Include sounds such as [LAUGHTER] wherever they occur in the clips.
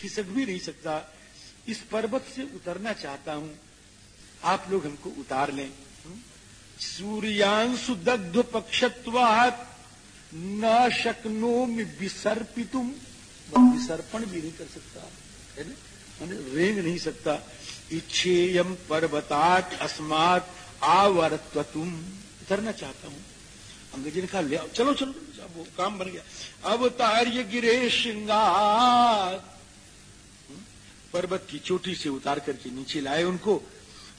खिसक भी नहीं सकता। इस पर्वत से उतरना चाहता हूँ। आप लोग हमको उतार लें। सूर्यांशु दग्ध पक्षत्वात न शक्नो में विसर्पितुम विसर्पण भी नहीं कर सकता, है ना? मैंने रेंग नहीं सकता। इच्छेयम पर्वतात अस्मात आवर्त तुम उतरना चाहता हूँ। अंग्रेज़ी ने कहा, ले चलो चलो अब वो काम बन गया। अवतार्य गिरे श्रृंगार। पर्वत की चोटी से उतार करके नीचे लाए उनको।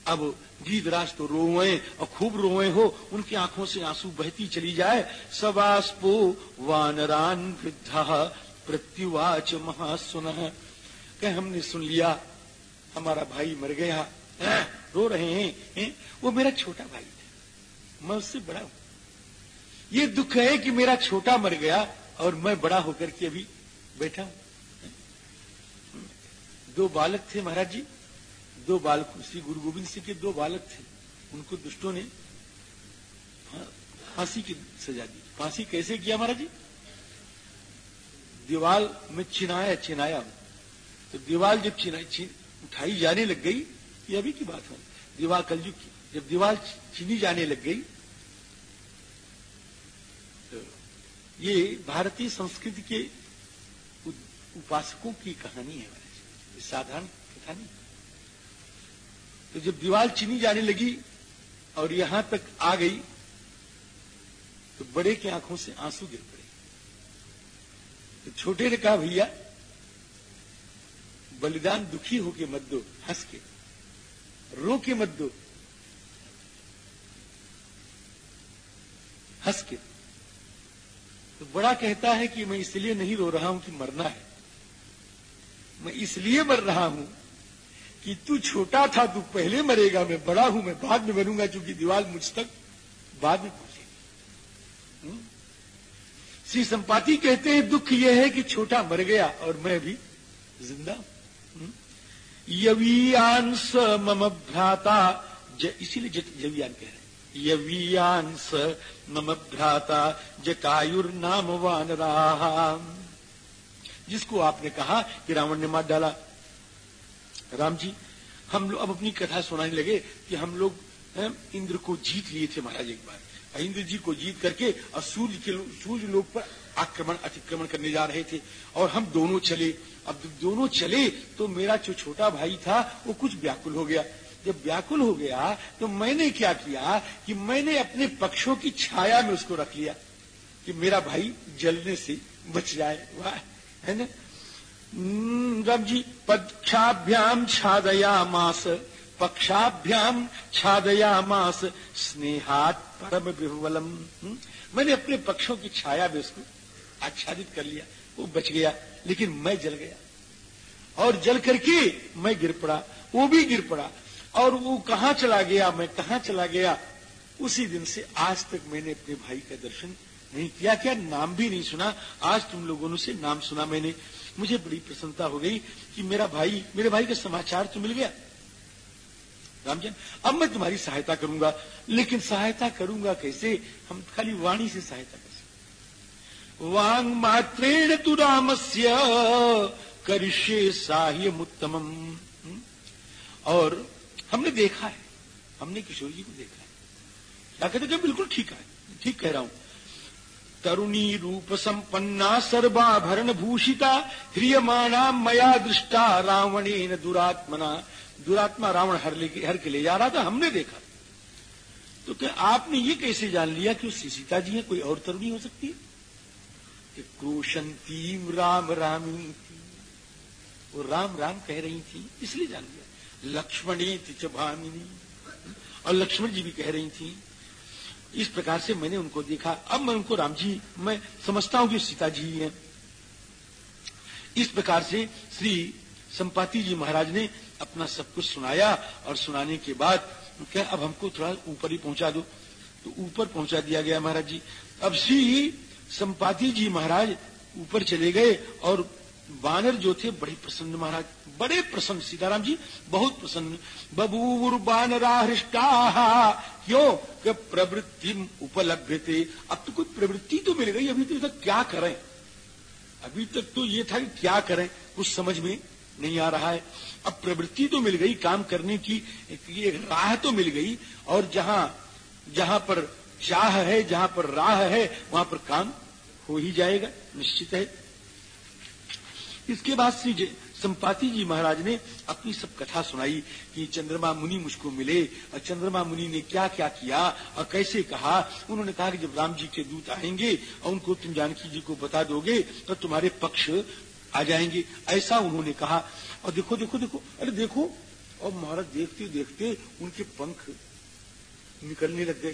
अब गीत गीतराज तो रोए और खूब रोए हो उनकी आँखों से आँसू बहती चली जाए। सवास्पो वानरान वृद्धा प्रत्युवाच महासुन। कह हमने सुन लिया हमारा भाई मर गया। रो रहे हैं, हैं? वो मेरा छोटा भाई है। मैं उससे बड़ा हूँ। ये दुख है कि मेरा छोटा मर गया और मैं बड़ा होकर के अभी बैठा हूँ। दो बालक थे महाराज जी। दो बालक, श्री गुरु गोविंद सिंह के दो बालक थे। उनको दुष्टों ने फांसी की सजा दी। फांसी कैसे किया महाराज जी? दीवाल में चिनाया चिनाया। तो दीवाल जब चिना उठाई जाने लग गई, ये अभी की बात है। दीवार कलयुग की। जब दीवार चीनी जाने लग गई तो ये भारतीय संस्कृति के उपासकों की कहानी है। साधारण कथा नहीं। तो जब दीवार चीनी जाने लगी और यहाँ तक आ गई तो बड़े की आँखों से आँसू गिर पड़े। तो छोटे ने कहा, भैया, बलिदान दुखी होके मत दो, हंस के, रो के मत दो, हंस के। तो बड़ा कहता है कि मैं इसलिए नहीं रो रहा हूँ कि मरना है। मैं इसलिए मर रहा हूँ कि तू छोटा था, तू पहले मरेगा, मैं बड़ा हूँ, मैं बाद में मरूँगा क्योंकि दीवार मुझ तक बाद में पहुंचेगी हम्म? श्री संपाति कहते हैं, दुख यह है कि छोटा मर गया और मैं भी ज़िंदा हूँ। यवीयान स मम भ्राता, ज इसीलिए यवियान कह रहे यवीयान स मम भ्राता जकायुर नाम वान जिसको आपने कहा कि रावण ने मार डाला। राम जी हम लोग अब अपनी कथा सुनाने लगे कि हम लोग इंद्र को जीत लिए थे महाराज एक बार। इंद्र जी को जीत करके और सूर्य के लो, सूर्य लोग पर आक्रमण अतिक्रमण करने जा रहे थे और हम दोनों चले। अब दोनों चले तो मेरा जो छोटा भाई था वो कुछ व्याकुल हो गया। जब व्याकुल हो गया तो मैंने क्या किया कि मैंने अपने पक्षों की छाया में उसको रख लिया कि मेरा भाई जलने से बच जाए। वाह! है ना? हम्म, राम जी पक्षाभ्याम छादया मास पक्षाभ्याम छादया मास स्नेहात परम विह्वलम हम्म, मैंने अपने पक्षों की छाया में उसको आच्छादित कर लिया। वो बच गया लेकिन मैं जल गया। और जल करके मैं गिर पड़ा वो भी गिर पड़ा। और वो कहा चला गया मैं कहा चला गया उसी दिन से आज तक मैंने अपने भाई का दर्शन नहीं, किया, क्या नाम भी नहीं सुना। आज तुम लोगों ने से नाम सुना मैंने। मुझे बड़ी प्रसन्नता हो गई कि मेरा भाई, मेरे भाई का समाचार तो मिल गया। रामजन अब मैं तुम्हारी सहायता करूँगा। लेकिन सहायता करूँगा कैसे? हम खाली वाणी से सहायता कर सकते वांग मात्रेण तु रामस्य, करिष्ये साह्यमुत्तम और हमने देखा है। हमने किशोर जी को देखा है। क्या कहते बिल्कुल ठीक है। ठीक कह रहा हूँ। तरुणी रूप संपन्ना सर्वाभरण भूषिता, ह्रियमाणा मया दृष्टा रावणेन दुरात्मना। दुरात्मा रावण हर हर के ले जा रहा था, हमने देखा। तो क्या आपने ये कैसे जान लिया कि उस सीता जी है, कोई और तरुणी हो सकती है? कि राम रामी थी। वो राम राम कह रही थी, इसलिए जान लिया। लक्ष्मणी च और लक्ष्मण जी भी कह रही थी इस प्रकार से मैंने उनको देखा। अब मैं उनको, राम जी, मैं समझता हूँ कि सीता जी हैं इस प्रकार से श्री संपाति जी महाराज ने अपना सब कुछ सुनाया और सुनाने के बाद क्या अब हमको थोड़ा ऊपर ही पहुँचा दो। तो ऊपर पहुँचा दिया गया महाराज जी। अब श्री संपाति जी महाराज ऊपर चले गए और बानर जो थे, बड़े प्रसन्न महाराज, बड़े प्रसन्न सीताराम जी, बहुत प्रसन्न। बबूर बानरा हृष्टा क्यों कि प्रवृत्ति उपलब्ध थे। अब तो कोई प्रवृत्ति तो मिल गई, अभी तक तो क्या करें? अभी तक तो ये था कि क्या करें, कुछ समझ में नहीं आ रहा है। अब प्रवृत्ति तो मिल गई, काम करने की एक राह तो मिल गई, और जहाँ जहाँ पर चाह है, जहाँ पर राह है, वहाँ पर काम हो ही जाएगा, निश्चित है। इसके बाद श्री संपाति जी महाराज ने अपनी सब कथा सुनाई कि चंद्रमा मुनि मुझको मिले और चंद्रमा मुनि ने क्या क्या किया और कैसे कहा। उन्होंने कहा कि जब राम जी के दूत आएँगे और उनको तुम जानकी जी को बता दोगे तो तुम्हारे पक्ष आ जाएँगे। ऐसा उन्होंने कहा। और देखो देखो देखो, अरे देखो, और महाराज देखते देखते उनके पंख निकलने लग गए।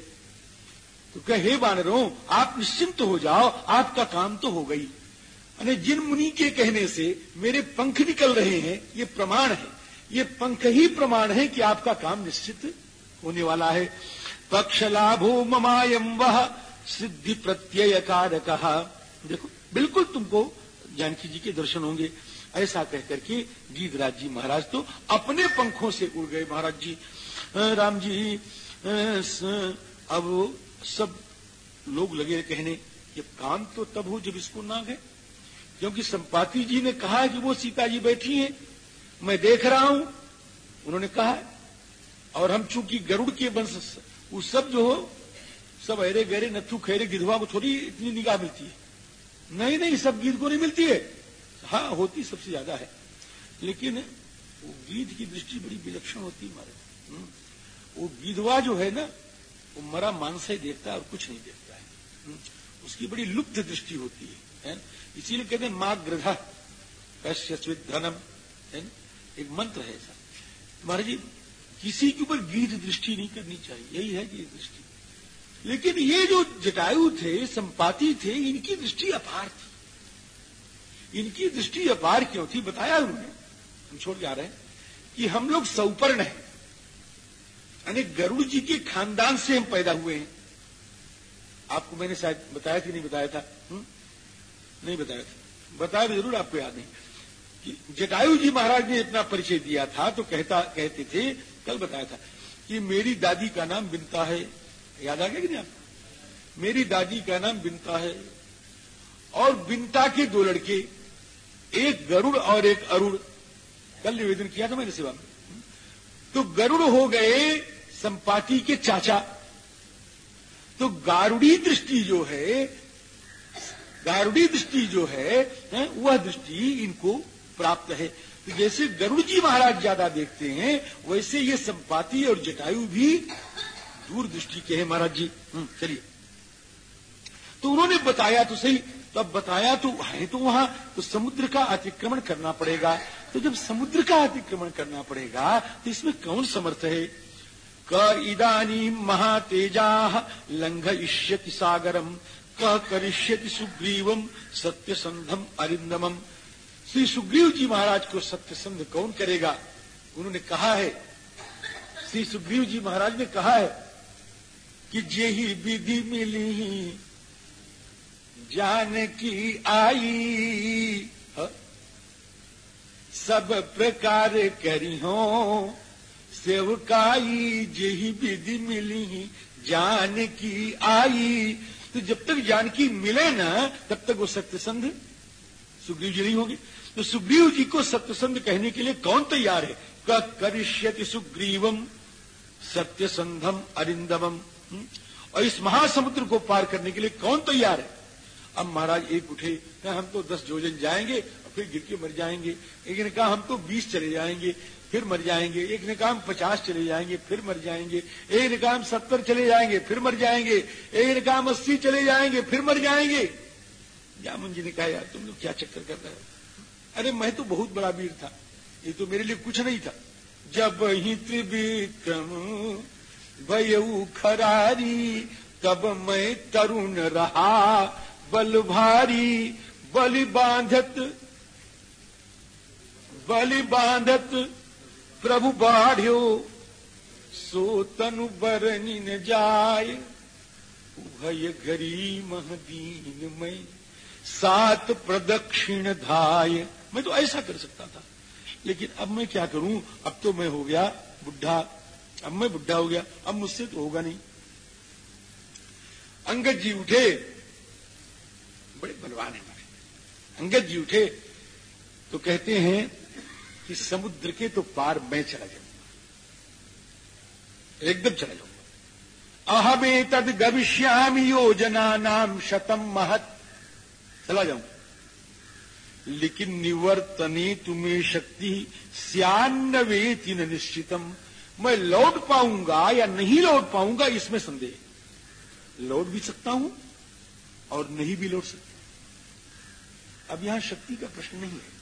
तो क्या हे बानरों, आप निश्चिंत हो जाओ, आपका काम तो हो गई। अरे जिन मुनि के कहने से मेरे पंख निकल रहे हैं, ये प्रमाण है। ये पंख ही प्रमाण है कि आपका काम निश्चित होने वाला है। पक्ष लाभो ममायम वह सिद्धि प्रत्यय कारक देखो, बिल्कुल तुमको जानकी जी के दर्शन होंगे। ऐसा कह करके गीतराज जी महाराज तो अपने पंखों से उड़ गए महाराज जी। राम जी अब सब लोग लगे कहने, ये काम तो तब हो जब इसको ना गए क्योंकि संपाति जी ने कहा है कि वो सीता जी बैठी हैं। मैं देख रहा हूँ। उन्होंने कहा और हम चूँकि गरुड़ के वंश वो सब जो हो सब अरे गहरे नथु खेरे गिधवा को थोड़ी इतनी निगाह मिलती है। नहीं नहीं सब गीत को नहीं मिलती है। हाँ होती सबसे ज़्यादा है। लेकिन वो गीत की दृष्टि बड़ी विलक्षण होती हमारे हम्म। वो गिधवा जो है ना वो मरा मानस ही देखता है और कुछ नहीं देखता है। हम्म। उसकी बड़ी लुप्त दृष्टि होती है, है? इसीलिए कहते हैं, माँ गृह कश्य धनम। एक मंत्र है ऐसा। महाराज जी, किसी के ऊपर गीत दृष्टि नहीं करनी चाहिए, यही है गीत दृष्टि। लेकिन ये जो जटायु थे, संपाति थे, इनकी दृष्टि अपार थी। इनकी दृष्टि अपार क्यों थी, बताया उन्होंने। हम छोड़ आ रहे हैं कि हम लोग सौपर्ण हैं। यानी गरुड़ जी के खानदान से हम पैदा हुए हैं। आपको मैंने शायद बताया कि नहीं बताया था? नहीं बताया बताया ज़रूर आपको याद नहीं कि जटायु जी महाराज ने इतना परिचय दिया था तो कहता, कहते थे, कल बताया था कि मेरी दादी का नाम बिनता है। याद आ गया कि नहीं आपको? मेरी दादी का नाम बिनता है। और बिनता के दो लड़के, एक गरुड़ और एक अरुण। कल निवेदन किया था मैंने सेवा में। तो गरुड़ हो गए संपाति के चाचा। तो गारुड़ी दृष्टि जो है गारुड़ी दृष्टि जो है, वह दृष्टि इनको प्राप्त है। तो जैसे गरुड़ जी महाराज ज़्यादा देखते हैं वैसे ये संपाति और जटायु भी दूर दृष्टि के हैं महाराज जी। हम्म, चलिए। तो उन्होंने बताया तो सही तो अब बताया तो है तो वहाँ तो समुद्र का अतिक्रमण करना पड़ेगा। तो जब समुद्र का अतिक्रमण करना पड़ेगा तो इसमें कौन समर्थ है? क इदानी महातेजा लंघ सागरम। कह करिष्यति सुग्रीवम सत्यसंधम अरिंदमम श्री सुग्रीव जी महाराज को सत्यसंध कौन करेगा? उन्होंने कहा है, श्री सुग्रीव जी महाराज ने कहा है कि जे ही विधि मिली जान की आई सब प्रकार करी हो, सेवकाई जेही विधि मिली जान की आई तो जब तक जानकी मिले ना, तब तक वो सत्यसंध सुग्रीव जी नहीं होगी। तो सुग्रीव जी को सत्यसंध कहने के लिए कौन तैयार है? करिष्यति सुग्रीवम सत्यसंधम अरिंदमम। हम्म? और इस महासमुद्र को पार करने के लिए कौन तैयार है? अब महाराज एक उठे हम तो दस जोजन जाएँगे, और फिर गिर के मर जाएँगे। लेकिन कहा, हम तो बीस चले जाएँगे फिर मर जाएँगे, एक ने कहा हम पचास चले जाएँगे, फिर मर जाएँगे, एक ने कहा हम सत्तर चले जाएँगे, फिर मर जाएँगे, एक ने कहा हम अस्सी चले जाएँगे, फिर मर जाएँगे। जामुन जी ने कहा, यार, तुम लोग क्या चक्कर कर रहे हो? अरे, मैं तो बहुत बड़ा वीर था, ये तो मेरे लिए कुछ नहीं था। जब ही त्रिविक्रम भयऊ खरारी, तब मैं तरुण रहा, बल भारी, बलि बांधत बलि बांधत प्रभु बाढ़ो सो तनु बरनी न जाय। उभय घरी महदीन मई, सात प्रदक्षिण धाय। मैं तो ऐसा कर सकता था, लेकिन अब मैं क्या करूँ? अब तो मैं हो गया बुढ़ा, अब मैं बुढ़ा हो गया, अब मुझसे तो होगा नहीं। अंगद जी उठे, बड़े बलवान है हमारे अंगद जी उठे तो कहते हैं कि समुद्र के तो पार मैं चला जाऊँगा। एकदम चला जाऊँगा। अहमे तद गविश्याम योजना नाम शतम महत। चला जाऊँगा। लेकिन निवर्तने तुम्हें शक्ति सियान्नवे तीन निश्चितम। मैं लौट पाऊँगा या नहीं लौट पाऊँगा इसमें संदेह। लौट भी सकता हूँ और नहीं भी लौट सकता। अब यहाँ शक्ति का प्रश्न नहीं है।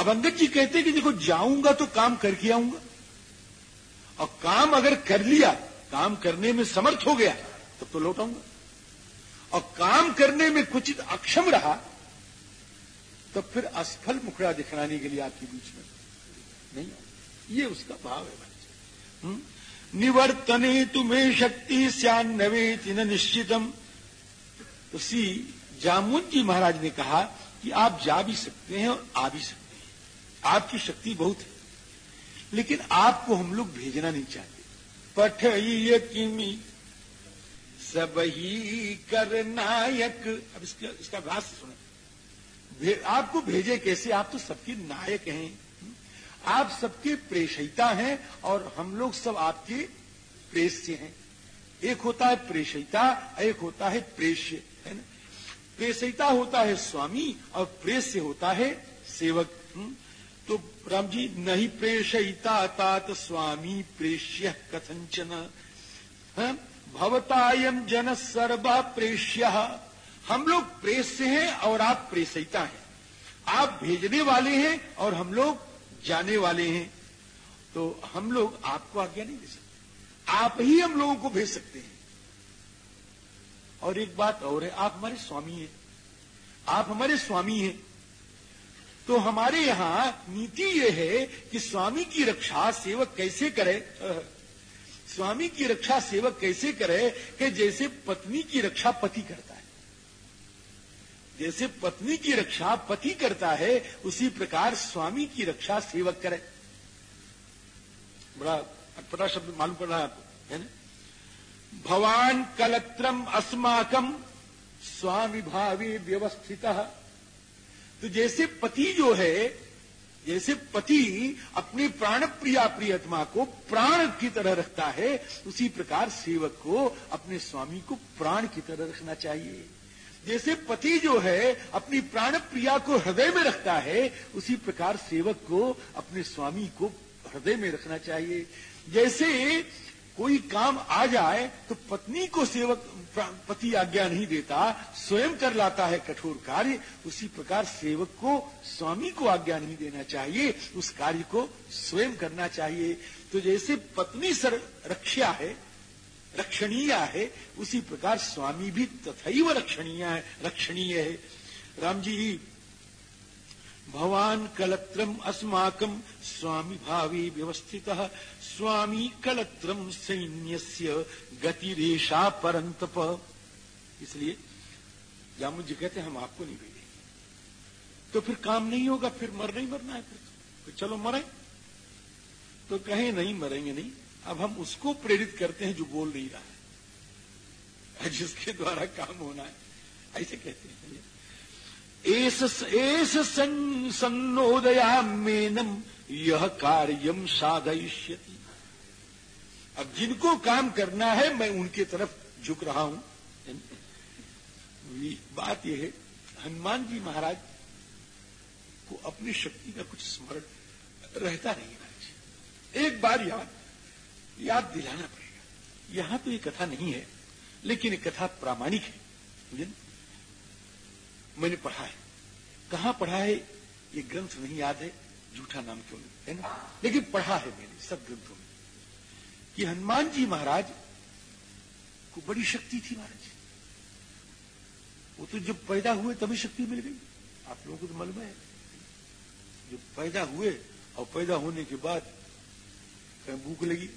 अब अंगद जी कहते हैं कि देखो, जाऊँगा तो काम करके आऊँगा। और काम अगर कर लिया, काम करने में समर्थ हो गया, तब तो लौट आऊँगा। और काम करने में कुछ अक्षम रहा तो फिर असफल मुखड़ा दिखलाने के लिए आपके बीच में नहीं ये उसका भाव है भाई हम्म? निवर्तने तुम्हें शक्ति श्यान्नवे तीन निश्चितम। तो जामुन जी महाराज ने कहा कि आप जा भी सकते हैं और आ भी सकते आपकी शक्ति बहुत है। लेकिन आपको हम लोग भेजना नहीं चाहते। पठ किमी सब ही कर नायक। अब इसका इसका भाष सुने। भे, आपको भेजे कैसे? आप तो सबके नायक हैं। आप सबके प्रेषयिता हैं और हम लोग सब आपके प्रेष्य हैं। एक होता है प्रेषयिता एक होता है प्रेष्य है ना? प्रेषयिता होता है स्वामी और प्रेष्य होता है सेवक। हम्म? राम जी नहीं प्रेषयिता तात स्वामी प्रेष्य कथंचन भवतायम जन सर्वा प्रेष्य। हम लोग प्रेष्य हैं और आप प्रेषयिता हैं। आप भेजने वाले हैं और हम लोग जाने वाले हैं। तो हम लोग आपको आज्ञा नहीं दे सकते। आप ही हम लोगों को भेज सकते हैं। और एक बात और है, आप हमारे स्वामी हैं। आप हमारे स्वामी हैं। तो हमारे यहाँ नीति ये है कि स्वामी की रक्षा सेवक कैसे करे? स्वामी की रक्षा सेवक कैसे करे कि जैसे पत्नी की रक्षा पति करता है? जैसे पत्नी की रक्षा पति करता है, उसी प्रकार स्वामी की रक्षा सेवक करे। बड़ा अटपटा शब्द मालूम पड़ रहा है आपको, है ना? भवान कलत्रम अस्माकम स्वामी भावी व्यवस्थित। तो जैसे पति जो है, जैसे पति अपनी प्राण प्रिया प्रियतमा को प्राण की तरह रखता है, उसी प्रकार सेवक को अपने स्वामी को प्राण की तरह रखना चाहिए। जैसे पति जो है, अपनी प्राण प्रिया को हृदय में रखता है, उसी प्रकार सेवक को अपने स्वामी को हृदय में रखना चाहिए। जैसे कोई काम आ जाए तो पत्नी को सेवक, पति आज्ञा नहीं देता, स्वयं कर लाता है कठोर कार्य, उसी प्रकार सेवक को, स्वामी को आज्ञा नहीं देना चाहिए, उस कार्य को स्वयं करना चाहिए। तो जैसे पत्नी सर, रक्षा है, रक्षणीय है, उसी प्रकार स्वामी भी तथैव रक्षणीय है रक्षणीय है। राम जी भवान कलत्रम अस्माकम स्वामी भावी व्यवस्थित। स्वामी कलत्रम सैन्य गतिरेशा परंतप इसलिए जामुन जी कहते हम आपको नहीं भेजेंगे। तो फिर काम नहीं होगा फिर मर नहीं मरना है फिर, तो चलो मरे। तो कहे नहीं मरेंगे नहीं। अब हम उसको प्रेरित करते हैं जो बोल नहीं रहा है। जिसके द्वारा काम होना है। ऐसे कहते हैं। मेनम यह कार्यम साधयिष्यति। अब जिनको काम करना है, मैं उनके तरफ़ झुक रहा हूँ। बात यह है, हनुमान जी महाराज को अपनी शक्ति का कुछ स्मरण रहता नहीं महाराज एक बार याद याद दिलाना पड़ेगा। यहाँ तो ये कथा नहीं है, लेकिन ये कथा प्रामाणिक है मैंने पढ़ा है कहा पढ़ा है ये ग्रंथ नहीं याद है, झूठा नाम क्यों नहीं, है ना? लेकिन पढ़ा है मैंने सब ग्रंथों में। कि हनुमान जी महाराज को बड़ी शक्ति थी महाराज। वो तो जब पैदा हुए तभी शक्ति मिल गई। आप लोगों को तो मालूम है, जब पैदा हुए और पैदा होने के बाद कहीं भूख लगी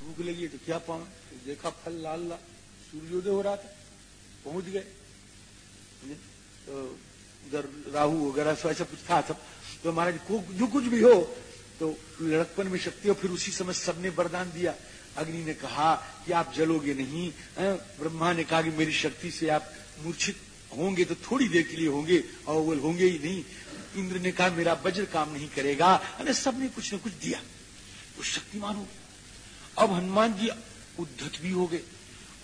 भूख लगी तो क्या पाऊँ? तो देखा फल लाल लाल सूर्योदय हो रहा था, पहुँच गए। राहु वगैरह सब ऐसा कुछ था सब तो महाराज को जो कुछ भी हो तो लड़कपन में शक्ति हो, फिर उसी समय सबने वरदान दिया। अग्नि ने कहा कि आप जलोगे नहीं ब्रह्मा ने कहा कि मेरी शक्ति से आप मूर्छित होंगे तो थोड़ी देर के लिए होंगे और वो होंगे ही नहीं। इंद्र ने कहा, मेरा वज्र काम नहीं करेगा। अरे सबने कुछ न कुछ दिया। वो शक्तिमान हो अब हनुमान जी उद्धत भी हो गए।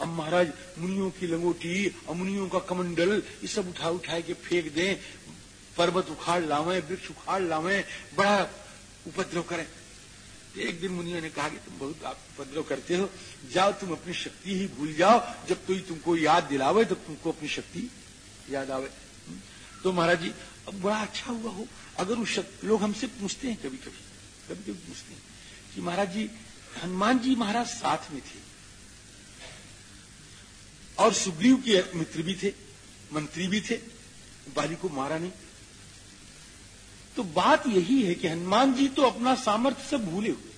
अब महाराज, मुनियों की लंगोटी और मुनियों का कमंडल, ये सब उठा उठा के फेंक दें। पर्वत उखाड़ लावे, वृक्ष उखाड़ लावे, बड़ा उपद्रव करें। एक दिन मुनियों ने कहा कि तुम बहुत आप उपद्रव करते हो। जाओ, तुम अपनी शक्ति ही भूल जाओ। जब कोई तुमको याद दिलावे तो तुमको अपनी शक्ति याद आवे। तो महाराज जी, अब बड़ा अच्छा हुआ हो। अगर उस लोग हमसे पूछते हैं कभी कभी कभी कभी पूछते हैं कि महाराज जी, हनुमान जी महाराज साथ में थे। और सुग्रीव के मित्र भी थे मंत्री भी थे बाली को मारा नहीं। तो बात यही है कि हनुमान जी तो अपना सामर्थ्य सब भूले हुए।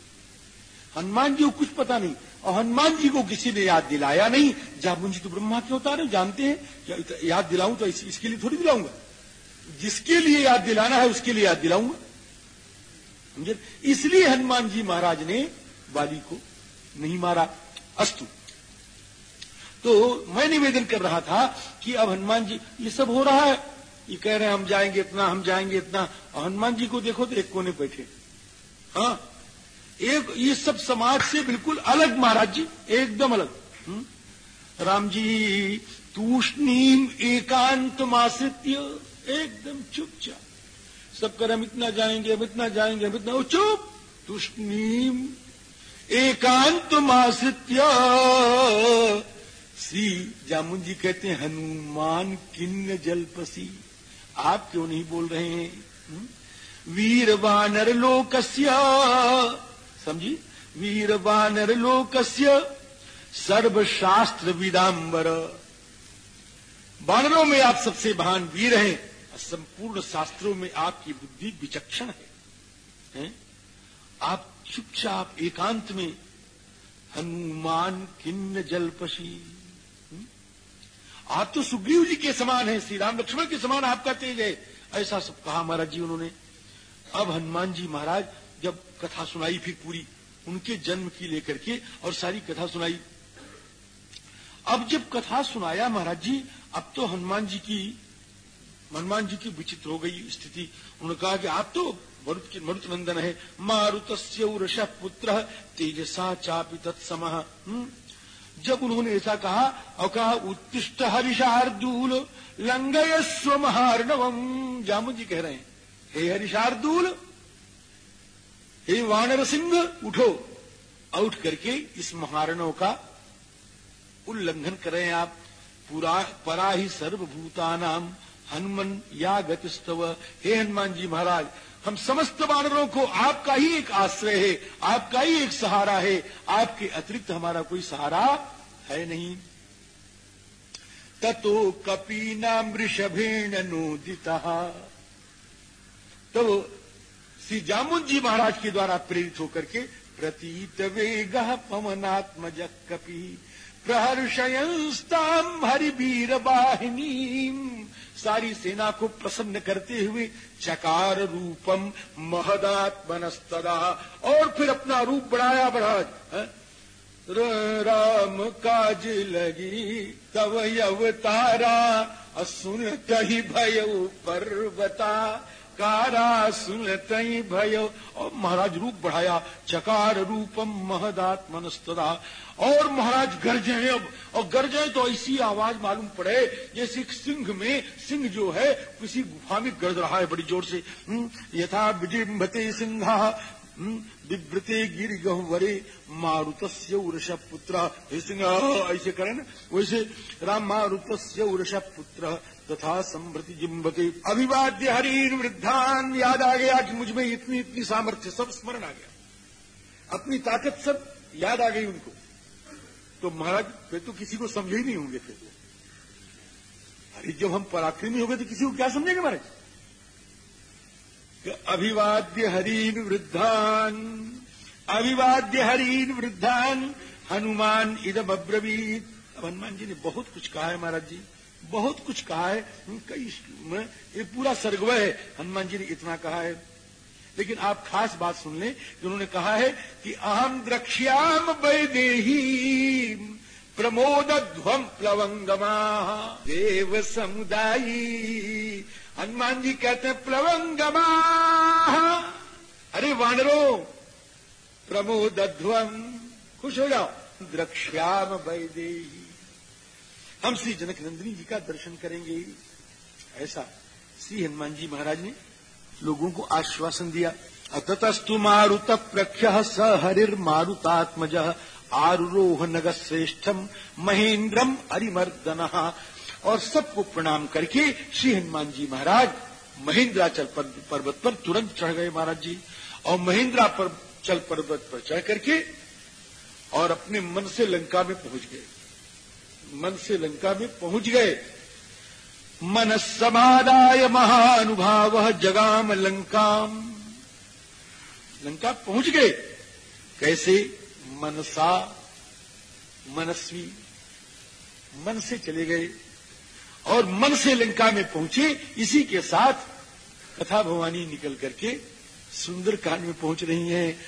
हनुमान जी को कुछ पता नहीं और हनुमान जी को किसी ने याद दिलाया नहीं। जामुन जी तो ब्रह्मा के होता रहे जानते हैं याद दिलाऊं तो इस, इसके लिए थोड़ी दिलाऊँगा। जिसके लिए याद दिलाना है उसके लिए याद दिलाऊँगा। समझे? इसलिए हनुमान जी महाराज ने बाली को नहीं मारा। अस्तु तो मैं निवेदन कर रहा था कि अब हनुमान जी, ये सब हो रहा है। ये कह रहे हैं, हम जाएँगे इतना, हम जाएँगे इतना। हनुमान जी को देखो तो एक कोने बैठे। हाँ? एक, ये सब समाज से बिल्कुल अलग महाराज जी, एकदम अलग? हम्म? राम जी तूष्णीम एकांत मासित्य, एकदम चुपचाप। सब कर हम इतना जाएँगे, हम इतना जाएँगे, हम इतना। चुप! तूष्णीम एकांत मासित्य। श्री जामुन जी कहते हैं हनुमान किन्न जलपसी। आप क्यों नहीं बोल रहे हैं? वीर वानर लोकस्य। समझी? वीर वानर लोकस्य। सर्वशास्त्र विदाम्बर। वानरों में आप सबसे महान वीर हैं। संपूर्ण शास्त्रों में आपकी बुद्धि विचक्षण है, है? आप चुपचाप एकांत में हनुमान किन्न जलपशी आप तो सुग्रीव जी के समान है, श्री राम लक्ष्मण के समान आपका तेज है ऐसा सब कहा महाराज जी उन्होंने। अब हनुमान जी महाराज जब कथा सुनाई फिर पूरी, उनके जन्म की लेकर के और सारी कथा सुनाई। अब जब कथा सुनाया महाराज जी, अब तो हनुमान जी की, हनुमान जी की विचित्र हो गई स्थिति। उन्होंने कहा कि आप तो मरुत मरुत नंदन है। मारुत पुत्र तेजसा चापी तत्सम। हम्म? जब उन्होंने ऐसा कहा और कहा उत्तिष्ट हरिशार्दूल लंगय स्व महार्णवम जामुन जी कह रहे हैं, हे हरिशार्दूल, हे वानर सिंह, उठो, आउट करके इस महारणव का उल्लंघन करें आप। पूरा परा ही सर्वभूतानाम हनुमन या गतिस्तव हे हनुमान जी महाराज हम समस्त वानरों को आपका ही एक आश्रय है, आपका ही एक सहारा है। आपके अतिरिक्त हमारा कोई सहारा है नहीं। ततो कपीना वृषभेण नोदिता। तो श्री जामुन जी महाराज के द्वारा प्रेरित होकर के प्रतीत वेग पवनात्मज कपि। प्रहर्षयस्ताम हरिवीर वाहिनी सारी सेना को प्रसन्न करते हुए चकार रूपम महदात्मनस्तदा और फिर अपना रूप बढ़ाया बढ़ाज राम काज लगी, तव अवतारा असुन कही भय पर्वता, कारा सुन तई भय। और महाराज रूप बढ़ाया, चकार रूपम महदात्मनस्तदा। और महाराज गरजे अब और गरजे तो ऐसी आवाज़ मालूम पड़े जैसे सिंह में सिंह जो है किसी गुफा में गरज रहा है बड़ी ज़ोर से। हम्म, यथा विजिम्बते सिंहा विव्रते गिर गहवरे मारुत उर्ष पुत्र सिंह ऐसे करें ना। वैसे राम मारुत उर्ष पुत्र तथा संभृति जिम्बते अभिवाद्य हरीन वृद्धान याद आ गया कि मुझमें इतनी इतनी सामर्थ्य सब स्मरण आ गया। अपनी ताकत सब याद आ गई उनको। तो महाराज, फिर तो किसी को समझे ही नहीं होंगे फिर तो। अरे, जब हम पराक्रमी हो गए तो किसी को क्या समझेंगे महाराज? अभिवाद्य हरीन वृद्धान अभिवाद्य हरीन वृद्धान हनुमान इदम अब्रवीत। अब हनुमान जी ने बहुत कुछ कहा है महाराज जी, बहुत कुछ कहा है। कई ये पूरा सर्गवय है। हनुमान जी ने इतना कहा है। लेकिन आप खास बात सुन लें कि उन्होंने कहा है कि अहम द्रक्ष्याम वैदेही प्रमोद ध्वम प्लवंगमा। देव समुदायी। हनुमान जी कहते हैं, प्लवंगमा। अरे वानरो प्रमोद ध्वम खुश हो जाओ। द्रक्ष्याम वैदेही। हम श्री जनक नंदिनी जी का दर्शन करेंगे। ऐसा श्री हनुमान जी महाराज ने लोगों को आश्वासन दिया, अततस्तु मारुत प्रख्य स हरिर मारुतात्मज आरुरोह नग श्रेष्ठम महेंद्रम अरिमर्दन। और सबको प्रणाम करके श्री हनुमान जी महाराज महेंद्राचल पर्वत पर तुरंत चढ़ गए महाराज जी। और महेंद्रा पर, चल पर्वत पर चढ़ करके और अपने मन से लंका में पहुँच गए। मन से लंका में पहुँच गए। मन समादाय महानुभाव जगाम लंकाम। लंका पहुँच गए। कैसे? मनसा, मनस्वी, मन से चले गए और मन से लंका में पहुँचे। इसी के साथ कथा भवानी निकल करके सुंदर कांड में पहुँच रही है।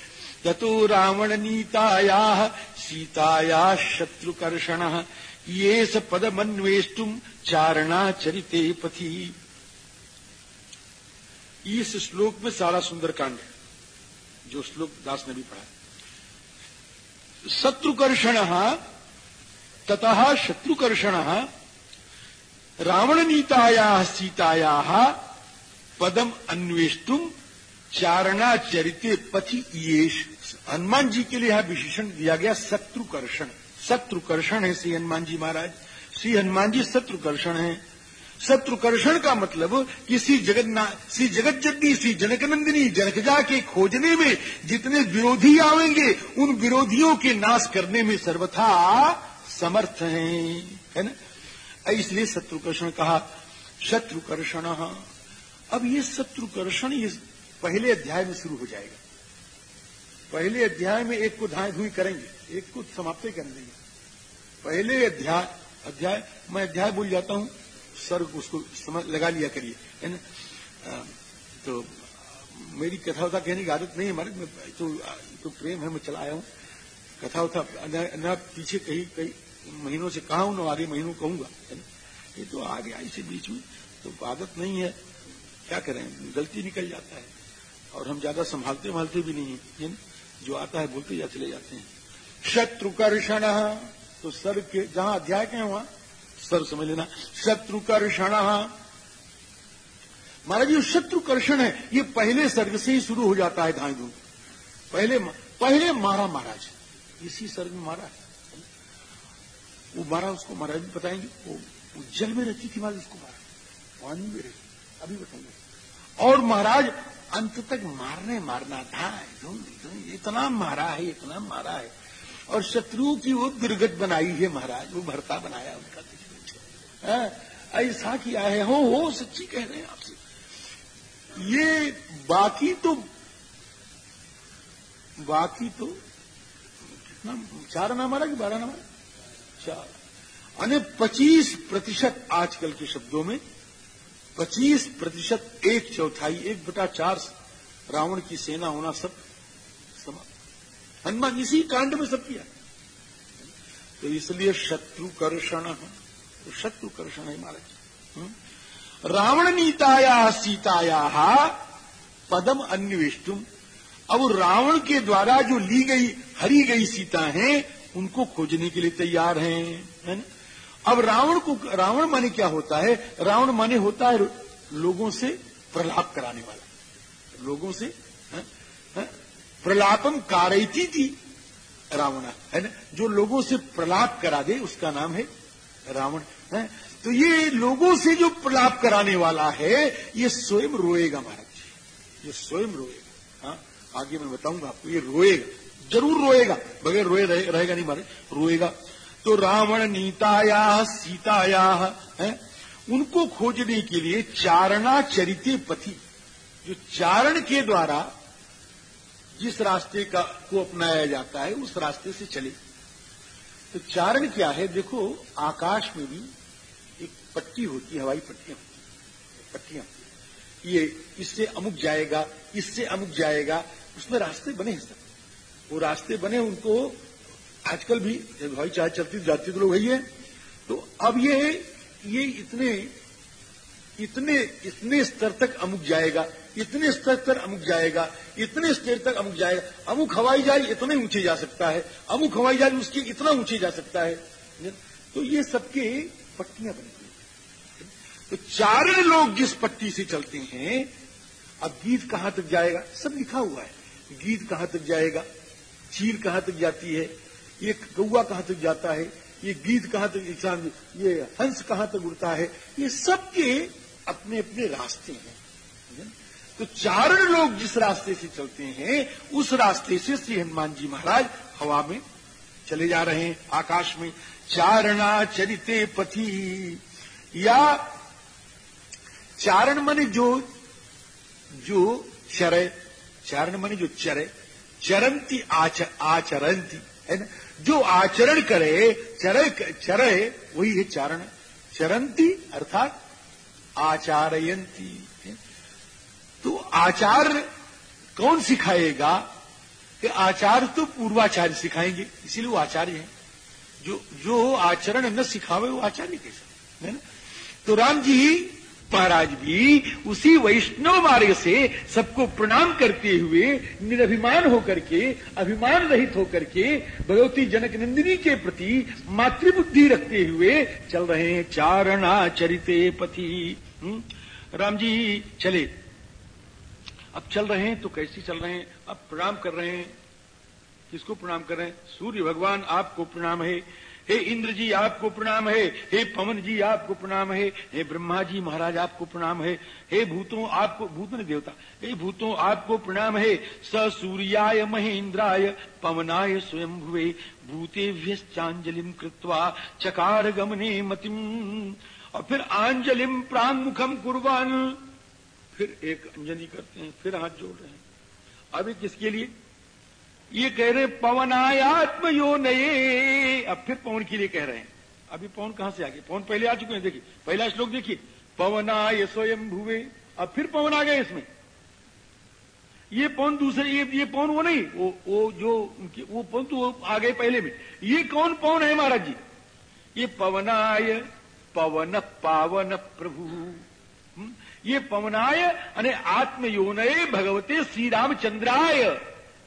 ततो रावण नीताया, सीताया शत्रुकर्षण ये स पदमन्वेष्टुम चारणा चरिते पथि। इस श्लोक में सारा सुंदर कांड है, जो श्लोक दास ने भी पढ़ा शत्रुकर्षण, ततः शत्रुकर्षण रावण नीताया सीताया पदम अन्वेष्टुम चारणा चरिते पथि येष हनुमान जी के लिए यह विशेषण दिया गया, शत्रुकर्षण। शत्रुकर्षण है श्री हनुमान जी महाराज। श्री हनुमान जी शत्रुकर्षण है। शत्रुकर्षण का मतलब कि श्री जगन्नाथ श्री जगत जद्दी श्री जनकनंदिनी जनकजा के खोजने में जितने विरोधी आवेंगे, उन विरोधियों के नाश करने में सर्वथा समर्थ हैं। है ना? इसलिए शत्रुकर्षण कहा, शत्रुकर्षण। अब ये शत्रुकर्षण ये पहले अध्याय में शुरू हो जाएगा। पहले अध्याय में एक को धाए धुई करेंगे एक को समाप्त कर देंगे। पहले अध्याय अध्याय मैं अध्याय बोल जाता हूँ सर उसको समझ लगा लिया करिए है ना? तो मेरी कथा उथा कहने की आदत नहीं है हमारे तो, तो प्रेम है मैं चला आया हूँ। कथा उथा न पीछे कहीं कई महीनों से कहा हूँ न आगे महीनों कहूँगा है ना? ये तो आ गया इसे बीच में तो आदत नहीं है। क्या करें? गलती निकल जाता है और हम ज़्यादा संभालते संभालते भी नहीं है जो आता है बोलते या चले जाते हैं। शत्रुकर्षण। तो सर के जहाँ अध्याय के हैं वहाँ? सर समझ लेना। शत्रुकर्षण। महाराज ये शत्रुकर्षण है। ये पहले सर्ग से ही शुरू हो जाता है धाई धूम पहले पहले मारा महाराज। इसी सर्ग में मारा है। वो मारा उसको महाराज भी बताएँगे। वो, वो जल में रहती थी महाराज उसको मारा। पानी में रहती अभी बताएँगे और महाराज अंत तक मारने मारना था। इतना मारा है इतना मारा है। और शत्रु की वो दुर्गत बनाई है महाराज वो भरता बनाया उनका हाँ, ऐसा किया है। हो हो सच्ची कह रहे हैं आपसे ये बाकी तो बाकी तो कितना चार नाम मारा कि बारह नाम चार। अने पच्चीस प्रतिशत आजकल के शब्दों में पच्चीस प्रतिशत एक चौथाई, एक बटा चार रावण की सेना होना सब समाप्त। हनुमान इसी कांड में सब किया। तो इसलिए शत्रु कर्षण तो शत्रु कर्षण है महाराज। हम्म? रावण नीताया, सीताया, पदम अन्वेष्टुम। अब रावण के द्वारा जो ली गई, हरी गई सीता हैं, उनको खोजने के लिए तैयार हैं, है ना? अब रावण को रावण माने क्या होता है? रावण माने होता है लोगों से प्रलाप कराने वाला। लोगों से प्रलापम कारयती थी रावण है ना? जो लोगों से प्रलाप करा दे उसका नाम है रावण है? तो ये लोगों से जो प्रलाप कराने वाला है ये स्वयं रोएगा महाराज जी। ये स्वयं रोएगा हाँ? आगे मैं बताऊँगा आपको ये रोएगा ज़रूर रोएगा बगैर रोए रहे, रहेगा नहीं महाराज रोएगा। तो रावण नीताया, सीताया, है, उनको खोजने के लिए चारणा चरिते पथि, जो चारण के द्वारा जिस रास्ते का, को अपनाया जाता है, उस रास्ते से चले। तो चारण क्या है? देखो, आकाश में भी एक पट्टी होती है, हवाई पट्टियाँ होती पट्टियाँ। ये इससे अमुक जाएगा, इससे अमुक जाएगा, उसमें रास्ते बने हैं सब। वो रास्ते बने, उनको आजकल भी हवाई जहाज़ चलती जाती तो लोग है है तो अब ये ये इतने इतने इतने स्तर तक अमुक जाएगा, इतने स्तर तक अमुक जाएगा, इतने स्तर तक अमुक जाएगा। अमुक हवाई जहाज़ इतने ऊँचे जा सकता है, अमुक हवाई जहाज़ उसके इतना ऊँचे जा सकता है। तो ये सबके पट्टियाँ बनती हैं। तो चारण लोग जिस पट्टी से चलते हैं, अब गीत कहाँ तक जाएगा? सब लिखा हुआ है। गीत कहाँ तक जाएगा? चील कहाँ तक जाती है? ये कौआ कहाँ तक जाता है? ये गीत कहाँ तक इंसान ये हंस कहाँ तक उड़ता है? ये सबके अपने अपने रास्ते हैं। तो चारण लोग जिस रास्ते से चलते हैं उस रास्ते से श्री हनुमान जी महाराज हवा में चले जा रहे हैं आकाश में। चारणा चरिते पथी। या चारण मन जो जो चरे चारण मन जो चरे चरंती आच, आचरंती है ना? जो आचरण करे चरे चरय, वही है चारण। चरंती अर्थात आचारयंती। तो आचार कौन सिखाएगा? कि आचार तो पूर्वाचार्य सिखाएँगे, इसीलिए वो आचार्य हैं। जो जो आचरण न सिखावे, वो आचार्य कैसे? है ना? तो राम जी महाराज भी उसी वैष्णव मार्ग से सबको प्रणाम करते हुए, निरभिमान होकर के, अभिमान रहित होकर के, भगवती जनक नंदिनी के प्रति मातृबुद्धि रखते हुए चल रहे हैं चारणा चरिते पति हम्म? राम जी, चले। अब चल रहे हैं तो कैसे चल रहे हैं? अब प्रणाम कर रहे हैं। किसको प्रणाम कर रहे हैं? सूर्य भगवान आपको प्रणाम है। हे इंद्र जी, आपको प्रणाम है। हे पवन जी, आपको प्रणाम है। हे ब्रह्मा जी, महाराज, आपको प्रणाम है। हे भूतों, आपको, भूत ने देवता, हे भूतों, आपको प्रणाम है। स सूर्याय महेन्द्राय पवनाय स्वयं भुवे भूतेभ्यश्चांजलिम कृत्वा चकार गमने मतिम। और फिर आंजलिम प्रांग मुखम कुर्बान फिर एक अंजलि करते हैं, फिर हाथ जोड़ रहे हैं। अभी किसके लिए? ये कह रहे पवन आयात्म यो नये। अब फिर पवन के लिए कह रहे हैं। अभी पवन कहाँ से आ गए पवन पहले आ चुके हैं, देखिए। पहला श्लोक देखिए। पवनाय स्वयं भुवे अब फिर पवन आ गए इसमें। ये पवन दूसरे, ये ये पवन वो नहीं, वो वो जो वो पवन तो आ गए पहले में। ये कौन पवन है महाराज जी? ये पवनाय पवन पावन प्रभु। हम्म? ये पवनाय અને आत्मयोनय भगवते श्री रामचंद्राय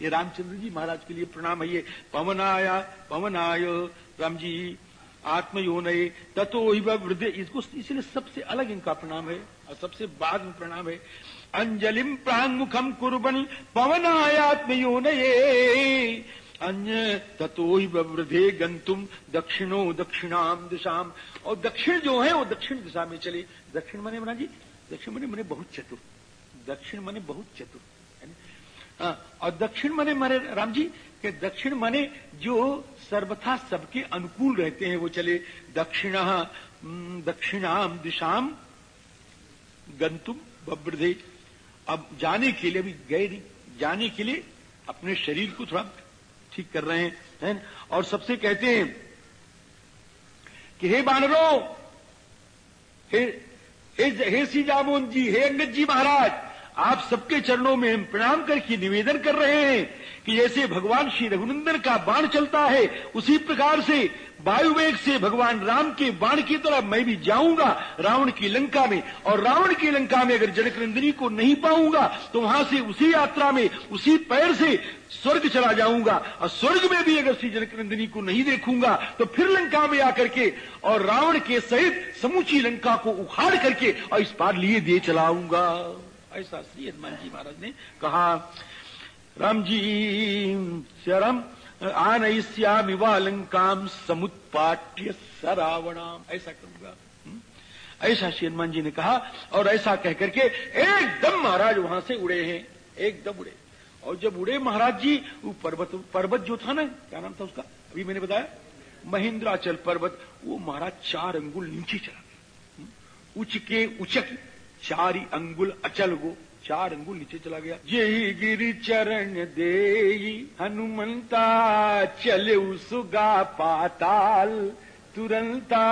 ये रामचंद्र जी महाराज के लिए प्रणाम है। ये पवनाया पवनाय राम जी आत्मयोनय ततो वृद्ध। इसको इसलिए सबसे अलग इनका प्रणाम है और सबसे बाद में प्रणाम है। अंजलिम प्रांगमुखम कुर्बन पवनायात्मयोनये अन्य ततो वृद्धे गंतुम दक्षिणो दक्षिणाम दिशाम और दक्षिण जो है वो दक्षिण दिशा में चले। दक्षिण मने मना जी दक्षिण मने मने बहुत चतुर। दक्षिण मने बहुत चतुर। हाँ, और दक्षिण मने मरे राम जी के दक्षिण मने जो सर्वथा सबके अनुकूल रहते हैं वो चले दक्षिण दक्षिणाम दिशाम गंतुम बब्रधे अब जाने के लिए अभी गए नहीं जाने के लिए अपने शरीर को थोड़ा ठीक कर रहे हैं है? और सबसे कहते हैं कि हे बानरो हे हे, हे सी जामोन जी हे अंगद जी महाराज आप सबके चरणों में हम प्रणाम करके निवेदन कर रहे हैं कि जैसे भगवान श्री रघुनंदन का बाण चलता है, उसी प्रकार से वायुवेग से भगवान राम के बाण की तरह मैं भी जाऊँगा रावण की लंका में। और रावण की लंका में अगर जनक नंदिनी को नहीं पाऊँगा तो वहाँ से उसी यात्रा में, उसी पैर से स्वर्ग चला जाऊँगा। और स्वर्ग में भी अगर श्री जनक नंदिनी को नहीं देखूँगा तो फिर लंका में आकर के और रावण के सहित समूची लंका को उखाड़ करके और इस पार लिए दिए चलाऊँगा। ऐसा श्री हनुमान जी महाराज ने कहा, राम जी, शरम, आनयिष्यामि वालंकाम समुत्पाट्य सरावणाम। ऐसा करूँगा। हम्म? ऐसा श्री हनुमान जी ने कहा और ऐसा कहकर के एकदम महाराज वहाँ से उड़े हैं, एकदम उड़े। और जब उड़े महाराज जी, वो पर्वत पर्वत जो था ना, क्या नाम था उसका? अभी मैंने बताया? महेंद्राचल पर्वत, वो महाराज चार अंगुल नीचे चला गया। हम्म? उच के उचक चारी अंगुल अचल गो चार अंगुल नीचे चला गया। यही गिरी चरण दे हनुमंता, चले सुगा पाताल। तुरंता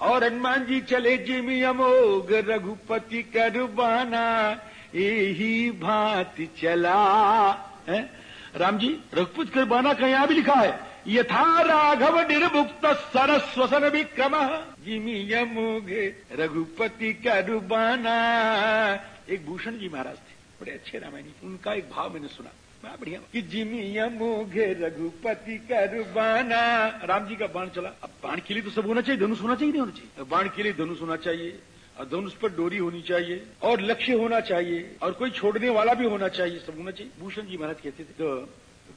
और हनुमान जी चले जिमी अमोग रघुपति करबाना यही भांति चला। है? राम जी, रघुपत कृपाना का यहाँ भी लिखा है? यथा राघव निर्मुक्त सरस्वसन विक्रम। जिमी यमुगे रघुपति करुबाना। एक भूषण जी महाराज थे, बड़े अच्छे रामायणी उनका एक भाव मैंने सुना। बड़ा बढ़िया। कि जिमी यमुगे रघुपति करुबाना। राम जी का बाण चला। अब बाण के लिए तो सब होना चाहिए, धनुष होना चाहिए नहीं होना चाहिए? बाण के लिए धनुष होना चाहिए, और धनुष पर डोरी होनी चाहिए, और लक्ष्य होना चाहिए, और कोई छोड़ने वाला भी होना चाहिए, सब होना चाहिए। भूषण जी महाराज कहते थे तो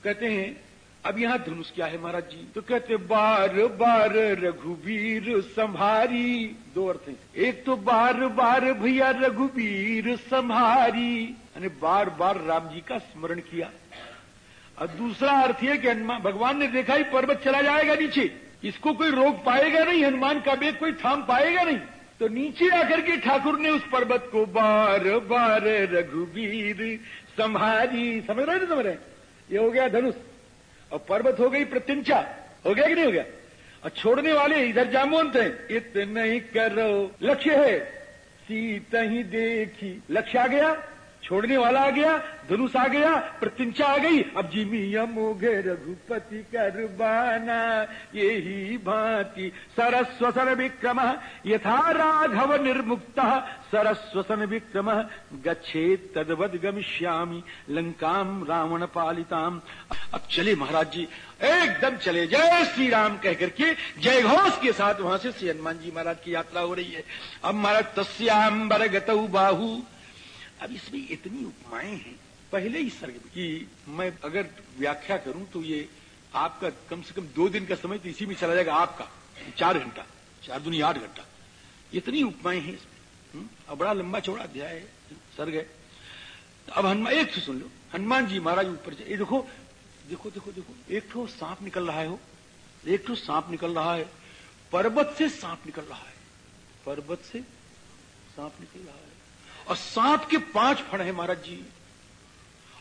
कहते हैं अब यहाँ धनुष क्या है महाराज जी? तो कहते बार बार रघुवीर संभारी दो अर्थ हैं। एक तो बार बार भैया रघुवीर संभारी यानी बार बार राम जी का स्मरण किया। और दूसरा अर्थ है कि हनुमान, भगवान ने देखा ही पर्वत चला जाएगा नीचे। इसको कोई रोक पाएगा नहीं, हनुमान का बेग कोई थाम पाएगा नहीं। तो नीचे आकर के ठाकुर ने उस पर्वत को, बार बार रघुवीर संभारी समझ रहे समझ रहे ये हो गया धनुष। और पर्वत हो गई प्रत्यंचा हो गया कि नहीं हो गया? और छोड़ने वाले इधर जामुन थे। इतना ही करो। लक्ष्य है। सीता ही देखी। लक्ष्य आ गया? छोड़ने वाला आ गया, धनुष आ गया प्रत्यंचा आ गई। अब जिमिया मोघे रघुपति करबाना यही भांति। सरस्वसन विक्रम, यथा राघव निर्मुक्त। सरस्वसन विक्रम, गच्छे तदवद गमिष्यामी। लंकाम रावण पालिताम। अब चले महाराज जी, एकदम चले जय श्री राम कह करके जय घोष के साथ वहाँ से श्री हनुमान जी महाराज की यात्रा हो रही है। अब महाराज तस्याम्बर गतऊ बाहू। अब इसमें इतनी उपमाएँ हैं। पहले ही सर्ग की मैं अगर व्याख्या करूँ तो ये आपका कम से कम दो दिन का समय तो इसी में चला जाएगा आपका। चार घंटा। चार दुनिया आठ घंटा। इतनी उपमाएँ हैं इसमें। हम्म? अब बड़ा लंबा चौड़ा अध्याय है सर्ग है अब हनुमान एक सुन लो। हनुमान जी महाराज ऊपर ये देखो देखो देखो देखो, एक ठो सांप निकल रहा है हो एक ठो सांप निकल रहा है। पर्वत से सांप निकल रहा है। पर्वत से सांप निकल रहा है। और सांप के पाँच फण है महाराज जी।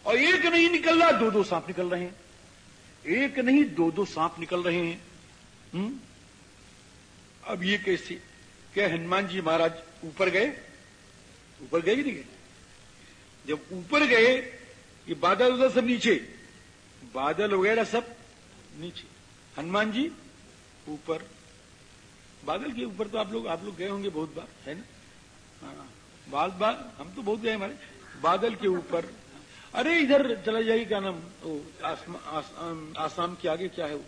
और एक नहीं निकल रहा दो दो सांप निकल रहे हैं। एक नहीं दो दो सांप निकल रहे हैं। हुँ? अब ये कैसे? क्या हनुमान जी महाराज ऊपर गए? ऊपर गए कि नहीं गए? जब ऊपर गए, ये बादल उधर सब नीचे। बादल वगैरह सब नीचे। हनुमान जी ऊपर। बादल के ऊपर तो आप लोग आप लोग गए होंगे बहुत बार, है ना? बाल बाल, हम तो बहुत गए हमारे। बादल के ऊपर। अरे, इधर चला जाइए, क्या नाम? आसाम के आगे क्या है वो?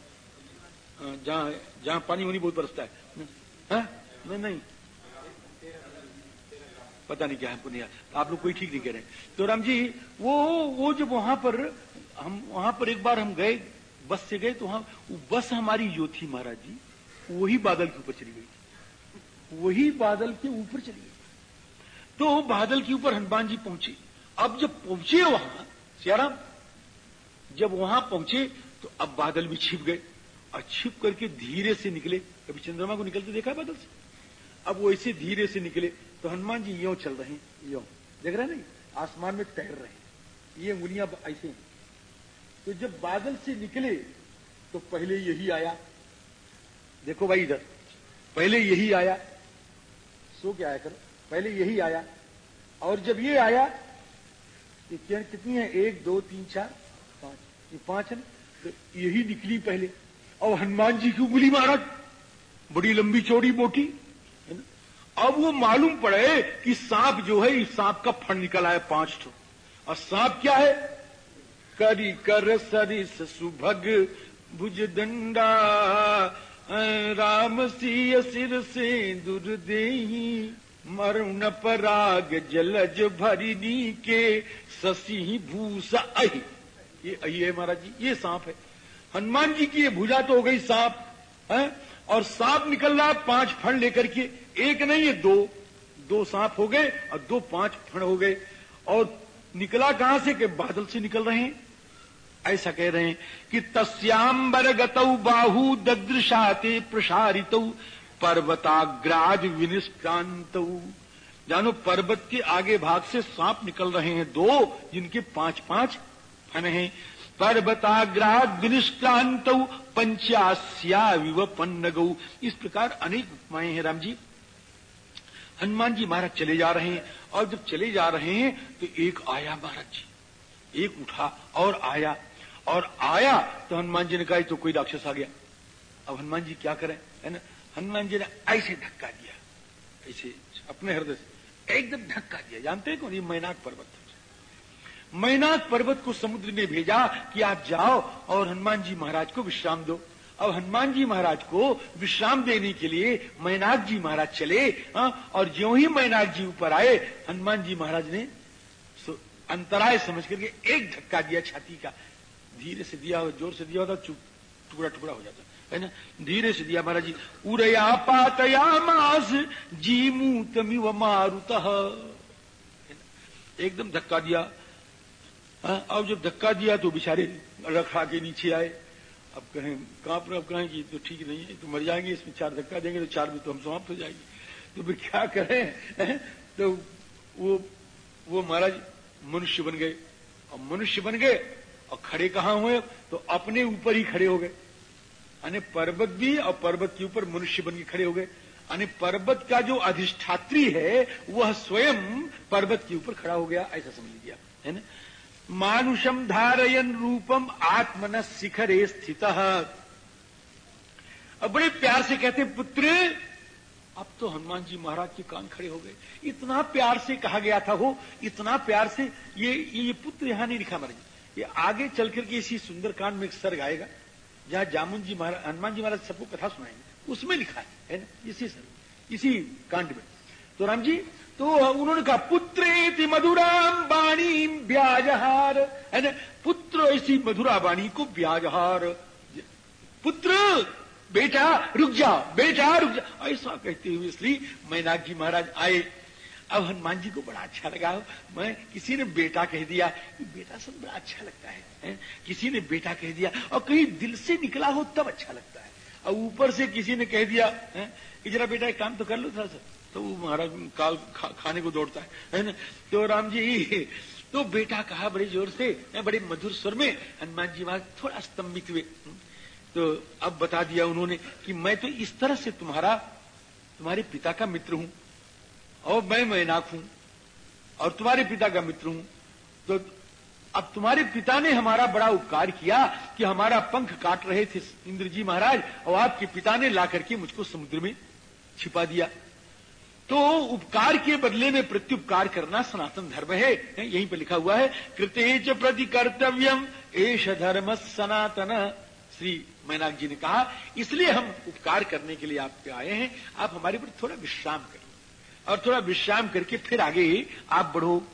जहाँ जहाँ पानी वानी बहुत बरसता है। हाँ? नहीं नहीं। पता नहीं क्या हमको नहीं आप लोग कोई ठीक नहीं कह रहे तो राम जी, वो वो जब वहाँ पर, हम, वहाँ पर एक बार हम गए, बस से गए तो वहाँ, वो बस हमारी जो थी महाराज जी, वही बादल के ऊपर चली गई वही बादल के ऊपर चली गई तो बादल के ऊपर हनुमान जी पहुँचे। अब जब पहुँचे वहाँ, सियाराम, जब वहाँ पहुँचे तो अब बादल भी छिप गए और छिप करके धीरे से निकले। कभी चंद्रमा को निकलते देखा बादल से? अब वो ऐसे धीरे से निकले तो हनुमान जी यो चल रहे हैं, यो। देख रहे नहीं आसमान में तैर रहे हैं। ये उंगलियाँ ऐसे हैं। तो जब बादल से निकले तो पहले यही आया। देखो भाई इधर, पहले यही आया। सो क्या आया करो। पहले यही आया। और जब ये आया ये कितनी है? एक, दो, तीन, चार, पाँच। ये पाँच है तो यही निकली पहले। और हनुमान जी की उंगली महाराज बड़ी लंबी चौड़ी मोटी अब वो मालूम पड़े कि सांप जो है, इस सांप का फण निकल आया पाँच ठो। और सांप क्या है? करी कर सरिस सुभग, भुज दंडा राम सिर से दुर्देही। मरुण पराग जलज भरिनी के ससी भूसा अहि। ये अही है महाराज जी, ये सांप है। हनुमान जी की ये भुजा तो हो गई सांप, है? और सांप निकल रहा पाँच फण लेकर के। एक नहीं है दो। दो सांप हो गए और दो पाँच फण हो गए। और निकला कहाँ से कि बादल से निकल रहे हैं? ऐसा कह रहे हैं कि तस्यांबर गतौ बाहू ददृशाते प्रसारित। पर्वताग्राज विनिष्क्रांत जानो, पर्वत के आगे भाग से सांप निकल रहे हैं। दो जिनके पाँच पाँच फन हैं। पर्वताग्राज विनिष्क्रांत पंचास्या विव पन्नगौ इस प्रकार अनेक उपमाएँ हैं राम जी। हनुमान जी महाराज चले जा रहे हैं। और जब चले जा रहे हैं तो एक आया महाराज जी। एक उठा और आया। और आया तो हनुमान जी ने कहा तो कोई राक्षस आ गया। अब हनुमान जी क्या करें? है ना? हनुमान जी ने ऐसे धक्का दिया, ऐसे अपने हृदय से, एकदम धक्का दिया। जानते हैं कौन? ये मैनाक पर्वत मैनाक पर्वत को समुद्र ने भेजा कि आप जाओ और हनुमान जी महाराज को विश्राम दो। अब हनुमान जी महाराज को विश्राम देने के लिए मैनाक जी महाराज चले, हा? और ज्यो ही मैनाक जी ऊपर आए, हनुमान जी महाराज ने अंतराय समझ करके एक धक्का दिया छाती का। धीरे से दिया ज़ोर से दिया होता टुकड़ा टुकड़ा हो जाता। है ना? धीरे से दिया महाराज जी उड़या पातया मास जी मु तमी व मारुत एकदम धक्का दिया। हाँ, अब जब धक्का दिया तो बेचारे रखा के नीचे आए। अब कहें कहाँ पर अब कहें कि तो ठीक नहीं है तो मर जाएँगे इसमें चार धक्का देंगे तो चार में तो हम समाप्त हो जाएँगे। तो फिर क्या करें तो वो वो महाराज मनुष्य बन गए। और मनुष्य बन गए और खड़े कहाँ हुए? तो अपने ऊपर ही खड़े हो गए। यानी पर्वत भी, और पर्वत के ऊपर मनुष्य बन के खड़े हो गए। यानी पर्वत का जो अधिष्ठात्री है, वह स्वयं पर्वत के ऊपर खड़ा हो गया, ऐसा समझ लिया है ना? मानुषम धारयन रूपम आत्मन शिखरे स्थित। अब बड़े प्यार से कहते पुत्र, अब तो हनुमान जी महाराज के कान खड़े हो गए। इतना प्यार से कहा गया था वो, इतना प्यार से ये ये पुत्र यहाँ नहीं लिखा महाराज ये आगे चल करके इसी सुंदर कांड में एक सर्ग आएगा। जहाँ जामुन जी महाराज, हनुमान जी महाराज सबको कथा सुनाएँगे। उसमें लिखा है है ना? इसी सर्ग इसी कांड में। तो राम जी तो उन्होंने कहा पुत्र मधुराम बाणी ब्याजहार है ना? पुत्र ऐसी मधुरा बाणी को ब्याजहार पुत्र, बेटा, रुक जा, बेटा, रुक जा। ऐसा कहते हुए श्री मैनाक जी महाराज आए। अब हनुमान जी को बड़ा अच्छा लगा मैं किसी ने बेटा कह दिया बेटा सब बड़ा अच्छा लगता है? किसी ने बेटा कह दिया और कहीं दिल से निकला हो तब अच्छा लगता है। और ऊपर से किसी ने कह दिया? कि जरा बेटा एक काम तो कर लो थोड़ा सा। तो वो महाराज काल खा, खाने को दौड़ता है है ना? तो राम जी तो बेटा कहा बड़े ज़ोर से बड़े मधुर स्वर में हनुमान जी महाराज थोड़ा स्तंभित हुए। तो अब बता दिया उन्होंने कि मैं तो इस तरह से तुम्हारा तुम्हारे पिता का मित्र हूँ। और मैं मैनाक हूँ, और तुम्हारे पिता का मित्र हूँ। तो अब तुम्हारे पिता ने हमारा बड़ा उपकार किया कि हमारा पंख काट रहे थे इंद्र जी महाराज, और आपके पिता ने ला करके मुझको समुद्र में छिपा दिया। तो उपकार के बदले में प्रत्युपकार करना सनातन धर्म है यहीं पर लिखा हुआ है, कृतेज प्रति कर्तव्यम एश धर्म सनातन। श्री मैनाक जी ने कहा, इसलिए हम उपकार करने के लिए आप आए हैं, आप हमारे पर थोड़ा विश्राम करें। और थोड़ा विश्राम करके फिर आगे आप बढ़ो।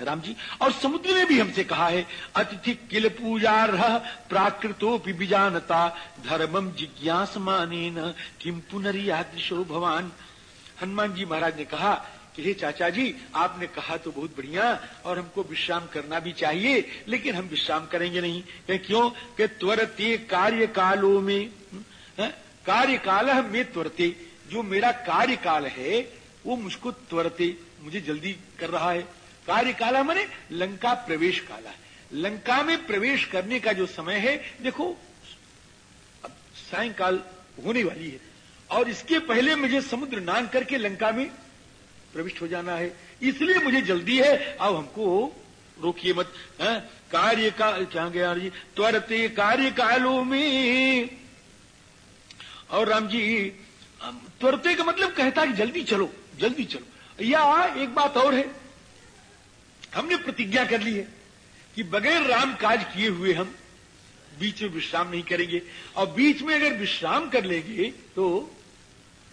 राम जी, और समुद्र ने भी हमसे कहा है, अतिथि किल पूजा रह प्राकृतो बीजानता धर्मम जिज्ञास माने किम पुनरियादृशो भवान। हनुमान जी महाराज ने कहा कि, हे चाचा जी, आपने कहा तो बहुत बढ़िया, और हमको विश्राम करना भी चाहिए, लेकिन हम विश्राम करेंगे नहीं। कि क्यों? कि त्वरते कार्य कालों में कार्य काल में त्वरते। जो मेरा कार्यकाल है, वो मुझको त्वरते मुझे जल्दी कर रहा है। कार्य काला मैंने लंका प्रवेश काला है। लंका में प्रवेश करने का जो समय है, देखो, अब सायकाल होने वाली है। और इसके पहले मुझे समुद्र नान करके लंका में प्रविष्ट हो जाना है। इसलिए मुझे जल्दी है। अब हमको रोकिए मत, है? कार्य का क्या गया जी? त्वरते कार्य कालों में। और राम जी त्वरते का मतलब कहता कि जल्दी चलो जल्दी चलो। या एक बात और है, हमने प्रतिज्ञा कर ली है कि बगैर राम काज किए हुए हम बीच में विश्राम नहीं करेंगे, और बीच में अगर विश्राम कर लेंगे तो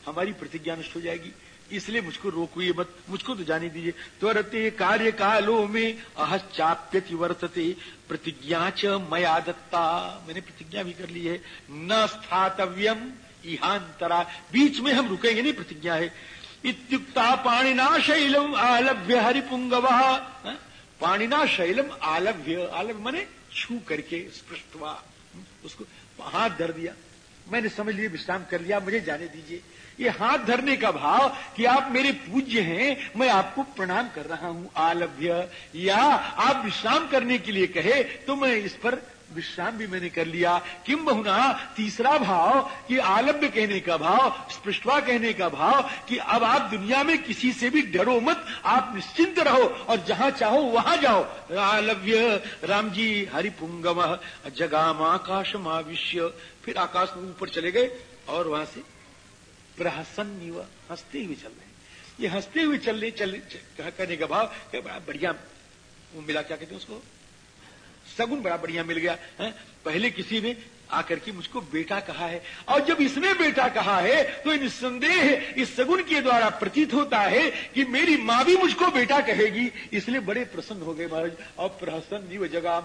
हमारी प्रतिज्ञा नष्ट हो जाएगी। इसलिए मुझको रोकिए मत, मुझको तो जाने दीजिए। त्वरते कार्य कालो में अहश्चाप्यति वर्तते, प्रतिज्ञा च मया दत्ता। मैंने प्रतिज्ञा भी कर ली है। न स्थातव्यम। इहांतरा, बीच में हम रुकेंगे नहीं, प्रतिज्ञा है। इत्युक्ता पाणिना शैलम आलभ्य हरिपुंगव हाँ? पाणिना शैलम आलभ्य आलभ्य मैंने छू करके स्पृष्टवा। उसको हाथ धर दिया। मैंने समझ लिया विश्राम कर लिया, मुझे जाने दीजिए। ये हाथ धरने का भाव कि आप मेरे पूज्य हैं, मैं आपको प्रणाम कर रहा हूँ आलभ्य या आप विश्राम करने के लिए कहे तो मैं इस पर विश्राम भी मैंने कर लिया। किम बहुना? तीसरा भाव कि आलम्य कहने का भाव, स्पृष्टवा कहने का भाव कि अब आप दुनिया में किसी से भी डरो मत, आप निश्चिंत रहो और जहाँ चाहो वहाँ जाओ। आलव्य, राम जी, हरिपुंगम, जगाम आकाशम आविश्य। फिर आकाश में ऊपर चले गए और वहाँ से प्रहसन हँसते हुए चल रहे ये हँसते हुए चलने चल करने का भाव बड़ा बढ़िया मिला क्या कहते हैं उसको? सगुन बड़ा बढ़िया मिल गया, है? पहले किसी ने आकर के मुझको बेटा कहा है, और जब इसने बेटा कहा है तो निस्संदेह इस सगुन के द्वारा प्रतीत होता है कि मेरी माँ भी मुझको बेटा कहेगी। इसलिए बड़े प्रसन्न हो गए महाराज। और प्रसन्न जगह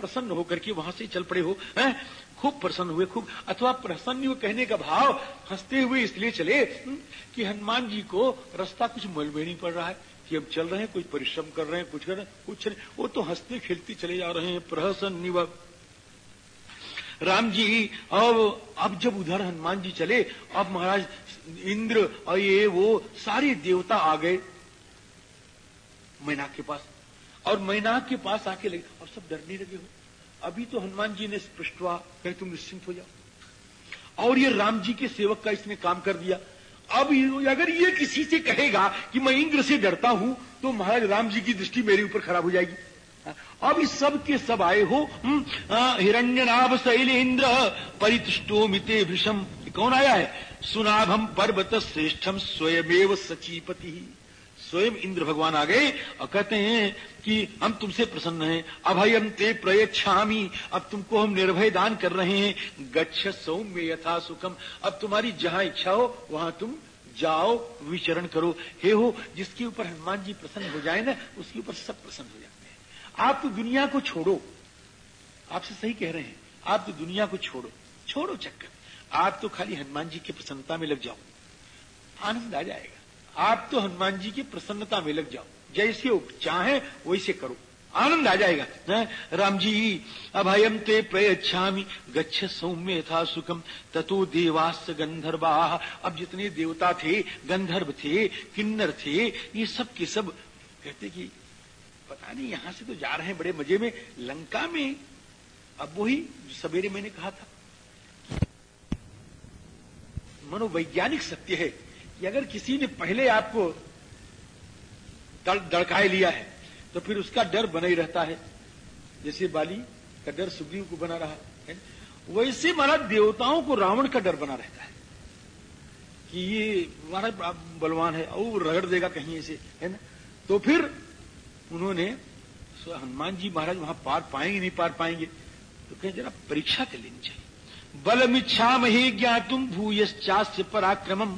प्रसन्न होकर के वहाँ से चल पड़े हो, है? खूब प्रसन्न हुए, खूब। अथवा प्रसन्न कहने का भाव हँसते हुए इसलिए चले कि हनुमान जी को रास्ता कुछ मलबे नहीं पड़ रहा है। कि अब चल रहे हैं, कुछ परिश्रम कर रहे हैं, कुछ कर रहे हैं, कुछ नहीं वो तो हँसते खेलते चले जा रहे हैं, प्रहसन राम जी, अब अब जब उधर हनुमान जी चले, अब महाराज इंद्र और ये, वो सारे देवता आ गए। मैनाक के पास। और मैनाक के पास आके लगे। और सब डरने लगे हो। अभी तो हनुमान जी ने स्पष्ट हुआ कहे, तुम निश्चिंत हो जाओ। और ये राम जी के सेवक का इसने काम कर दिया। अब अगर ये किसी से कहेगा कि मैं इंद्र से डरता हूँ तो महाराज राम जी की दृष्टि मेरे ऊपर खराब हो जाएगी। अब इस सब के सब आए हो हिरण्यनाभ शैल इंद्र, परितुष्टो मिते भृषम कौन आया है? सुनाभम पर्वत श्रेष्ठम स्वयमेव सचीपति। स्वयं इंद्र भगवान आ गए और कहते हैं कि हम तुमसे प्रसन्न हैं। अभयम ते प्रयच्छामी। अब तुमको हम निर्भय दान कर रहे हैं। गच्छ सौम्य यथा सुखम। अब तुम्हारी जहाँ इच्छा हो, वहाँ तुम जाओ, विचरण करो। हे हो, जिसके ऊपर हनुमान जी प्रसन्न हो जाए ना, उसके ऊपर सब प्रसन्न हो जाते हैं। आप तो दुनिया को छोड़ो। आपसे सही कह रहे हैं। आप तो दुनिया को छोड़ो। छोड़ो चक्कर। आप तो खाली हनुमान जी की प्रसन्नता में लग जाओ। आनंद आ जाएगा। आप तो हनुमान जी की प्रसन्नता में लग जाओ। जैसे चाहे, वैसे करो। आनंद आ जाएगा। है? राम जी अभयम ते प्रयच्छामी। गच्छ सौम्य था सुखम ततो देवास गंधर्वा। अब जितने देवता थे, गंधर्व थे, किन्नर थे, ये सब के सब कहते कि, पता नहीं, यहाँ से तो जा रहे हैं बड़े मज़े में। लंका में, अब वही सवेरे मैंने कहा था। मनोवैज्ञानिक सत्य है। कि अगर किसी ने पहले आपको दड़काए लिया है तो फिर उसका डर बना ही रहता है। जैसे बाली का डर सुग्रीव को बना रहा है वैसे महाराज देवताओं को रावण का डर बना रहता है कि ये हमारा बलवान है, और रगड़ देगा कहीं ऐसे, है ना? तो फिर उन्होंने हनुमान जी महाराज वहाँ पार पाएँगे, नहीं पार पाएँगे तो कहें जरा परीक्षा कर लेनी चाहिए। बलमिच्छा मही ज्ञातुम भूयश्चास्य पराक्रमम।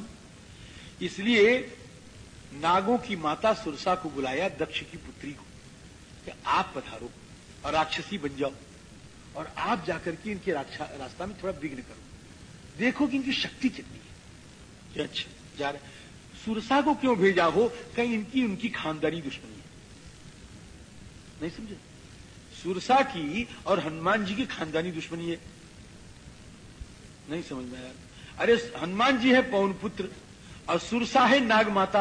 इसलिए नागों की माता सुरसा को बुलाया दक्ष की पुत्री को कि आप पधारो और राक्षसी बन जाओ और आप जाकर के इनके रास्ता में थोड़ा विघ्न करो। देखो कि इनकी शक्ति कितनी है। अच्छा जा रहे। सुरसा को क्यों भेजा हो? कहीं इनकी, उनकी खानदानी दुश्मनी है। नहीं समझे? सुरसा की और हनुमान जी की खानदानी दुश्मनी है। नहीं समझ में यार अरे, हनुमान जी है पवन पुत्र। और सुरसा है नाग माता।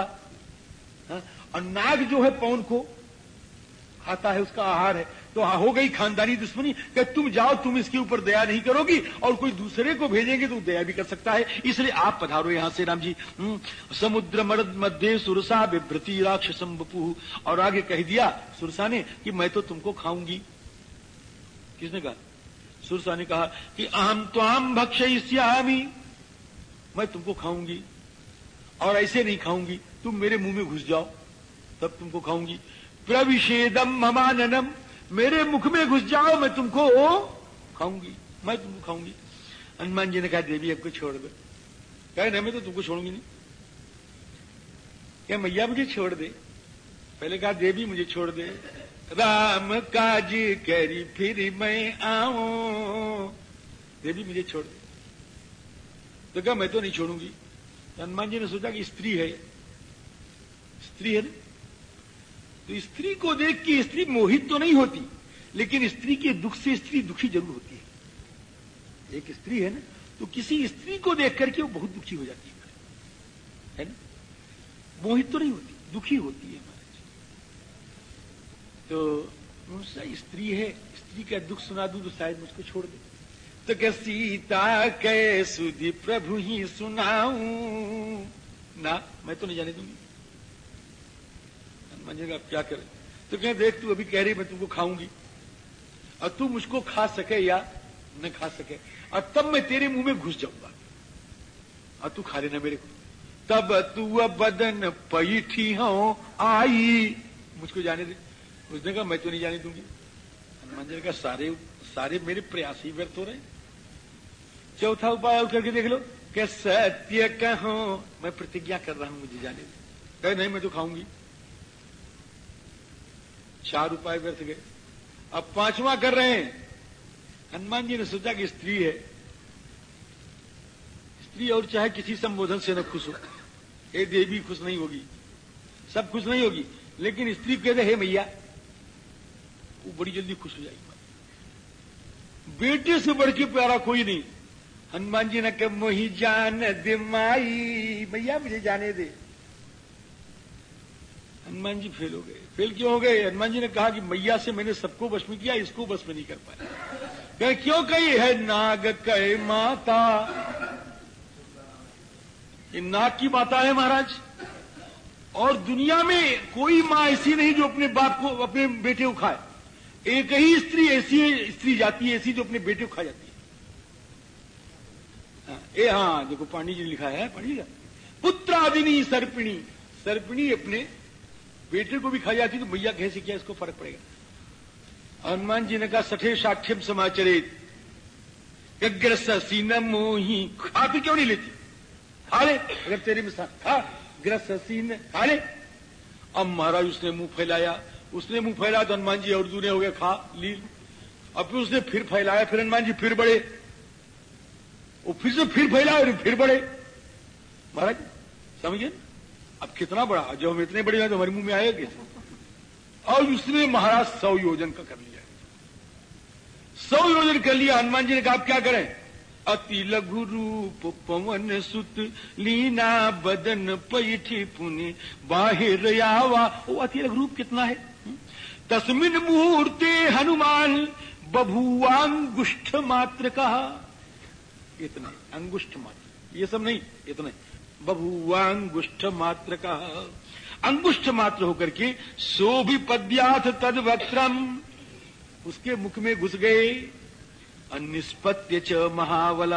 हाँ? और नाग जो है पवन को खाता है उसका आहार है। तो हो गई खानदानी दुश्मनी कि तुम जाओ तुम इसके ऊपर दया नहीं करोगी और कोई दूसरे को भेजेंगे तो दया भी कर सकता है। इसलिए आप पधारो यहाँ से राम जी हम्म, समुद्र मर्द मध्य सुरसा विभ्रति राक्ष और आगे कह दिया सुरसा ने कि मैं तो तुमको खाऊँगी। किसने कहा? सुरसा ने कहा कि अहम तो आम भक्ष मैं तुमको खाऊँगी। और ऐसे नहीं खाऊँगी। तुम मेरे मुँह में घुस जाओ। तब तुमको खाऊँगी। प्रविषेदम ममाननम। मेरे मुख में घुस जाओ, मैं तुमको खाऊँगी। मैं तुमको खाऊँगी। हनुमान जी ने कहा, देवी आपको छोड़ दो। कहे, नहीं, मैं तो तुमको छोड़ूँगी नहीं। क्या मैया, मुझे छोड़ दे। पहले कहा, देवी, मुझे छोड़ दे। राम काज करी, फिर मैं आऊ। देवी, मुझे छोड़ दे। तो क्या मैं तो नहीं छोड़ूँगी। हनुमान जी ने सोचा कि स्त्री है स्त्री है ना तो स्त्री को देख के स्त्री मोहित तो नहीं होती लेकिन स्त्री के दुख से स्त्री दुखी ज़रूर होती है एक स्त्री है ना तो किसी स्त्री को देख करके वो बहुत दुखी हो जाती है है ना मोहित तो नहीं होती दुखी होती है महाराज तो स्त्री है स्त्री का दुख सुना दू तो शायद मुझको छोड़ दे तो क्या सीता कै सुधी प्रभु ही सुनाऊ। ना, मैं तो नहीं जाने दूँगी। हनुमान जी का क्या करे? तो कह, देख, तू अभी कह रही मैं तुमको खाऊँगी। और तू मुझको खा सके या न खा सके। और तब मैं तेरे मुँह में घुस जाऊँगा। और तू खा लेना मेरे को। तब तू अब बदन पैठी हो, आई। मुझको जाने दे। उसने कहा, मैं तो नहीं जाने दूँगी। हनुमान जी कहा, सारे सारे मेरे प्रयास ही व्यर्थ हो रहे चौथा उपाय उठ करके देख लो कि सत्य कहो। मैं प्रतिज्ञा कर रहा हूँ मुझे जाने कहे, नहीं, मैं तो खाऊँगी। चार उपाय व्यर्थ गए। अब पांचवा कर रहे हैं। हनुमान जी ने सोचा कि स्त्री है। स्त्री और चाहे किसी संबोधन से न खुश हो। हे देवी खुश नहीं होगी। सब खुश नहीं होगी। लेकिन स्त्री कहते, हे मैया, वो बड़ी जल्दी खुश हो जाएगी। बेटे से बढ़ के प्यारा कोई नहीं। हनुमान जी ने कहा, मोही जान दे माई, मैया मुझे जाने दे। हनुमान जी फेल हो गए। फेल क्यों हो गए? हनुमान जी ने कहा कि मैया से मैंने सबको बस में किया, इसको बस में नहीं कर पाया। कहे, क्यों कही है नाग कहे माता? ये नाग की माता है महाराज। और दुनिया में कोई माँ ऐसी नहीं जो अपने बाप को, अपने बेटे को खाए। एक ही स्त्री ऐसी स्त्री जाती है ऐसी जो अपने बेटे को खा जाती है। हाँ, ए हाँ देखो पांडी जी ने लिखा है का पुत्रादिनी सर्पिणी सर्पिणी अपने बेटे को भी खा जाती तो मैया कैसे क्या इसको फ़र्क पड़ेगा? हनुमान जी ने कहा सठे साक्ष्यम समाचरित ग्रसी न मोही खा भी क्यों नहीं लेती? खा ले अगर तेरे में खा ग्रसी न खा ले। अब महाराज उसने मुँह फैलाया उसने मुँह फैलाया तो हनुमान जी और दूने हो गए, खा, ली। अब फिर उसने फिर फैलाया, फिर हनुमान जी फिर बड़े वो फिर से फिर फैलाया और फिर बड़े महाराज समझिए अब कितना बड़ा? जब हम इतने बड़े हैं तो हमारे मुँह में आएगा और उसने महाराज सौ योजन का कर लिया। सौ योजन कर लिया। हनुमान जी ने कहा, आप क्या करें? अति लघु रूप पवन सुत, लीना बदन पैठी पुनि, बाहिर आवा वो अति लघु रूप कितना है? तस्मिन मुहूर्ते हनुमान बभुआंगुष्ठ मात्र कहा इतने, अंगुष्ठ मात्र। ये सब नहीं, इतने। बभुआंगुष्ठ मात्र कहा अंगुष्ठ मात्र होकर के सो भी पद्याथ तद वक्त्रम उसके मुख में घुस गए। अनिष्पत्य च महावल।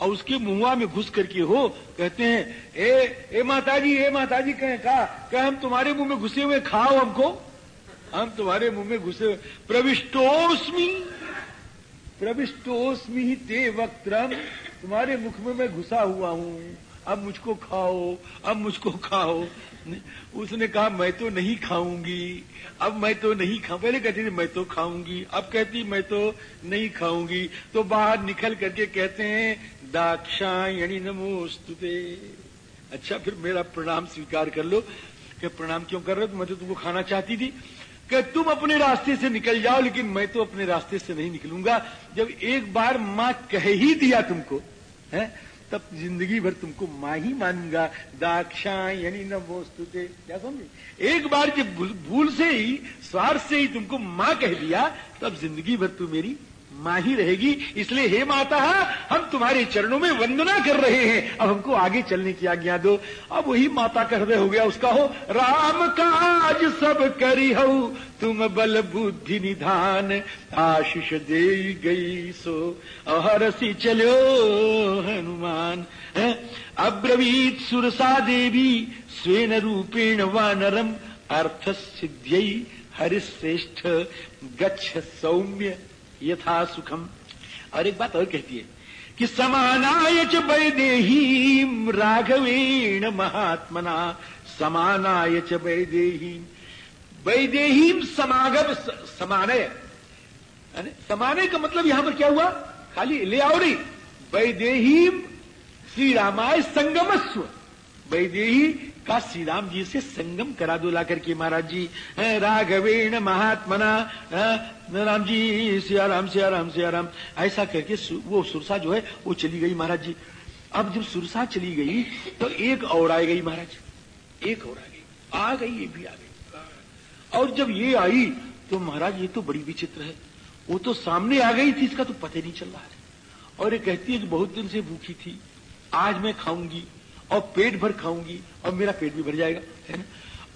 और उसके मुहुआ में घुस करके हो, कहते हैं, ए ए माताजी ए माताजी, कहें, कहा, कह, हम तुम्हारे मुँह में घुसे हुए खाओ हमको। हम तुम्हारे मुँह में घुसे प्रविष्टोस्मी। प्रविष्टोस्मी ही ते वक्त्रम। तुम्हारे मुख में मैं घुसा हुआ हूँ। अब मुझको खाओ, अब मुझको खाओ। उसने कहा, मैं तो नहीं खाऊँगी। अब मैं तो नहीं खाऊं। पहले कहती थी, मैं तो खाऊँगी। अब कहती, मैं तो नहीं खाऊँगी। तो बाहर निकल करके कहते हैं, दाक्षायणी नमोस्तुते अच्छा फिर मेरा प्रणाम स्वीकार कर लो। कि प्रणाम क्यों कर रहे हो? तो मैं तो तुमको खाना चाहती थी। कि तुम अपने रास्ते से निकल जाओ, लेकिन मैं तो अपने रास्ते से नहीं निकलूँगा। जब एक बार माँ कह ही दिया तुमको, है, तब ज़िंदगी भर तुमको माँ ही मानूँगा। दाक्षा यानी न वस्तुते क्या समझे? एक बार जब भूल से ही, स्वार्थ से ही तुमको माँ कह दिया, तब ज़िंदगी भर तू मेरी माँ ही रहेगी, इसलिए हे माता, हम तुम्हारे चरणों में वंदना कर रहे हैं। अब हमको आगे चलने की आज्ञा दो। अब वही माता का हृदय हो गया, उसका हो, राम काज सब करी हो, तुम बल बुद्धि निधान, आशीष दे गई सो। अहरसी चलो हनुमान अब्रवीत सुरसा देवी, स्वेन रूपेण वानरम, अर्थ सिद्ध्य हरिश्रेष्ठ, गच्छ सौम्य यथा सुखम। और एक बात और कहती है कि समानाय च वैदेही राघवेण महात्मना। समानाय च वैदेही। वैदेही समागम समानय। समानय का मतलब यहाँ पर क्या हुआ? खाली ले आओ नहीं। वैदेही श्री रामाय संगमस्व। वैदेही का श्री राम जी से संगम करा दो ला करके महाराज जी। राघवेण महात्मना राम जी सिया राम सिया राम सिया राम ऐसा करके वो सुरसा जो है, वो चली गई महाराज जी। अब जब सुरसा चली गई तो एक और आ गई महाराज। एक और आ गई। आ गई, ये भी आ गई। और जब ये आई तो महाराज, ये तो बड़ी विचित्र है। वो तो सामने आ गई थी, इसका तो पता नहीं चल रहा है। और ये कहती है कि बहुत दिन से भूखी थी। आज मैं खाऊँगी। और पेट भर खाऊँगी, और मेरा पेट भी भर जाएगा, है ना?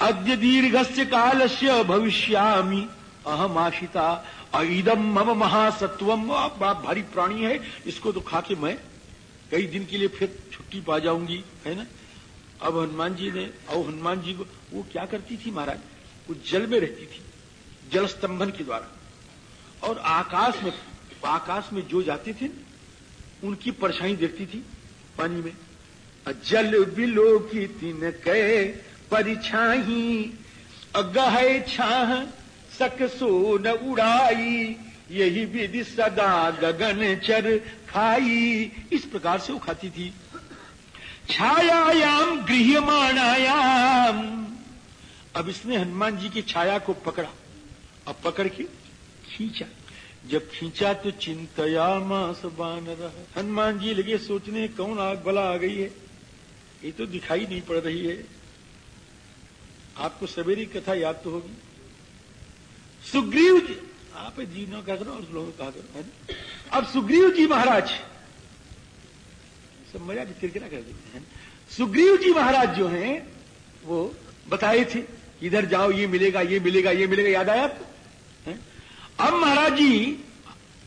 अद्य दीर्घस्य कालस्य भविष्यामी अहम आशिता अदम मम महासत्वम बड़ा भारी प्राणी है, इसको तो खा के मैं कई दिन के लिए फिर छुट्टी पा जाऊँगी, है ना? अब हनुमान जी ने और हनुमान जी को, वो क्या करती थी महाराज? वो जल में रहती थी जल स्तंभन के द्वारा। और आकाश में आकाश में जो जाते थे, उनकी परछाई देखती थी, पानी में। जल बिलो की तीन कै परिछाही अगह छाह सक सो न उड़ाई, यही विधि सदा गगन चर खाई। इस प्रकार से वो खाती थी। छायायाम गृहमाणायाम अब इसने हनुमान जी की छाया को पकड़ा। अब पकड़ के खींचा। जब खींचा तो चिंतया मास बान रहा हनुमान जी लगे सोचने, कौन आग बला आ गई है? ये तो दिखाई नहीं पड़ रही है। आपको सवेरी कथा याद तो होगी। सुग्रीव जी, आप जी न कहा करो और लोगों कहा करो, है अब सुग्रीव जी महाराज, सब मज़ा किरकिरा कर देते हैं सुग्रीव जी महाराज जो हैं, वो बताए थे, इधर जाओ, ये मिलेगा ये मिलेगा ये मिलेगा। याद आया आपको? अब महाराज जी,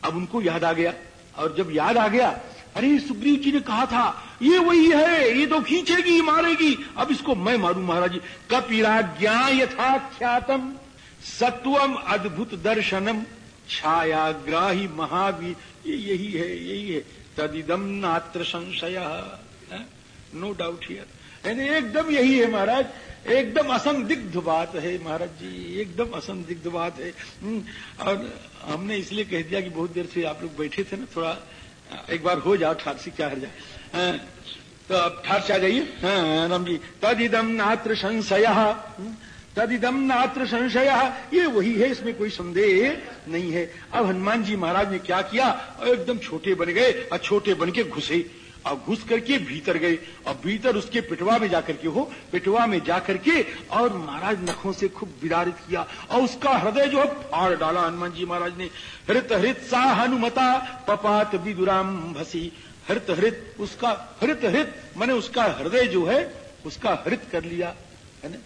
अब उनको याद आ गया, और जब याद आ गया अरे सुग्रीव जी ने कहा था ये वही है ये तो खींचेगी मारेगी। अब इसको मैं मारू महाराज जी। कपिराज्ञा यथा ख्यातम सत्वम अद्भुत दर्शनम छायाग्राही महावीर। ये यही है यही है। तदिदम नात्र संशय नो डाउट हियर यानी एकदम यही है महाराज। एकदम असंदिग्ध बात है महाराज जी। एकदम असंदिग्ध बात है। हम्म, और हमने इसलिए कह दिया कि बहुत देर से आप लोग बैठे थे ना थोड़ा एक बार हो जाओ ठारसी क्या हर जाए। हाँ, तो अब ठारसी आ जाइए। हाँ, राम जी। तदिदम नात्र संशय। तद तदिदम नात्र संशय। ये वही है इसमें कोई संदेह नहीं है। अब हनुमान जी महाराज ने क्या किया? एकदम छोटे बन गए और छोटे बन के घुसे। और घुस करके भीतर गए। और भीतर उसके पिटवा में जाकर के हो, पिटवा में जाकर के और महाराज नखों से खूब विदारित किया और उसका हृदय जो फाड़ डाला हनुमान जी महाराज ने। हृत हृत सा हनुमता पपात विदुराम भसी। हृत हृत उसका, हृत हृत, मैंने उसका हृदय जो है, उसका हृत कर लिया, है ना?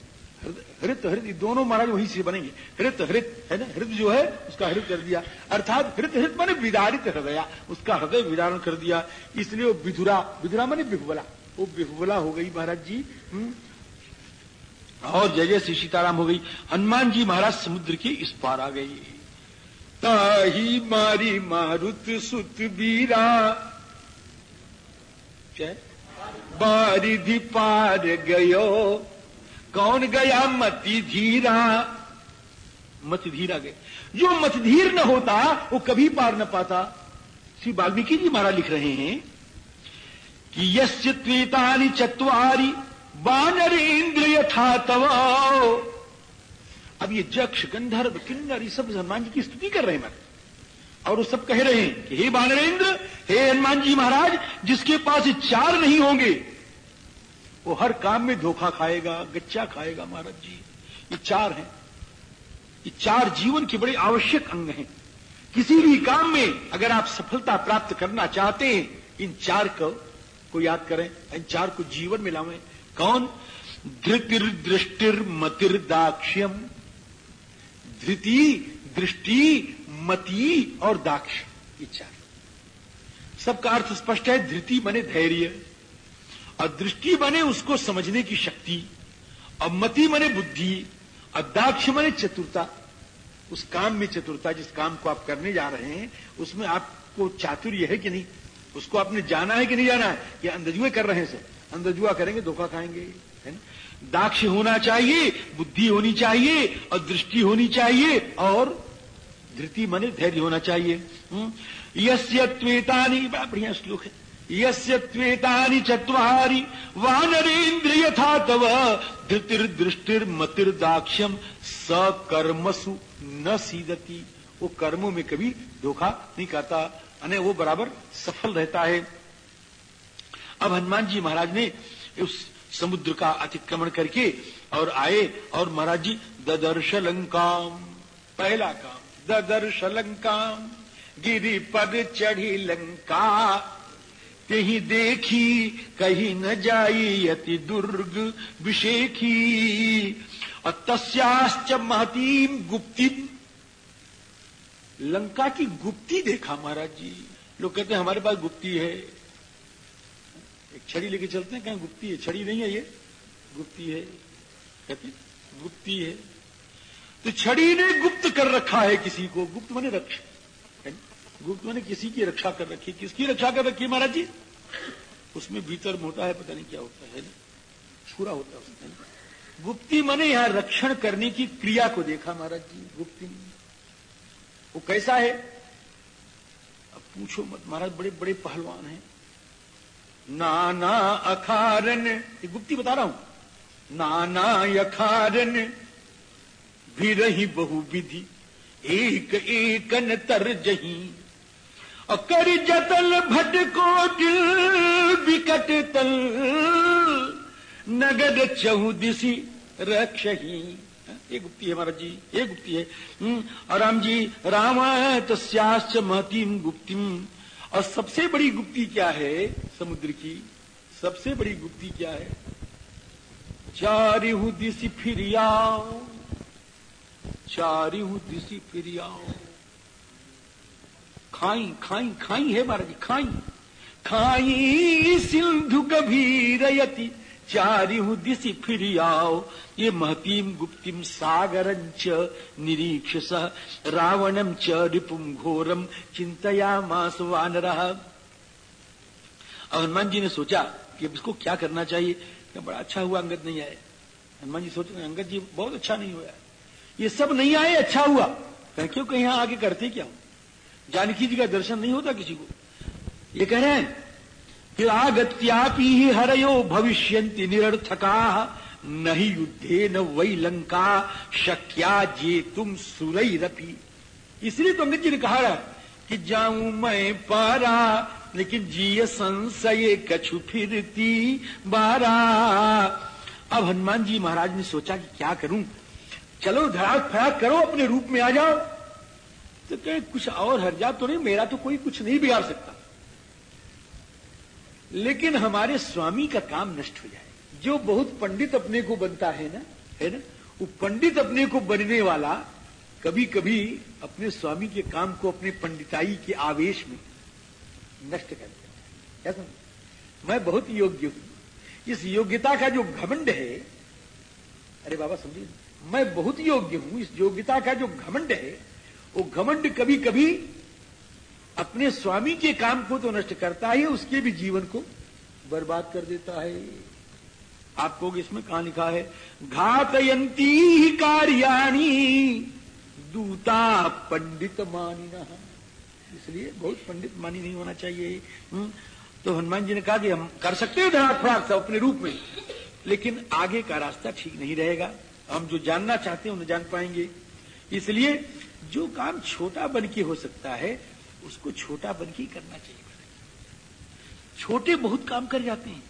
हृत हृत दोनों महाराज वही से बनेंगे। हृत हृत, है ना? हृदय जो है, उसका हृत कर दिया। अर्थात हृत हृत माने विदारित हृदय। उसका हृदय विदारण कर दिया। इसलिए वो विधुरा विधुरा माने बिहुबला वो बिहुबला हो गई महाराज जी हुँ? और जय जय श्री सीताराम हो गई। हनुमान जी महाराज समुद्र के इस पार आ गई ताही मारी मारुत सुत बीरा। बारिधि पार गयो। कौन गया मति धीरा मत धीरा गए। जो मतधीर न होता, वो कभी पार न पाता। श्री वाल्मीकि जी महाराज लिख रहे हैं कि यस्य त्वेतानि चतवारी बानरेन्द्र यथा तव अब ये जक्ष, गंधर्व, किन्नर, ये सब हनुमान जी की स्तुति कर रहे हैं और वो सब कह रहे हैं कि हे बानरेंद्र हे हनुमान जी महाराज, जिसके पास चार नहीं होंगे वो हर काम में धोखा खाएगा गच्चा खाएगा महाराज जी। ये चार हैं। ये चार जीवन के बड़े आवश्यक अंग हैं। किसी भी काम में अगर आप सफलता प्राप्त करना चाहते हैं इन चार को, को याद करें इन चार को जीवन में लावें। कौन? धृतिर दृष्टिर मतिर दाक्ष्यम धृति दृष्टि मति और दाक्ष ये चार। सबका अर्थ स्पष्ट है धृति मने धैर्य। और दृष्टि बने उसको समझने की शक्ति और मति मने बुद्धि और दाक्ष मने चतुरता। उस काम में चतुरता, जिस काम को आप करने जा रहे हैं, उसमें आपको चातुर्य है कि नहीं? उसको आपने जाना है कि नहीं जाना है? या अंधजुए कर रहे हैं सर। अंधजुआ करेंगे, धोखा खाएँगे, है ना? दाक्ष होना चाहिए, बुद्धि होनी चाहिए और दृष्टि होनी चाहिए, और धृति मने धैर्य होना चाहिए। हम्म। यस्य त्वेतानी बड़ा बढ़िया श्लोक है। यस्य त्वेतानि चत्वारि वानरेन्द्र यथा तव धृतिर्दृष्टिर्मतिर्दाक्ष्यम सकर्मसु न सीदती। वो कर्मों में कभी धोखा नहीं करता अने वो बराबर सफल रहता है। अब हनुमान जी महाराज ने उस समुद्र का अतिक्रमण करके और आए, और महाराज जी ददर्श लंकाम पहला काम ददर्श लंकाम गिरी पर चढ़ी लंका कहीं देखी, कहीं न जाई अति दुर्ग विषेखी। तस्याश्च महतीम गुप्ती। लंका की गुप्ती देखा महाराज जी। लोग कहते हैं, हमारे पास गुप्ती है। एक छड़ी लेके चलते हैं, कहीं, गुप्ती है, छड़ी नहीं है ये। गुप्ती है। कहते गुप्ती है। तो छड़ी ने गुप्त कर रखा है किसी को। गुप्त मैंने रक्षा गुप्त, मैंने किसी की रक्षा कर रखी, किसकी रक्षा कर रखी महाराज जी? उसमें भीतर मोटा है, पता नहीं क्या होता है छुरा होता है उसमें गुप्ती मैंने यहाँ रक्षण करने की क्रिया को देखा महाराज जी, गुप्ती वो कैसा है? अब पूछो मत, महाराज, बड़े बड़े पहलवान हैं। नाना अखारन, ये गुप्ती बता रहा हूँ। नाना अखारन भी रही बहु विधि एक एक न तर जही। कर जतल भटको दिल विकट तल नगद चौदिशी रक्षही ये गुप्ती है महाराज जी ये गुप्ती है। हम्म, और राम जी राम तस्याश्च महतीम गुप्तिम। और सबसे बड़ी गुप्ती क्या है समुद्र की? सबसे बड़ी गुप्ती क्या है? चारिहु दिशी फिर आओ। चारिहु दिशी फिर आओ। खाई खाई खाई है महाराज, खाई। खाई सिंधु गभीरयति चारिहु दिशि फिर आओ। ये महतीम गुप्तिम सागरंच निरीक्ष सह रावणम च रिपुम घोरम चिंतया मास वानर। हनुमान जी ने सोचा कि अब इसको क्या करना चाहिए? कि बड़ा अच्छा हुआ, अंगद नहीं आए। हनुमान जी सोच रहे अंगद जी, बहुत अच्छा नहीं हुआ। ये सब नहीं आए अच्छा हुआ। क्यों, कहीं आगे करते क्या जानकी जी का दर्शन नहीं होता किसी को। ये कह रहे हैं कि आगत्यापी ही हरयो भविष्यंति निरर्थका, नहीं युद्धे न वही लंका, शक्या जे तुम सुरई रपी इसलिए तो अंगद जी ने कहा कि जाऊँ मैं पारा, लेकिन जी संशय कछु फिरती बारा। अब हनुमान जी महाराज ने सोचा कि क्या करूँ? चलो धड़ाक फड़ाक करो, अपने रूप में आ जाओ। तो कहे, कुछ और हर्जा तो नहीं, मेरा तो कोई कुछ नहीं बिगाड़ सकता। लेकिन हमारे स्वामी का काम नष्ट हो जाए। जो बहुत पंडित अपने को बनता है ना है ना, वो पंडित अपने को बनने वाला कभी कभी अपने स्वामी के काम को अपने पंडिताई के आवेश में नष्ट कर देता है। क्या मैं बहुत योग्य हूँ। इस योग्यता का जो घमंड है, अरे बाबा समझिए, मैं बहुत योग्य हूँ। इस योग्यता का जो घमंड है वो घमंड कभी कभी अपने स्वामी के काम को तो नष्ट करता है, उसके भी जीवन को बर्बाद कर देता है। आपको इसमें कहा लिखा है? घातयंती कार्याणी दूता पंडित मानी इसलिए बहुत पंडित मानी नहीं होना चाहिए। हुँ? तो हनुमान जी ने कहा कि हम कर सकते हैं धड़ाक अपने रूप में, लेकिन आगे का रास्ता ठीक नहीं रहेगा। हम जो जानना चाहते हैं, उन्हें जान पाएँगे। इसलिए जो काम छोटा बन के हो सकता है उसको छोटा बन के करना चाहिए। छोटे बहुत काम कर जाते हैं।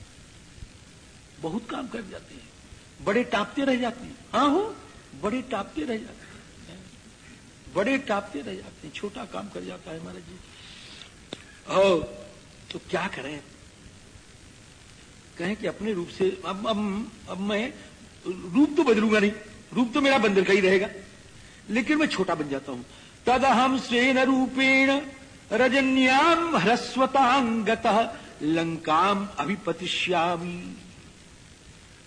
बहुत काम कर जाते हैं। बड़े टापते रह जाते हैं। हाँ हो बड़े टापते रह जाते हैं। बड़े टापते रह जाते हैं। छोटा काम कर जाता है महाराज जी। और तो क्या करें? कहें कि अपने रूप से अब अब, अब मैं रूप तो बदलूँगा नहीं। रूप तो मेरा बंदर का ही रहेगा। लेकिन मैं छोटा बन जाता हूँ। तद हम स्वेन रूपेण रजन्याम ह्रस्वतांगत लंकाम अभिपतिश्यामी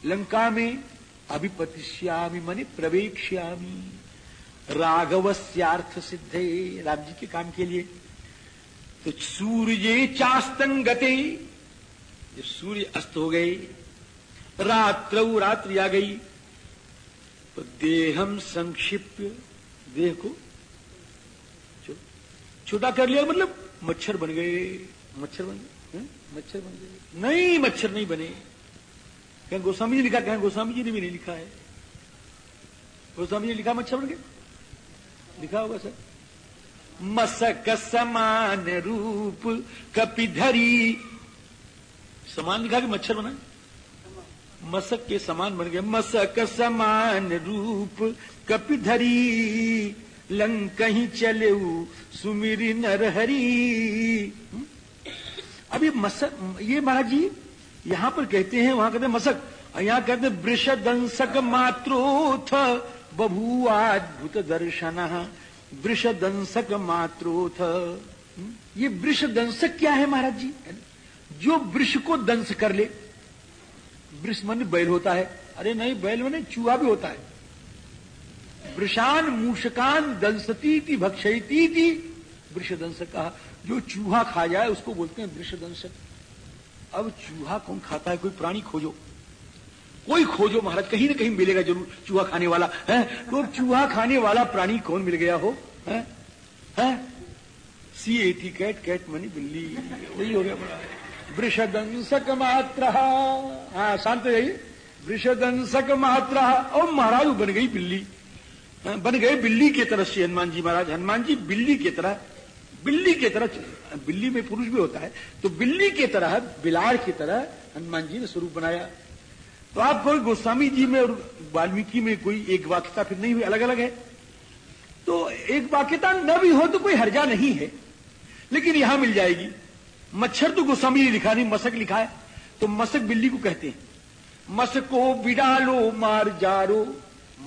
लंका में अभिपतिश्यामी मने प्रवेक्ष्यामी। राघवस्यार्थ सिद्धे राम जी के काम के लिए। तो सूर्य चास्तंगते, जब सूर्य अस्त हो गए, रात्र रात्रि आ गई तो देहम संक्षिप्त देह को छोटा कर लिया मतलब मच्छर बन गए। मच्छर बन गए? मच्छर बन गए। नहीं मच्छर नहीं बने। कहीं गोस्वामी जी लिखा कहीं गोस्वामी जी ने भी नहीं लिखा है। गोस्वामी जी लिखा मच्छर बन गए? लिखा होगा सर। मसक समान रूप कपिधरी। समान लिखा कि मच्छर बना? मसक के समान बन गए। मसक समान रूप कपिधरी, लंग कहीं चले सुमिरी नरहरी। अब ये मसक, ये महाराज जी, यहाँ पर कहते हैं, वहाँ कहते हैं मसक यहाँ कहते वृष दंसक मात्रोथ बभुआद्भुत दर्शन। वृष दंसक मात्रोथ ये वृष दंसक क्या है महाराज जी? जो वृक्ष को दंश कर ले वृक्ष मन बैल होता है। अरे नहीं बैल में चूहा भी होता है। वृषान मूषकान दंसती थी भक्षयती थी वृक्ष कहा। जो चूहा खा जाए उसको बोलते हैं वृक्ष अब चूहा कौन खाता है? कोई प्राणी खोजो। कोई खोजो महाराज कहीं ना कहीं मिलेगा ज़रूर चूहा खाने वाला। है? तो चूहा खाने वाला प्राणी कौन मिल गया हो? है, है? C A T cat cat money बिल्ली। वही हो गया। वृषदंसक मात्र हाँ शांत जाइए वृषदंसक मात्र और महाराज बन गई बिल्ली। बन गए बिल्ली के तरह से हनुमान जी, महाराज। हनुमान जी, बिल्ली की तरह, बिल्ली की तरह बिल्ली में पुरुष भी होता है। तो बिल्ली की तरह, बिलाड़ की तरह हनुमान जी ने स्वरूप बनाया। तो आप कोई गोस्वामी जी में और वाल्मीकि में कोई एक वाक्यता फिर नहीं हुई अलग अलग है। तो एक वाक्यता न भी हो तो कोई हर्जा नहीं है। लेकिन यहाँ मिल जाएगी। मच्छर तो गोस्वामी ने लिखा नहीं मसक लिखा है। तो मसक बिल्ली को कहते हैं। मसको बिडालो मार जारो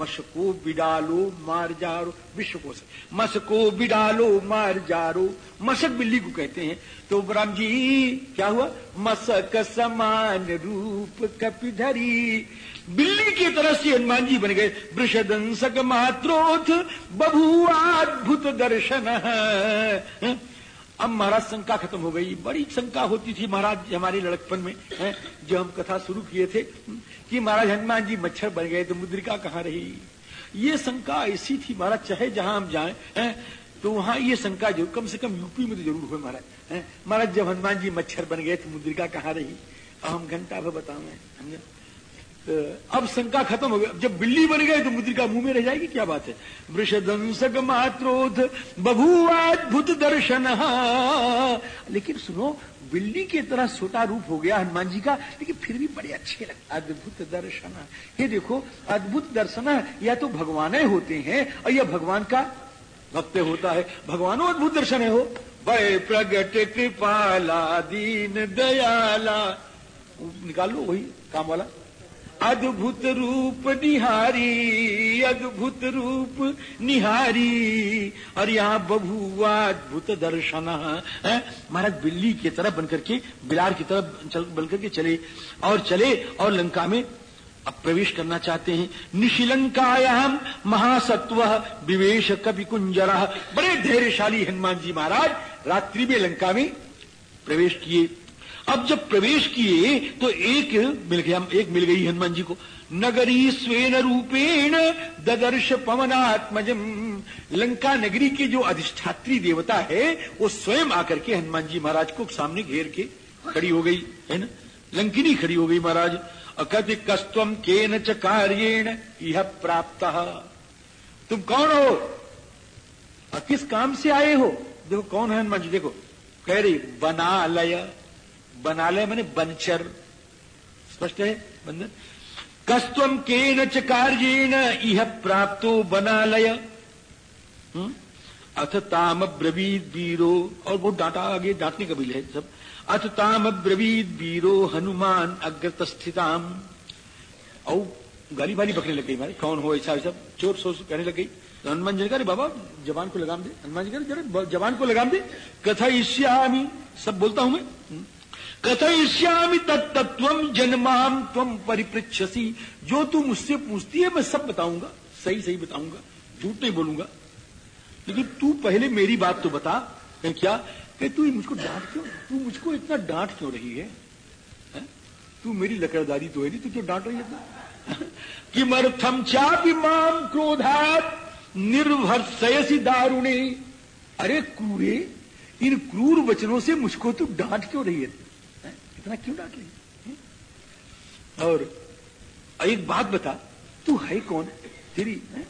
मशको बिडालो मार जारो, विश्व को मसको बिडालो मार जारो मशक बिल्ली को कहते हैं। तो राम जी, क्या हुआ? मसक समान रूप कपिधरी। बिल्ली की तरह से हनुमान जी बन गए। वृषदंसक मात्रोथ बभुआ अद्भुत दर्शन। अब महाराज शंका खत्म हो गई। बड़ी शंका होती थी महाराज हमारे लड़कपन में, है जो हम कथा शुरू किए थे, कि महाराज हनुमान जी मच्छर बन गए तो मुद्रिका कहाँ रही? ये शंका ऐसी थी महाराज, चाहे जहाँ हम जाए तो वहाँ ये शंका जो कम से कम यूपी में तो ज़रूर हुए महाराज महाराज, जब हनुमान जी मच्छर बन गए तो मुद्रिका कहाँ रही? हम घंटा भर बताऊ समझे? अब शंका खत्म हो गई। जब बिल्ली बन गए तो मुद्रिका मुँह में रह जाएगी, क्या बात है? वृषदंसक मात्रोध बभुआद्भुत दर्शन। लेकिन सुनो, बिल्ली की तरह छोटा रूप हो गया हनुमान जी का, लेकिन फिर भी बड़े अच्छे लगते अद्भुत दर्शन। ये देखो, अद्भुत दर्शन, या तो भगवान होते हैं, और यह भगवान का भक्त होता है। भगवानो अद्भुत दर्शन है हो। बड़े प्रगट कृपाला, दीन दयाला। निकाल लो वही काम वाला। अद्भुत रूप निहारी, अद्भुत रूप निहारी। और यहाँ बभुआ अद्भुत दर्शन महाराज बिल्ली की तरफ़ बनकर के बिलार की तरफ़ बनकर के चले। और चले और लंका में अब प्रवेश करना चाहते हैं। निशिलंकायाम महासत्व विवेश कवि कुंजरा। बड़े धैर्यशाली हनुमान जी महाराज, रात्रि में लंका में प्रवेश किए। अब जब प्रवेश किए तो एक मिल गया, एक मिल गई हनुमान जी को। नगरी स्वेन रूपेण ददर्श पवनात्मजम लंका नगरी के जो अधिष्ठात्री देवता है, वो स्वयं आकर के हनुमान जी महाराज को सामने घेर के खड़ी हो गई, है ना? लंकिनी खड़ी हो गई महाराज। अकति कस्तम के न च कार्येण यह प्राप्त। तुम कौन हो? किस काम से आए हो? देखो, कौन है हनुमान जी? देखो, कह रही बनालय बनालय मैंने बनचर स्पष्ट है? बंधन? कस्तम के न च कार्येण, इह प्राप्तो बनालय। हम्म? अथ ताम ब्रवीद वीरो और वो डांटा आगे, डांटने का भी है सब। अथ ताम ब्रवीद वीरो हनुमान अग्रत स्थिताम औ, गाली बाली पकड़ने लग गई मारे कौन हो ऐसा सब चोर सोच कहने लग गई। तो हनुमान जी कहा बाबा, जवान को लगाम दे, हनुमान जी कह जरा जवान को लगाम दे कथा ईश्यामी सब बोलता हूँ मैं। हम्म? कथयिष्यामि तत्तत्व जन्माम तम परिपृक्षसी जो तू मुझसे पूछती है मैं सब बताऊँगा। सही सही बताऊँगा। झूठ नहीं बोलूँगा। लेकिन तू पहले मेरी बात तो बता। क्या? कि तू मुझको डांट क्यों? तू मुझको इतना डांट क्यों रही है, है? तू मेरी लकड़दारी तो है नहीं तू क्यों डांट रही है कि मर्थम चापि माम क्रोधात निर्भर दारुणे। अरे क्रूरे इन क्रूर वचनों से मुझको तू डांट क्यों रही है? इतना क्यों डांट रही और एक बात बता तू है कौन? तेरी है?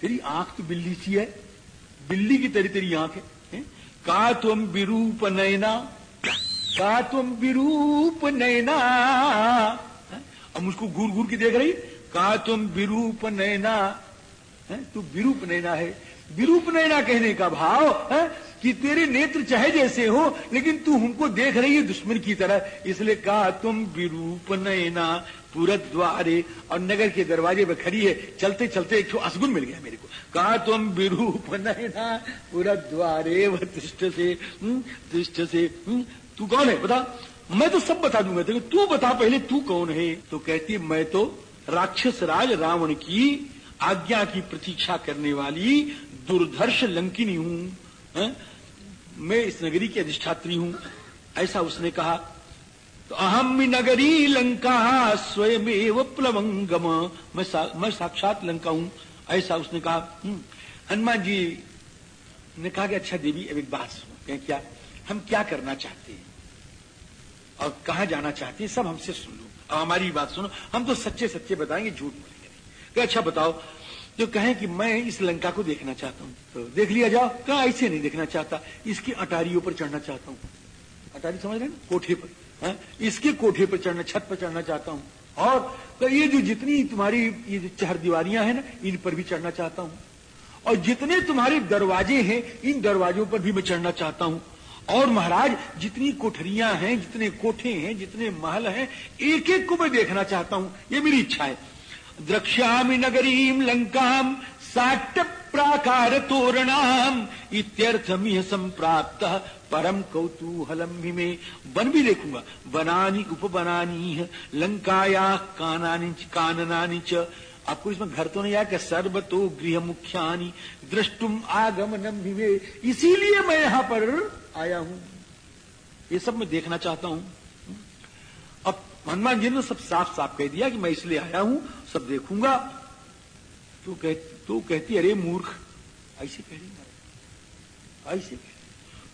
तेरी आँख तो बिल्ली सी है। बिल्ली की तरह तेरी आँख है, है? का तुम विरूप नैना का तुम विरूप नैना अब मुझको घूर घूर के देख रही? का तुम विरूप नैना है? तू विरूप नैना है। विरूप नैना कहने का भाव है? कि तेरे नेत्र चाहे जैसे हो लेकिन तू हमको देख रही है दुश्मन की तरह। इसलिए कहा तुम विरूप नैना पूरा द्वारे और नगर के दरवाजे पर खड़ी है। चलते चलते एक असगुन मिल गया मेरे को। कहा तुम विरूप नैना पूरा द्वारे व तिष्ट से हम्म, तिष्ट से हम्म, तू कौन है? बता। मैं तो सब बता दूँगा तेरे तू बता पहले तू कौन है? तो कहती मैं तो राक्षस राज रावण की आज्ञा की प्रतीक्षा करने वाली दुर्धर्ष लंकिनी हूँ। मैं इस नगरी की अधिष्ठात्री हूँ ऐसा उसने कहा। तो अहम नगरी लंका स्वयं प्लवंगम। मैं सा, मैं साक्षात लंका हूँ ऐसा उसने कहा। हम्म। हनुमान जी ने कहा कि अच्छा देवी अब एक बात सुनो क्या हम क्या करना चाहते हैं? और कहा जाना चाहते हैं सब हमसे सुन लो। और हमारी बात सुनो हम तो सच्चे सच्चे बताएँगे झूठ बोलेंगे अच्छा बताओ जो कहें कि मैं इस लंका को देखना चाहता हूँ। तो देख लिया जाओ, कहा ऐसे नहीं देखना चाहता? इसकी अटारियों पर चढ़ना चाहता हूँ। अटारी समझ रहे ना? कोठे पर, है? इसके कोठे पर चढ़ना, छत पर चढ़ना चाहता हूँ। और तो ये जो जितनी तुम्हारी ये जो चहर दीवारियाँ हैं ना, इन पर भी चढ़ना चाहता हूँ। और जितने तुम्हारे दरवाजे हैं, इन दरवाजों पर भी मैं चढ़ना चाहता हूँ। और महाराज, जितनी कोठरियाँ हैं, जितने कोठे हैं, जितने महल हैं एक एक को मैं देखना चाहता हूँ। ये मेरी इच्छा है। द्रक्ष्यामि नगरीम लंकाम साट प्राकार तोरणाम संप्राप्त परम कौतूहलम में। वन भी देखूँगा। बनानी उपबनानी लंकाया कानानी काननानी च। आपको इसमें घर तो नहीं आया कि सर्वतो गृह मुख्यानी दृष्टुम आगमनम भी इसीलिए मैं यहाँ पर आया हूँ। ये सब मैं देखना चाहता हूँ। अब हनुमान जी ने सब साफ़ साफ़ कह दिया कि मैं इसलिए आया हूँ सब देखूँगा। तू कह, तू कहती, अरे मूर्ख, ऐसे कह रही ऐसे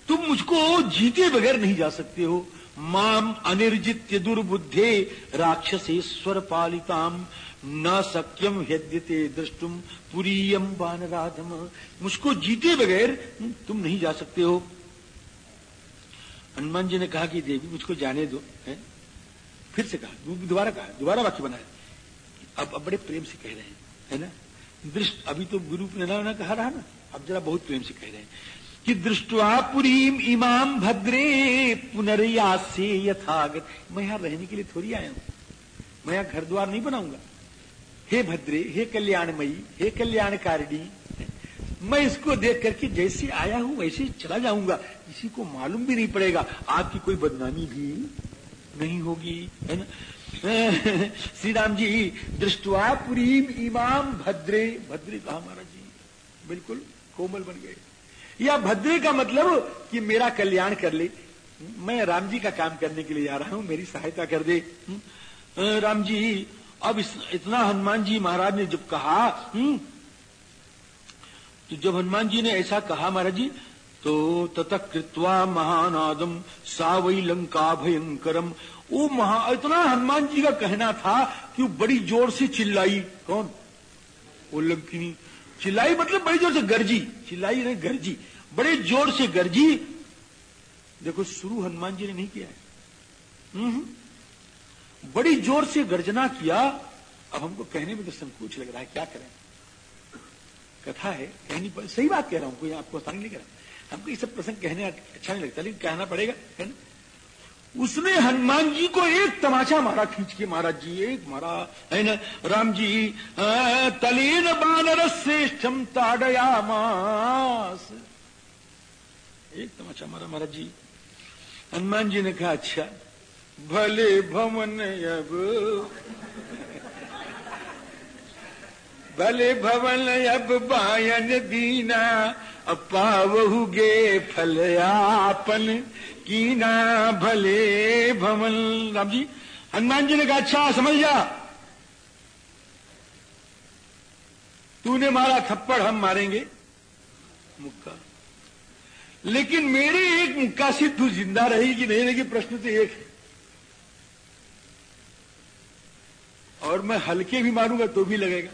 तुम मुझको जीते बगैर नहीं जा सकते हो। माम अनिर्जित्य दुर्बुद्धे राक्षसेश्वर पालिताम। न सक्यम यद्यते दृष्टुम पुरीयम बानराधम मुझको जीते बगैर तुम नहीं जा सकते हो। हनुमान जी ने कहा कि, देवी, मुझको जाने दो, है? फिर से कहा दोबारा कहा, दोबारा वाक्य बनाया। अब अब बड़े प्रेम से कह रहे हैं, है ना? दृष्ट, अभी तो गुरु ने ना कहा रहा ना अब जरा बहुत प्रेम से कह रहे हैं कि दृष्टवा पुरीम इमाम भद्रे पुनरिया से यथागत। मैं यहाँ रहने के लिए थोड़ी आया हूँ। मैं यहाँ घर द्वार नहीं बनाऊँगा। हे भद्रे, हे कल्याणमयी, हे कल्याणकारिणी, मैं इसको देख करके जैसे आया हूँ, वैसे चला जाऊँगा। किसी को मालूम भी नहीं पड़ेगा। आपकी कोई बदनामी भी नहीं होगी, है ना? [LAUGHS] श्री राम जी दृष्टवा पुरीम इमाम भद्रे। भद्रे कहा महाराज जी? बिल्कुल कोमल बन गए। या भद्रे का मतलब कि मेरा कल्याण कर ले। मैं राम जी का काम करने के लिए जा रहा हूँ मेरी सहायता कर दे। राम जी अब इतना हनुमान जी महाराज ने जब कहा हम्म, तो जब हनुमान जी ने ऐसा कहा महाराज जी तो तथा कृत्वा महानादम सा वही लंका भयंकरम वो महा, इतना हनुमान जी का कहना था कि वो बड़ी ज़ोर से चिल्लाई। कौन? वो लंकिनी चिल्लाई मतलब बड़ी ज़ोर से गर्जी। चिल्लाई नहीं गर्जी। बड़े ज़ोर से गर्जी। देखो, शुरू हनुमान जी ने नहीं किया है। हम्म। बड़ी ज़ोर से गर्जना किया। अब हमको कहने में तो संकोच लग रहा है, क्या करें? कथा है, कहनी सही बात कह रहा हूँ, कोई आपको आसानी नहीं कर। रहा हमको ये सब प्रसंग कहने अच्छा नहीं लगता, लेकिन कहना पड़ेगा, है ना? उसने हनुमान जी को एक तमाचा मारा, खींच के महाराज जी, एक मारा। है ना? राम जी तलीन बानर श्रेष्ठम ताड़यामास एक तमाचा मारा महाराज जी। हनुमान जी ने कहा अच्छा भले भवन अब, भले भवन अब बायन दीना पावहुगे फल आपन। कीना भले भवन। राम जी, हनुमान जी ने कहा अच्छा समझ जा तूने मारा थप्पड़, हम मारेंगे। मुक्का। लेकिन मेरे एक मुक्का से तू ज़िंदा रहेगी नहीं रहेगी प्रश्न तो एक है। और मैं हल्के भी मारूँगा तो भी लगेगा।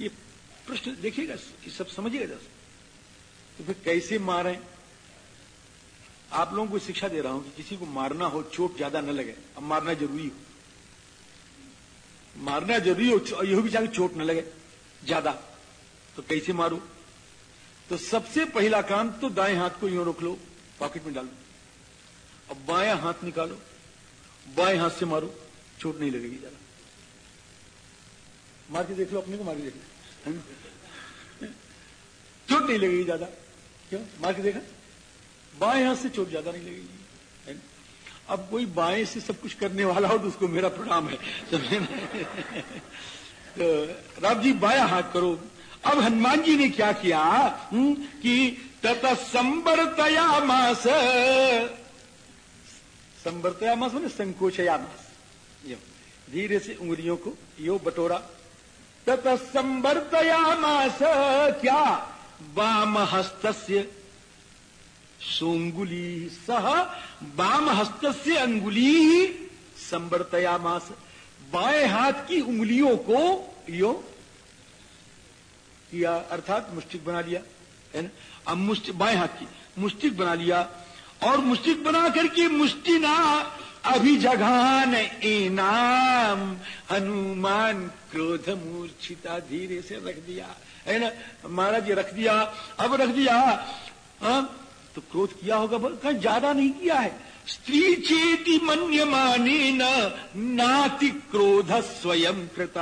ये प्रश्न देखिएगा सब समझिएगा जैसे तो फिर कैसे मारे? आप लोगों को शिक्षा दे रहा हूँ कि किसी को मारना हो, चोट ज़्यादा न लगे। अब मारना ज़रूरी हो। मारना ज़रूरी हो यह भी चाहे चोट न लगे, ज़्यादा। तो कैसे मारो? तो सबसे पहला काम तो दाएँ हाथ को यूँ रोक लो, पॉकेट में डालो अब बाया हाथ निकालो, बाएँ हाथ से मारो, चोट नहीं लगेगी ज़्यादा। मार के देख लो, अपने को मार के देख लो। चोट नहीं लगेगी ज़्यादा। क्यों? मार के देखा? बाएँ हाथ से चोट ज़्यादा नहीं लगेगी अब कोई बाएँ से सब कुछ करने वाला हो तो उसको मेरा प्रणाम है। तो राम जी बाया हाथ करो। अब हनुमान जी ने क्या किया? हम्म, कि तथा संबरतया मास। संबरतया मास मैंने संकोचया मास। धीरे से उंगलियों को यो बटोरा। तथा संबरतया मास क्या? वाम हस्त सोंगुली सह वाम हस्त से अंगुली संबरतया मास। बाएँ हाथ की उंगलियों को यो किया अर्थात मुस्टिक बना लिया, है ना? अब मुष्टि, बाएँ हाथ की मुस्टिक बना लिया, और मुस्टिक बना करके मुष्टि ना अभी जघान इनाम हनुमान क्रोध मूर्छिता धीरे से रख दिया, है ना? महाराज रख दिया, अब रख दिया, हा? तो क्रोध किया होगा कहीं ज़्यादा नहीं किया है। स्त्री चेती मानी न नाति क्रोध स्वयं कृत।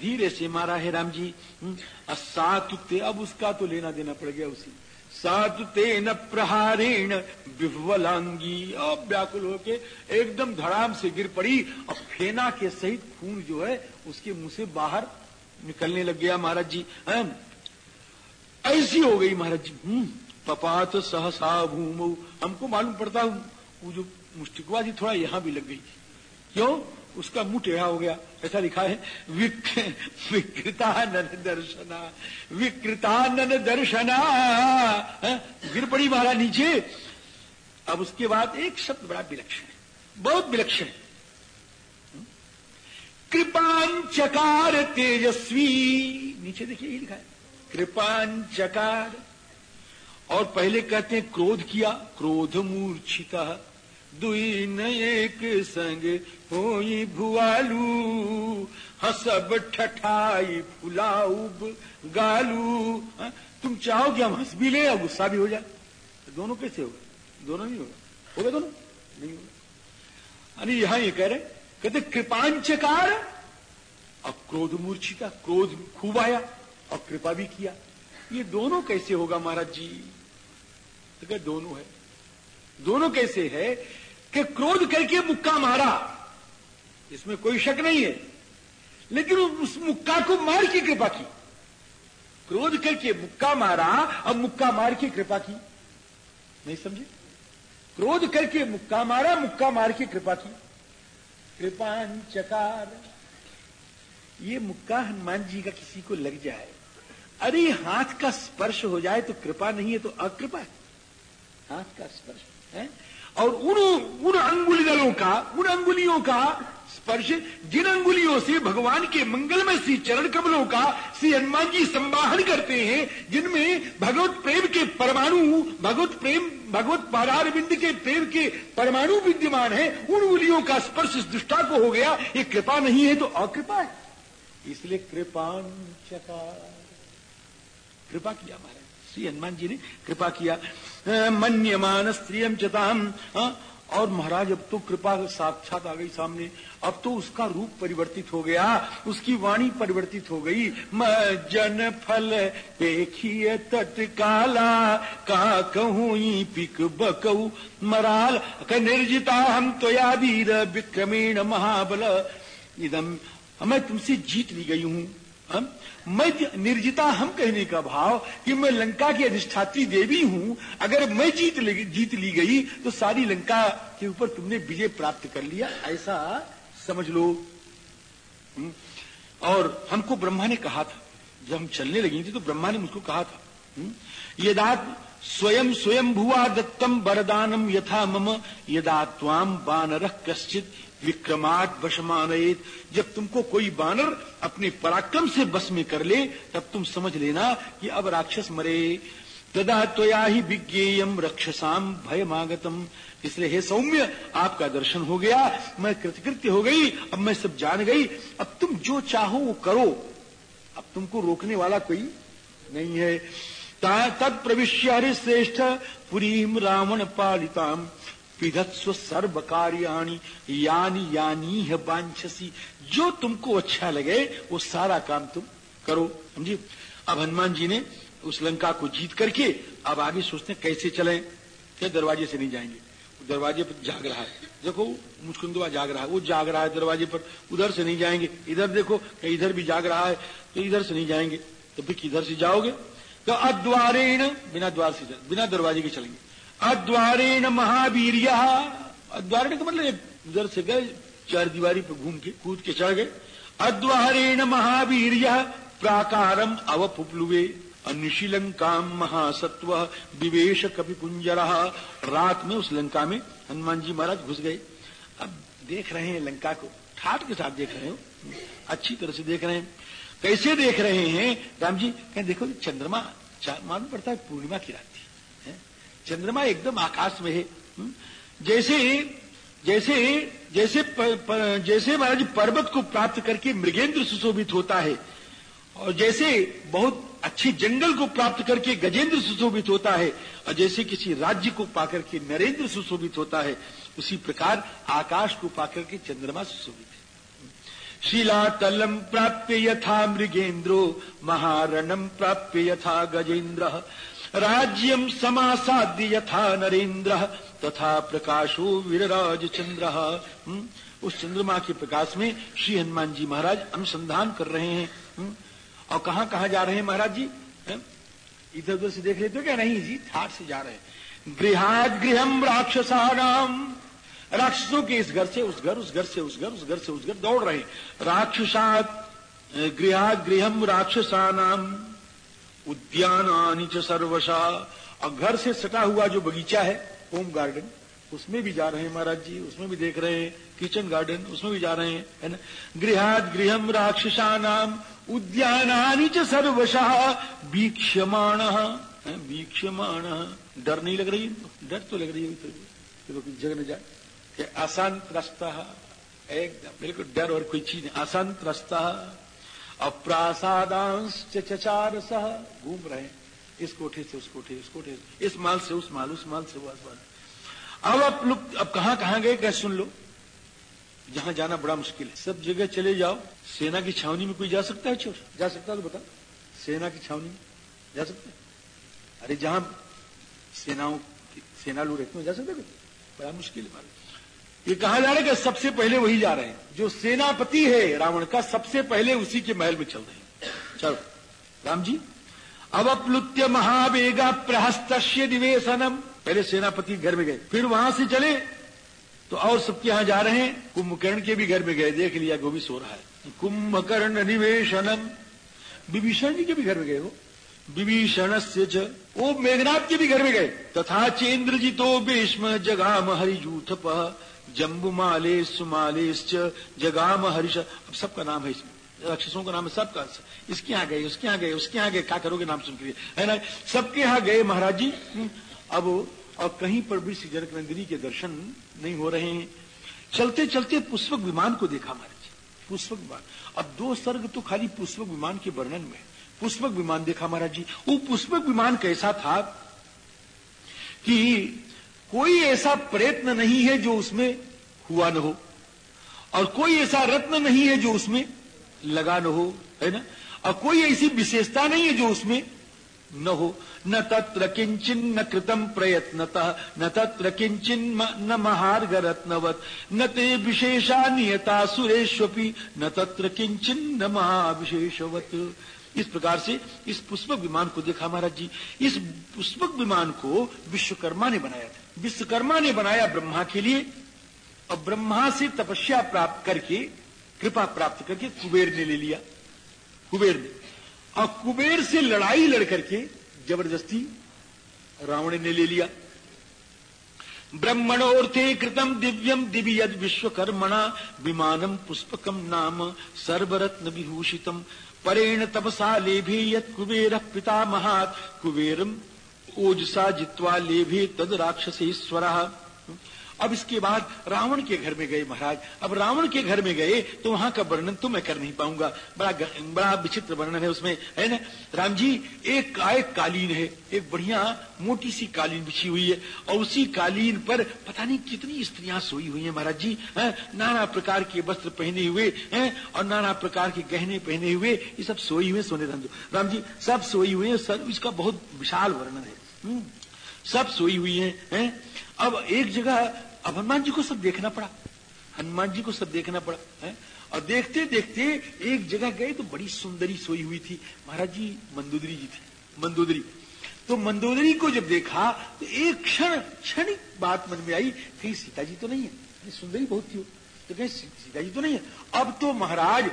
धीरे से मारा है राम जी हम्म, सातुते अब उसका तो लेना देना पड़ गया उसी। सातुते न प्रहारेण विह्वलांगी। अब व्याकुल होके एकदम धड़ाम से गिर पड़ी। और फेना के सहित खून जो है उसके मुँह से बाहर निकलने लग गया महाराज जी। ऐसी हो गई महाराज जी। हम्म, पपात सहसा भूम। हमको मालूम पड़ता हूँ वो जो मुस्टिकबाजी थोड़ा यहाँ भी लग गई क्यों? उसका मुँह टेढ़ा हो गया। ऐसा लिखा है विक, विकृतानन दर्शना विकृतानन दर्शना गिर पड़ी मारा नीचे। अब उसके बाद एक शब्द बड़ा विलक्षण है बहुत विलक्षण है। कृपांचकार तेजस्वी नीचे देखिए ये लिखा है कृपांचकार और पहले कहते हैं क्रोध किया। क्रोध मूर्छिता। दुई न एक संग हो भुआलू। हसब ठठाई फुलाऊब गालू। हा? तुम चाहो कि हम हंस भी ले और गुस्सा भी हो जाए? तो दोनों कैसे होगा? दोनों नहीं होगा। होगा दोनों? नहीं होगा। अरे, यहाँ ये कह रहे कहते कृपांचकार। और क्रोध मूर्छिता, क्रोध खूब आया और कृपा भी किया। ये दोनों कैसे होगा, महाराज जी? तो क्या दोनों है? दोनों कैसे है कि क्रोध करके मुक्का मारा? इसमें कोई शक नहीं है। लेकिन उस मुक्का को मार की कृपा की। क्रोध करके मुक्का मारा, अब मुक्का मार की कृपा की। नहीं समझे? क्रोध करके मुक्का मारा, मुक्का मार की कृपा की। कृपांचकार ये मुक्का हनुमान जी का किसी को लग जाए। अरे हाथ का स्पर्श हो जाए तो कृपा नहीं है तो अकृपा है। हाथ का स्पर्श, है? और उन उन अंगुली का, उन अंगुलियों का स्पर्श, जिन अंगुलियों से भगवान के मंगलमय श्री चरण कमलों का श्री हनुमान जी संवाहन करते हैं, जिनमें भगवत प्रेम के परमाणु, भगवत प्रेम, भगवत पारार बिंद के प्रेम के परमाणु विद्यमान है, उन उंगलियों का स्पर्श इस दुष्टा को हो गया, ये कृपा नहीं है तो अकृपा है। इसलिए कृपान कृपा किया महाराज, श्री हनुमान जी ने कृपा किया। मन्यमान स्त्रियम चताम और महाराज, अब तो कृपा साक्षात आ गई सामने। अब तो उसका रूप परिवर्तित हो गया। उसकी वाणी परिवर्तित हो गई। जन फल देखिए तत्काला। का कहूँ पिक बकऊ मराल। निर्जिता हम तो यादीर विक्रमेण महाबल। इदम मैं तुमसे जीत ली गई हूँ। मैं निर्जिता, हम कहने का भाव कि मैं लंका की अधिष्ठात्री देवी हूँ अगर मैं जीत जीत ली गई तो सारी लंका के ऊपर तुमने विजय प्राप्त कर लिया ऐसा समझ लो हम्म। और हमको ब्रह्मा ने कहा था, जब हम चलने लगी थी तो ब्रह्मा ने मुझको कहा था हम्म। यदा स्वयं स्वयं भुआ दत्तम वरदानम यथा मम, यदा त्वाम बानर कश्चित विक्रमाट वशमानयत। जब तुमको कोई बानर अपने पराक्रम से बस में कर ले, तब तुम समझ लेना कि अब राक्षस मरे। तदा त्वया ही विज्ञेयम रक्षसाम भयमागतम। इसलिए हे सौम्य, आपका दर्शन हो गया। मैं कृतकृत्य हो गई। अब मैं सब जान गई। अब तुम जो चाहो वो करो। अब तुमको रोकने वाला कोई नहीं है। तत्प्रविश्य हरिश्रेष्ठ पुरीम रावण पालिताम। पिधत्स्व सर्व कार्याणी यानी यानी है बांछसी जो तुमको अच्छा लगे, वो सारा काम तुम करो, समझी? अब हनुमान जी ने उस लंका को जीत करके अब आगे सोचते कैसे चले? क्या दरवाजे से नहीं जाएँगे? दरवाजे पर जाग रहा है। देखो मुचकुंदवा जाग रहा है। वो जाग रहा है दरवाजे पर। उधर से नहीं जाएँगे। इधर देखो, कहीं इधर भी जाग रहा है तो इधर से नहीं जाएँगे। तो फिर किधर से जाओगे? तो अद्वारेण, बिना द्वार से बिना दरवाजे के चलेंगे। अद्वारेण महावीर अद्वारेण का मतलब उधर से गए, चार दीवारी पर घूम के, कूद के चढ़ गए। अद्वारेण महावीर प्राकारम अवपुप्लुवे निशिलंका महासत्व विवेश कपि कुंजरा रात में उस लंका में हनुमान जी महाराज घुस गए। अब देख रहे हैं लंका को, ठाट के साथ देख रहे हो। अच्छी तरह से देख रहे हैं। कैसे देख रहे हैं? राम जी, कहें, देखो, चंद्रमा मालूम पड़ता है पूर्णिमा की रात थी। चंद्रमा एकदम आकाश में है हम्म? जैसे जैसे जैसे पर, पर, जैसे महाराज पर्वत को प्राप्त करके मृगेंद्र सुशोभित होता है और जैसे बहुत अच्छे जंगल को प्राप्त करके गजेंद्र सुशोभित होता है और जैसे किसी राज्य को पाकर के नरेंद्र सुशोभित होता है उसी प्रकार आकाश को पाकर के चंद्रमा सुशोभित है शिलातलम प्राप्य यथा मृगेन्द्रो महारणम प्राप्य यथा गजेन्द्र राज्यम समासाद्य यथा नरेन्द्र, तथा प्रकाशो वीरराज चंद्र उस चंद्रमा के प्रकाश में श्री हनुमान जी महाराज अनुसंधान कर रहे हैं। और कहाँ कहाँ जा रहे हैं महाराज जी? इधर उधर से देख लेते हो क्या? नहीं जी ठाट से जा रहे हैं। गृहाद गृहम राक्षसाणाम राक्षसों के इस घर से, उस घर उस घर से, उस घर उस घर से, उस घर दौड़ रहे राक्षसात गृहाद गृहम राक्षसानाम उद्यान सर्वशा। और घर से सटा हुआ जो बगीचा है होम गार्डन उसमें भी जा रहे हैं महाराज जी, उसमें भी देख रहे हैं किचन गार्डन उसमें भी जा रहे हैं, है ना? गृहाद गृहम राक्षसा नाम, उद्यानानी च सर्वशः। वीक्षमाण वीक्षमाण डर नहीं लग रही डर तो लग रही है तो जग न जाए अशांत रास्ता एकदम, बिल्कुल डर और कोई चीज़ नहीं। अशांत रास्ता अप्रासादांश चचार सह घूम रहे इस कोठे से उस कोठे उस कोठे इस माल से, उस माल उस माल से, उस माल। अब आप लोग, अब कहाँ कहाँ गए? कैसे सुन लो। जहाँ जाना बड़ा मुश्किल है। सब जगह चले जाओ। सेना की छावनी में कोई जा सकता है चोर? जा सकता है तो बता सेना की छावनी में जा सकते है? अरे जहाँ सेनाओं सेना लोग रहते हैं जा सकते बड़ा मुश्किल है ये कहा जा रहा है कि सबसे पहले वही जा रहे हैं। जो सेनापति है रावण का, सबसे पहले उसी के महल में चल रहे हैं। चलो, राम जी, अवप्लुत्य महावेगा प्रहस्त निवेशनम। पहले सेनापति घर में गए, फिर वहाँ से चले। तो और सबके यहाँ जा रहे हैं, कुंभकर्ण के भी घर में गए। देख लिया वो भी सो रहा है। कुंभकर्ण निवेशनम। विभीषण जी के भी घर में गए हो विभीषण से वो मेघनाथ के भी घर में गए। तथा चेन्द्र जी तो भीष्म जगाम हरिजूथ जम्बुमाले सुमालेश्च जगाम हरिश अब सबका नाम है इसमें। राक्षसों का नाम है सबका। इसके यहाँ गए, उसके यहाँ गए, उसके यहाँ गए। क्या करोगे नाम सुन के है ना? सबके यहाँ गए महाराज जी। अब और कहीं पर भी श्री जनक नंदिनी के दर्शन नहीं हो रहे हैं। चलते चलते पुष्पक विमान को देखा महाराज जी। पुष्पक विमान। अब दो सर्ग तो खाली पुष्पक विमान के वर्णन में। पुष्पक विमान देखा महाराज जी। वो पुष्पक विमान कैसा था कि कोई ऐसा प्रयत्न नहीं है जो उसमें हुआ न हो। और कोई ऐसा रत्न नहीं है जो उसमें लगा न हो, है ना? और कोई ऐसी विशेषता नहीं है जो उसमें न हो। न तत्र किंचिन न कृतम प्रयत्नतः, न तत्र किंचिन न महार्ग रत्नवत न ते विशेषा नियता सुरेश्वपी न तत्र किंचिन न महाविशेषवत। इस प्रकार से इस पुष्पक विमान को देखा महाराज जी। इस पुष्पक विमान को विश्वकर्मा ने बनाया था। विश्वकर्मा ने बनाया ब्रह्मा के लिए, और ब्रह्मा से तपस्या प्राप्त करके, कृपा प्राप्त करके कुबेर ने ले लिया। कुबेर ने। और कुबेर से लड़ाई लड़ करके ज़बरदस्ती रावण ने ले लिया। ब्रह्मणोर्थे कृतम दिव्यम दिव्य विश्वकर्मणा, विमानम पुष्पकम नाम सर्वरत्न विभूषितम परेण तपसा लेभे यत कुबेर पिता महात कुबेरम ओजसा जित्वा लेभे तद राक्षसेश्वर अब इसके बाद रावण के घर में गए महाराज। अब रावण के घर में गए तो वहाँ का वर्णन तो मैं कर नहीं पाऊँगा। बड़ा बड़ा विचित्र वर्णन है उसमें, है ना? राम जी एक एक कालीन है, एक बढ़िया मोटी सी कालीन बिछी हुई है और उसी कालीन पर पता नहीं कितनी स्त्रियाँ सोई हुई हैं महाराज जी, है? नाना प्रकार के वस्त्र पहने हुए, है? और नाना प्रकार के गहने पहने हुए, ये सब सोई हुए सोने राम जी सब सोई हुए सब, इसका बहुत विशाल वर्णन है। सब सोई हुई है, है? अब एक जगह अब हनुमान जी को सब देखना पड़ा। हनुमान जी को सब देखना पड़ा है? और देखते देखते एक जगह गए तो बड़ी सुंदरी सोई हुई थी। महाराज जी मंदोदरी जी थे। मंदोदरी। तो मंदोदरी को जब देखा तो एक क्षण क्षणिक बात मन में आई कहीं सीता जी तो नहीं है। सुंदरी बहुत थी तो कहीं सीता जी तो नहीं है। अब तो महाराज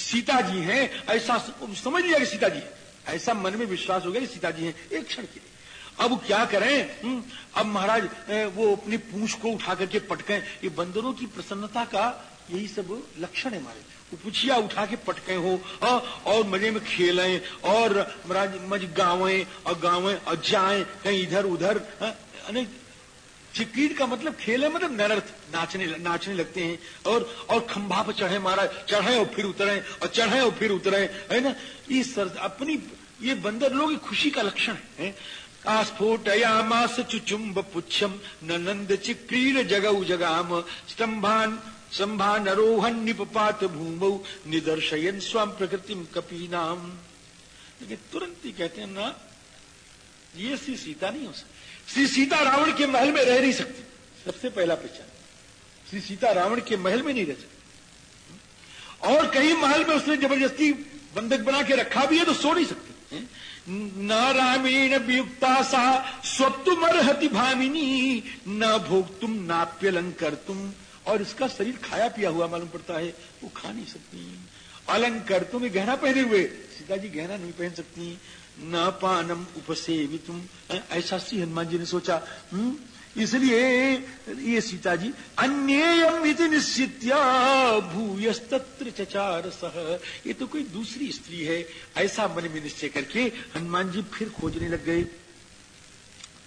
सीता जी हैं ऐसा समझ लिया कि सीता जी है। ऐसा मन में विश्वास हो गया सीता जी हैं एक क्षण के लिए। अब क्या करें? हुँ? अब महाराज वो अपनी पूछ को उठा करके पटके। ये बंदरों की प्रसन्नता का यही सब लक्षण है हमारे पुछिया उठा के पटके हो आ, और मज़े में खेलें और महाराज मज गावे और गावे और जाए कहीं इधर उधर चिकीट का मतलब खेल है मतलब नरर्थ। नाचने नाचने लगते हैं और और खंभा पर चढ़े महाराज चढ़े और फिर उतरे, और चढ़े और फिर उतरे, है ना? ये सर अपनी, ये बंदर लोग खुशी का लक्षण है आस्फोटयामास चुचुम्ब पुच्छम नंद चिक्रीर जगऊ जगाम, स्तंभान संभान अरोहन निपात भूमौ, निदर्शयन स्वम प्रकृतिम कपीनाम। लेकिन तुरंत ही कहते हैं ना, ये श्री सीता नहीं हो सकती। श्री सीता रावण के महल में रह नहीं सकती। सबसे पहला पहचान। श्री सीता रावण के महल में नहीं रह सकती। और कहीं महल में उसने ज़बरदस्ती बंधक बना के रखा भी है तो सो नहीं सकती। न वियुक्ता सा, स्वप्तुमर्हति भामिनी, न भोगतुम नाप्यलंकर तुम और इसका शरीर खाया पिया हुआ मालूम पड़ता है, वो खा नहीं सकती। अलंकर तुम गहना पहने हुए। सीता जी गहना नहीं पहन सकती। न पानम उपसेवी तुम ऐसा श्री हनुमान जी ने सोचा हम्म इसलिए ये सीता जी अन्यम इति निश्चित्या भूयस्तत्र चचार सह ये तो कोई दूसरी स्त्री है। ऐसा मन में निश्चय करके हनुमान जी फिर खोजने लग गए।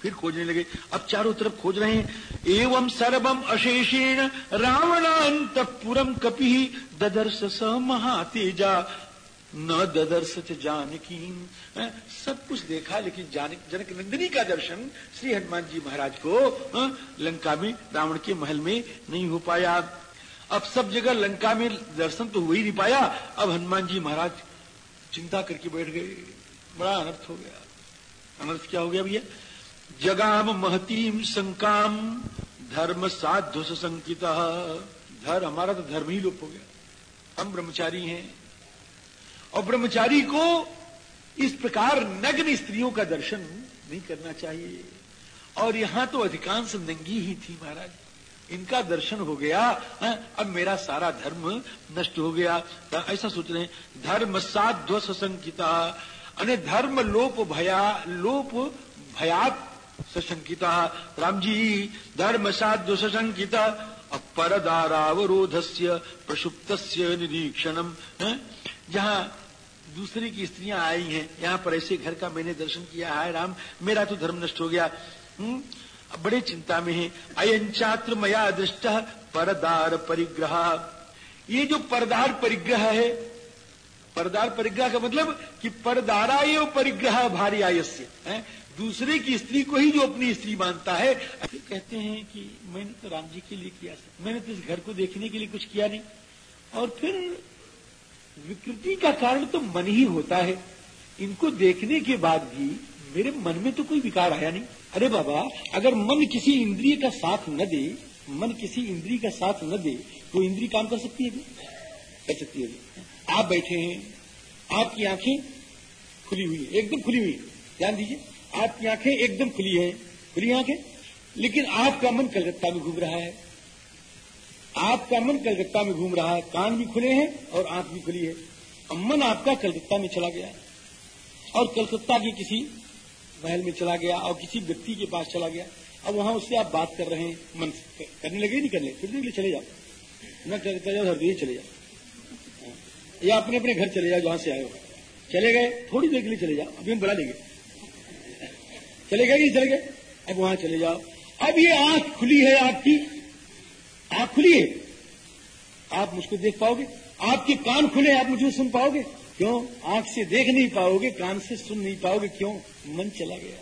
फिर खोजने लगे। अब चारों तरफ़ खोज रहे हैं। एवं सर्वम अशेषेण रावणांतपुरम कपि ददर्श स महातेजा। न ददर्श जानकी सब कुछ देखा, लेकिन जानक जनक नंदिनी का दर्शन श्री हनुमान जी महाराज को लंका में, रावण के महल में नहीं हो पाया। अब सब जगह लंका में दर्शन तो हो ही नहीं पाया। अब हनुमान जी महाराज चिंता करके बैठ गए। बड़ा अनर्थ हो गया। अनर्थ क्या हो गया भैया? जगाम महतीम संकाम, धर्म साध्व संकिता धर हमारा तो धर्म ही लोप हो गया। हम ब्रह्मचारी हैं। और ब्रह्मचारी को इस प्रकार नग्न स्त्रियों का दर्शन नहीं करना चाहिए। और यहाँ तो अधिकांश नंगी ही थी महाराज। इनका दर्शन हो गया हाँ, अब मेरा सारा धर्म नष्ट हो गया। तो ऐसा सोच रहे हैं धर्म साध्व सशंकिता अने धर्म लोप भया लोप भयात सशंकिता। राम जी धर्म साध्व सशंकिता परदारावरोध से प्रसुप्त निरीक्षणम हाँ, जहाँ दूसरे की स्त्रियाँ आई हैं। यहाँ पर ऐसे घर का मैंने दर्शन किया। हाय राम, मेरा तो धर्म नष्ट हो गया। हम्म बड़े चिंता में है। अयंचात्र मया दृष्ट परदार परिग्रह। ये जो परदार परिग्रह है, परदार परिग्रह का मतलब कि परदारा ये परिग्रह भारी आयस्य है। दूसरे की स्त्री को ही जो अपनी स्त्री मानता है। कहते हैं कि मैंने तो राम जी के लिए किया मैंने तो इस घर को देखने के लिए कुछ किया नहीं। और फिर विकृति का कारण तो मन ही होता है। इनको देखने के बाद भी मेरे मन में तो कोई विकार आया नहीं। अरे बाबा, अगर मन किसी इंद्रिय का साथ न दे, मन किसी इंद्रिय का साथ न दे तो इंद्रिय काम कर सकती है कर सकती है आप बैठे हैं, आपकी आँखें खुली हुई है, एकदम खुली हुई ध्यान दीजिए, आपकी आँखें एकदम खुली है, खुली आँखें। लेकिन आपका मन कलकत्ता में घूम रहा है। आपका मन कलकत्ता में घूम रहा है, कान भी खुले हैं और आँख भी खुली है। अब मन आपका कलकत्ता में चला गया और कलकत्ता के किसी महल में चला गया और किसी व्यक्ति के पास चला गया। अब वहाँ उससे आप बात कर रहे हैं, मन करने लगे नहीं करने। फिर देर चले जाओ। न कलकत्ता जाओ, हर चले जाओ। या अपने अपने घर चले जाओ, जहाँ से आए हो। चले गए, थोड़ी देर के लिए चले जाओ। अभी हम बुला लेंगे। चले गए नहीं चले गए? अब वहाँ चले जाओ। अब ये आँख खुली है आपकी। आँख खुलिए। आप मुझको देख पाओगे। आपके कान खुले, आप मुझे सुन पाओगे। क्यों? आँख से देख नहीं पाओगे, कान से सुन नहीं पाओगे। क्यों? मन चला गया।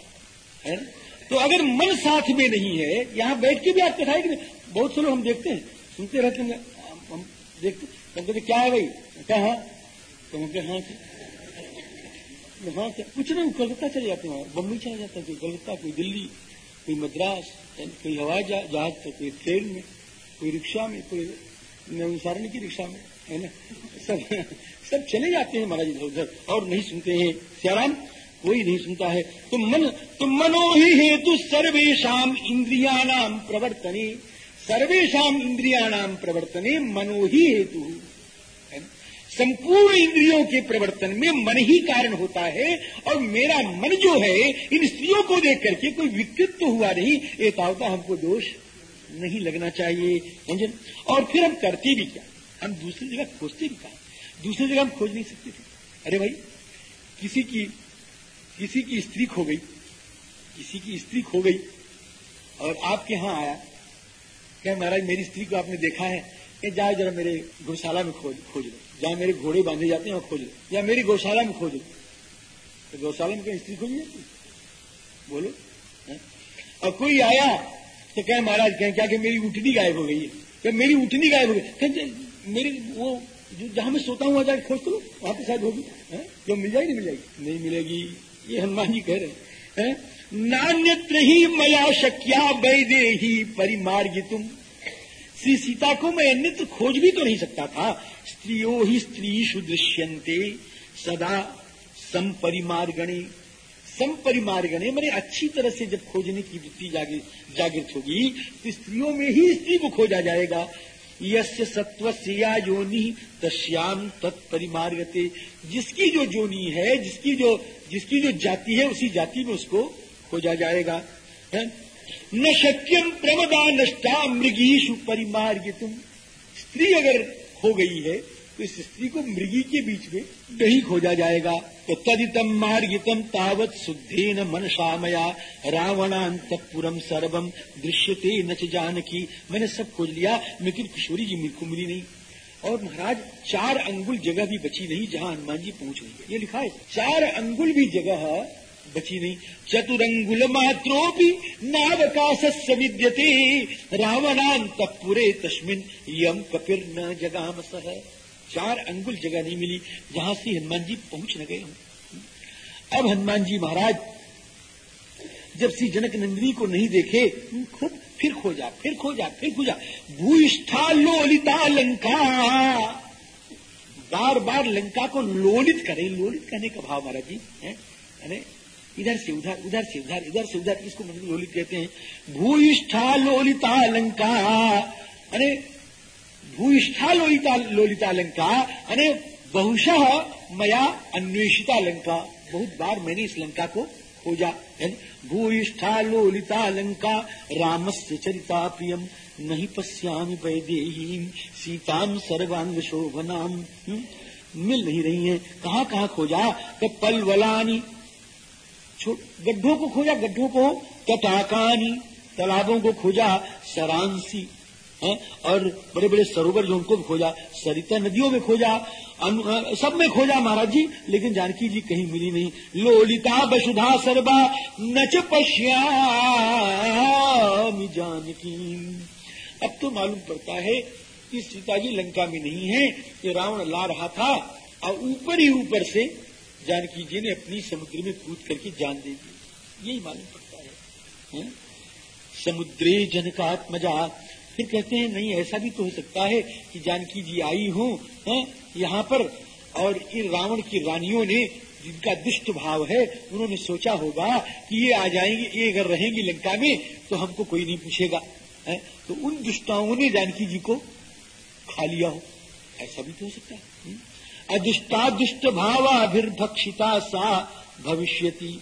है ना? तो अगर मन साथ में नहीं है, यहाँ बैठ के भी आप कथाएँ कि बहुत से लोग हम देखते हैं, सुनते रहते हैं, हम देखते हम कहते, क्या है भाई? कहा हाँ। तो हम हाँ हाँ क्या कुछ नहीं कलकत्ता चले जाते हैं बम्बई चला जाता है, कोई कलकत्ता, कोई दिल्ली, कोई मद्रास कोई हवाई जहाज़ से कोई ट्रेन में। कोई रिक्शा में, कोई सारणी की रिक्शा में, है ना? सब सब चले जाते हैं महाराज इधर उधर और नहीं सुनते हैं। सियाराम, कोई नहीं सुनता है। तो मन तो मनो ही हेतु सर्वेशम इंद्रियाणाम प्रवर्तने। सर्वेशम इंद्रियाणाम प्रवर्तने मनो ही हेतु। संपूर्ण इंद्रियों के प्रवर्तन में मन ही कारण होता है और मेरा मन जो है, इन स्त्रियों को देख करके कोई विकृत तो हुआ नहीं। एतावता हमको दोष नहीं लगना चाहिए, समझे? और फिर हम करते भी क्या? हम दूसरी जगह खोजते भी क्या दूसरी जगह हम खोज नहीं सकते थे। अरे भाई, किसी की किसी की स्त्री खो गई, किसी की स्त्री खो गई। और आपके यहाँ आया क्या महाराज, मेरी स्त्री को आपने देखा है कि जाए जरा मेरे गौशाला में खोज खोज लो। जहाँ मेरे घोड़े बांधे जाते हैं, वहाँ खोज लो। या मेरी गौशाला में खोज लो। तो गौशाला में कहीं स्त्री खोज जाती? बोलो, है? और कोई आया तो कहे महाराज, कहें क्या कि मेरी उठनी गायब हो गई है? क्या मेरी उठनी गायब हो गई। मेरी वो जो जहाँ मैं सोता हूँ जाकर खोज तो वहाँ पे शायद होगी। जो मिल जाएगी नहीं मिल जाएगी। नहीं मिलेगी, ये हनुमान जी कह रहे हैं। नान्यत्र ही मया शक्या वैदे ही परिमार्ग तुम श्री सीता को मैं अन्यत्र खोज भी तो नहीं सकता था। स्त्रियो ही स्त्री सुदृश्यंते सदा संपरिमार्गणे। संपरिमार्गणे मैंने अच्छी तरह से जब खोजने की वृत्ति जागृत होगी तो स्त्रियों में ही स्त्री को खोजा जाएगा। यस्य सत्व या योनि तश्याम तत्परिमार्गते। जिसकी जो जोनी है, जिसकी जो जिसकी जो जाति है, उसी जाति में उसको खोजा जाएगा। है? न शक्यम प्रमदा नष्टा मृगीशु परिमार्ग तुम स्त्री अगर हो गई है तो इस स्त्री को मृगी के बीच में नहीं खोजा जाएगा। तो तदितम मार्गितम तावत शुद्धे न मन शामया रावणांतपुरम सर्वम दृश्यते न जानकी। मैंने सब खोज लिया लेकिन किशोरी जी को मिली नहीं। और महाराज, चार अंगुल जगह भी बची नहीं, जहाँ हनुमान जी पहुँच गई ये लिखा है, चार अंगुल भी जगह बची नहीं। चतुरंगुल मात्रोपि नावकाश विद्यते रावणांतपुरे तस्मिन यम कपिर न जगाम सह चार अंगुल जगह नहीं मिली, जहाँ से हनुमान जी पहुँच न गए अब हनुमान जी महाराज, जब श्री जनक नंदिनी को नहीं देखे खुद फिर खोजा फिर खोजा फिर खोजा भूष्ठा लोलिता लंका बार बार लंका को लोलित करें, लोलित करने का भाव महाराज जी, है? इधर से उधर उधर से उधर, इधर से उधर, इसको मतलब लोलित कहते हैं। भूष्ठा लोलिता लंका अरे भूष्ठा लोलिता लोलिता लंका अरे बहुशः मया अन्वेषिता लंका। बहुत बार मैंने इस लंका को खोजा। भूष्ठा लोलिता लंका रामस्य चरिता प्रियम नहीं पश्यामी वैदेही सीताम सर्वांग शोभनाम हम्म, मिल नहीं रही है। कहाँ कहाँ खोजा? तो पलवलानी गड्ढों को खोजा गड्ढों को तटाकानी। तालाबों को खोजा सरांसी। है और बड़े बड़े सरोवर जो उनको भी खोजा सरिता नदियों में खोजा सब में खोजा महाराज जी लेकिन जानकी जी कहीं मिली नहीं। लोलिता बसुधा सरबा नच पश्यामी जानकी। अब तो मालूम पड़ता है कि सीता जी लंका में नहीं है ये रावण ला रहा था और ऊपर ही ऊपर से जानकी जी ने अपनी समुद्र में कूद करके जान दे दी। यही मालूम पड़ता है, है? समुद्रे जनकात्मजा फिर कहते हैं, नहीं, ऐसा भी तो हो सकता है कि जानकी जी आई हो यहाँ पर, और इन रावण की रानियों ने जिनका दुष्ट भाव है, उन्होंने सोचा होगा कि ये आ जाएँगे, ये अगर रहेंगी लंका में तो हमको कोई नहीं पूछेगा, है? तो उन दुष्टाओं ने जानकी जी को खा लिया हो ऐसा भी तो हो सकता है अदुष्टा दुष्ट अदुष्टादुष्ट भावाभिर्भक्षिता सा भविष्यति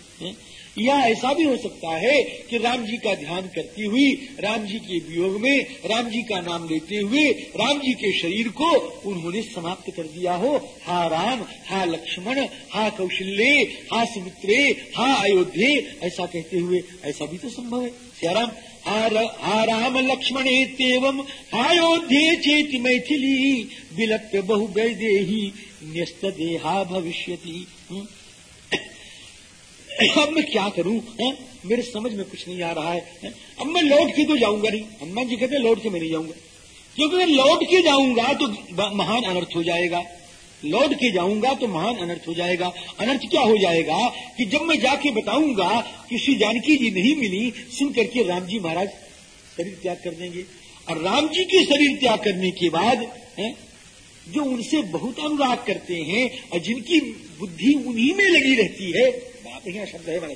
या ऐसा भी हो सकता है कि राम जी का ध्यान करती हुई, राम जी के वियोग में, राम जी का नाम लेते हुए, राम जी के शरीर को उन्होंने समाप्त कर दिया हो। हा राम, हा लक्ष्मण, हा कौशल्य, हा सुमित्रे, हा अयोध्ये, ऐसा कहते हुए, ऐसा भी तो संभव है। सियाराम, हा राम लक्ष्मण एवं हायोध्ये चेत मैथिली विलप्य बहु वैदेही, न्यस्त देहा भविष्यति। हम्म। अब मैं क्या करूँ है? मेरे समझ में कुछ नहीं आ रहा है, है? अब मैं लौट के तो जाऊँगा नहीं। हनुमान जी कहते लौट के मैं नहीं जाऊँगा। क्योंकि मैं लौट के जाऊँगा तो महान अनर्थ हो जाएगा। लौट के जाऊँगा तो महान अनर्थ हो जाएगा। अनर्थ क्या हो जाएगा कि जब मैं जाके बताऊँगा कि श्री जानकी जी नहीं मिली सुन करके राम जी महाराज शरीर त्याग कर देंगे। और राम जी के शरीर त्याग करने के बाद है, जो उनसे बहुत अनुराग करते हैं और जिनकी बुद्धि उन्हीं में लगी रहती है बढ़िया शब्द है बड़े।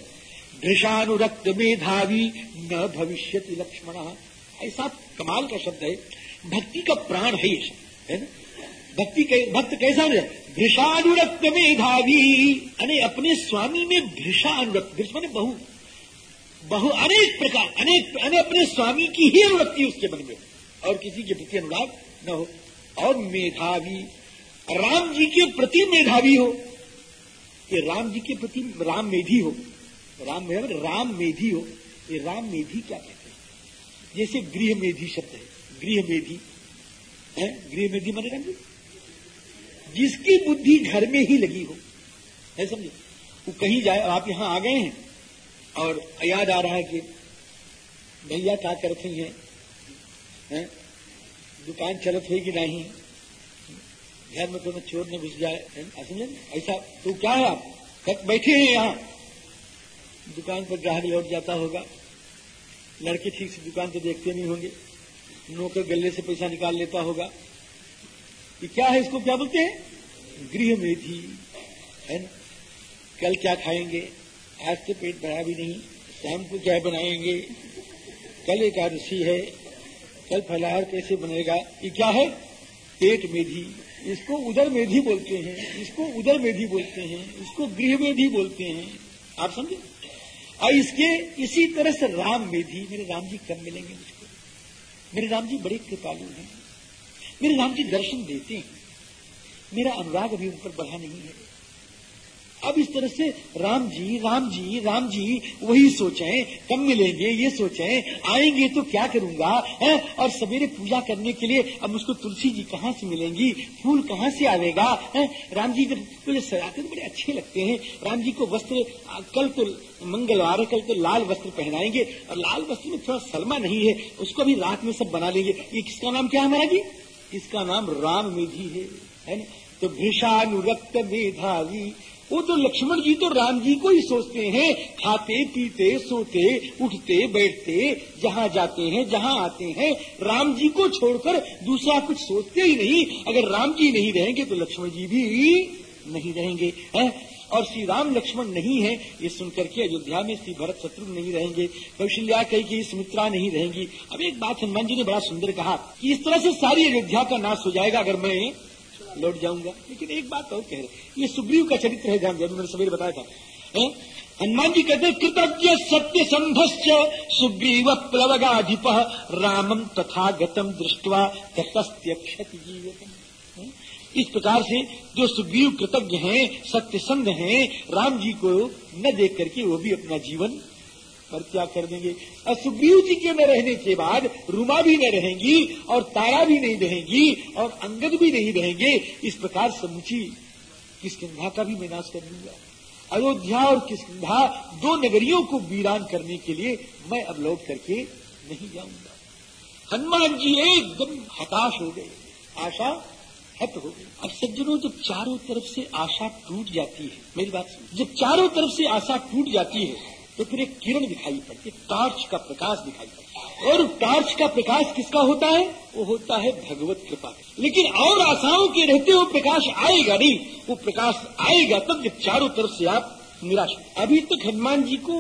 भृषानुरक्त मेधावी न भविष्य लक्ष्मण। ऐसा कमाल का शब्द है। भक्ति का प्राण है ये शब्द, है ना? भक्ति भक्त कैसा है? भृषानुरक्त मेधावी अने अपने स्वामी में भृषा अनुरक्त भृष मैंने बहु बहु अनेक प्रकार, अनेक अने अपने स्वामी की ही अनुरक्ति उसके मन में और किसी के प्रति अनुराग न हो। और मेधावी, राम जी के प्रति मेधावी हो। कि राम जी के प्रति राम मेधी हो। राम राम मेधी हो। ये राम मेधी क्या कहते हैं? जैसे गृह मेधी शब्द है। गृह मेधी। है? गृह मेधी माने राम जी? जिसकी बुद्धि घर में ही लगी हो। है समझे? वो कहीं जाए आप यहाँ आ गए हैं, और याद आ रहा है कि भैया क्या करते हैं? है? दुकान चलत है कि नहीं? घर में कोई चोर न घुस जाए। समझे ऐसा तो क्या है आप? बैठे हैं यहाँ। दुकान पर ग्राहक लौट जाता होगा। लड़के ठीक से दुकान तो देखते नहीं होंगे। नौकर गले से पैसा निकाल लेता होगा। ये क्या है इसको, क्या बोलते हैं? गृह मेथी है? ना कल क्या खाएँगे? आज तो पेट भरा भी नहीं। शाम को क्या बनाएँगे? कल एकादशी है। कल फलाहार कैसे बनेगा? ये क्या है? पेट में मेधी। इसको उधर मेधी बोलते हैं, इसको उधर मेधी बोलते हैं, इसको गृह मेधी बोलते हैं। आप समझे? और इसके इसी तरह से राम मेधी, मेरे राम जी कब मिलेंगे मुझको? मेरे राम जी बड़े कृपालु हैं। मेरे राम जी दर्शन देते हैं। मेरा अनुराग अभी उन पर बढ़ा नहीं है। अब इस तरह से राम जी राम जी राम जी, वही सोचें, कब मिलेंगे, ये सोचें, आएँगे तो क्या करूँगा, है? और सवेरे पूजा करने के लिए अब मुझको तुलसी जी कहाँ से मिलेंगी, फूल कहाँ से आवेगा, है? राम जी जब मुझे सजाते तो बड़े अच्छे लगते हैं राम जी को वस्त्र कल तो मंगलवार कल तो लाल वस्त्र पहनाएँगे, और लाल वस्त्र में थोड़ा सलमा नहीं है, उसको अभी रात में सब बना लेंगे ये किसका नाम क्या है हमारा जी इसका नाम राम मेधी है है ना तो भीषानुरक्त मेधावी वो तो लक्ष्मण जी तो राम जी को ही सोचते हैं, खाते, पीते, सोते, उठते, बैठते, जहाँ जाते हैं, जहाँ आते हैं, राम जी को छोड़कर दूसरा कुछ सोचते ही नहीं। अगर राम जी नहीं रहेंगे तो लक्ष्मण जी भी नहीं रहेंगे, है? और श्री राम लक्ष्मण नहीं है, ये सुनकर के अयोध्या में श्री भरत शत्रु नहीं रहेंगे। कौशल्या कही की सुमित्रा नहीं रहेंगी। अब एक बात हनुमान जी ने बड़ा सुंदर कहा कि इस तरह से सारी अयोध्या का नाश हो जाएगा अगर मैं लौट जाऊँगा। लेकिन एक बात और कह रहे ये सुग्रीव का चरित्र है, ध्यान मैंने सवेरे बताया था हनुमान जी कहते कृतज्ञ सत्य संभश्च सुग्रीव प्लवगाधिप रामम तथा गतम दृष्टवा जीवतम इस प्रकार से जो सुग्रीव कृतज्ञ हैं सत्य संध हैं, राम जी को न देख करके वो भी अपना जीवन परित्याग कर देंगे? और सुग्रीव जी के न रहने के बाद रुमा भी न रहेंगी और तारा भी नहीं रहेंगी और अंगद भी नहीं रहेंगे इस प्रकार समुची किसकिधा का भी मैं नाश कर दूँगा। अयोध्या और किसकिधा दो नगरियों को वीरान करने के लिए मैं अब लौट करके नहीं जाऊँगा। हनुमान जी एकदम हताश हो गए। आशा हत हो गई। अब सज्जनों, जब चारों तरफ़ से आशा टूट जाती है, मेरी बात सुन। जब चारों तरफ़ से आशा टूट जाती है तो फिर एक किरण दिखाई पड़ती है, टॉर्च का प्रकाश दिखाई पड़ता है। और टॉर्च का प्रकाश किसका होता है? वो होता है भगवत कृपा लेकिन और आशाओं के रहते वो प्रकाश आएगा नहीं, वो प्रकाश आएगा तब जब चारों तरफ़ से आप निराश अभी तक तो हनुमान जी को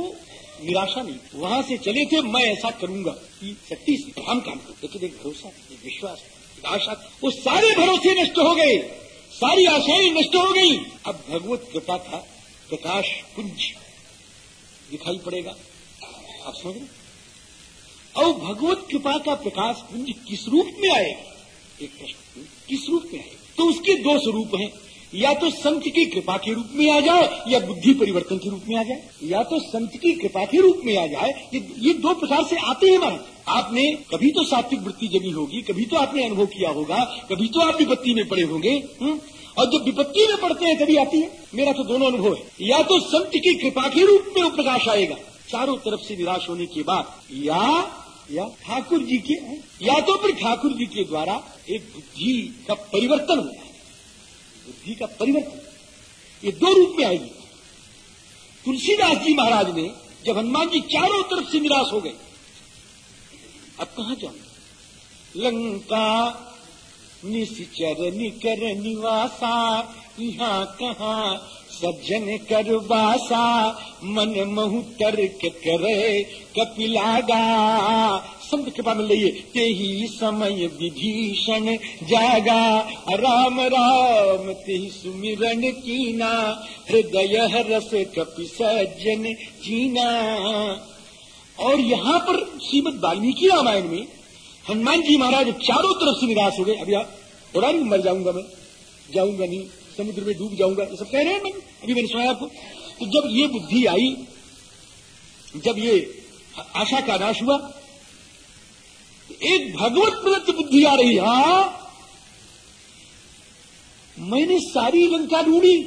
निराशा नहीं वहाँ से चले थे, मैं ऐसा करूँगा कि शक्ति से हम काम करूँ। लेकिन एक भरोसा, एक विश्वास आशा, वो सारे भरोसे नष्ट हो गए। सारी आशाएँ नष्ट हो गई। अब भगवत कृपा था प्रकाश पुंज दिखाई पड़ेगा। आप समझ रहे और भगवत कृपा का प्रकाश पुंज किस रूप में आएगा एक प्रश्न किस रूप में आएगा तो उसके दो स्वरूप हैं। या तो संत की कृपा के रूप में आ जाए या बुद्धि परिवर्तन के रूप में आ जाए। या तो संत की कृपा के रूप में आ जाए। ये, ये दो प्रकार से आते हैं महाराज। आपने कभी तो सात्विक वृत्ति जमी होगी कभी तो आपने अनुभव किया होगा कभी तो आप विपत्ति में पड़े होंगे हुँ? और जब विपत्ति में पड़ते हैं तभी आती है? मेरा तो दोनों अनुभव है। या तो संत की कृपा के रूप में प्रकाश आएगा। चारों तरफ़ से निराश होने के बाद, या या ठाकुर जी के, या तो फिर ठाकुर जी के द्वारा एक बुद्धि का परिवर्तन होगा। बुद्धि का परिवर्तन। ये दो रूप में आएगी। तुलसीदास जी महाराज ने जब हनुमान जी चारों तरफ़ से निराश हो गए, अब कहा जाऊँ? लंका निश्चर निकर निवासा यहाँ कहा सज्जन कर वासा मन महु तर्क करे कपिलागा। संत मिल रही है ते ही समय विभीषण जागा। राम राम ते सुमिरन कीना, हृदय रस कपि सज्जन चीना और यहाँ पर श्रीमद वाल्मीकि रामायण में हनुमान जी महाराज चारों तरफ़ से निराश हो गए। अभी और मर जाऊँगा मैं, जाऊँगा नहीं, समुद्र में डूब जाऊँगा, ये सब कह रहे हैं मैं अभी मैंने सुनाया आपको। तो जब ये बुद्धि आई, जब ये आशा का नाश हुआ तो एक भगवत प्रदत्त बुद्धि आ रही, हा, मैंने सारी लंका ढूंढी।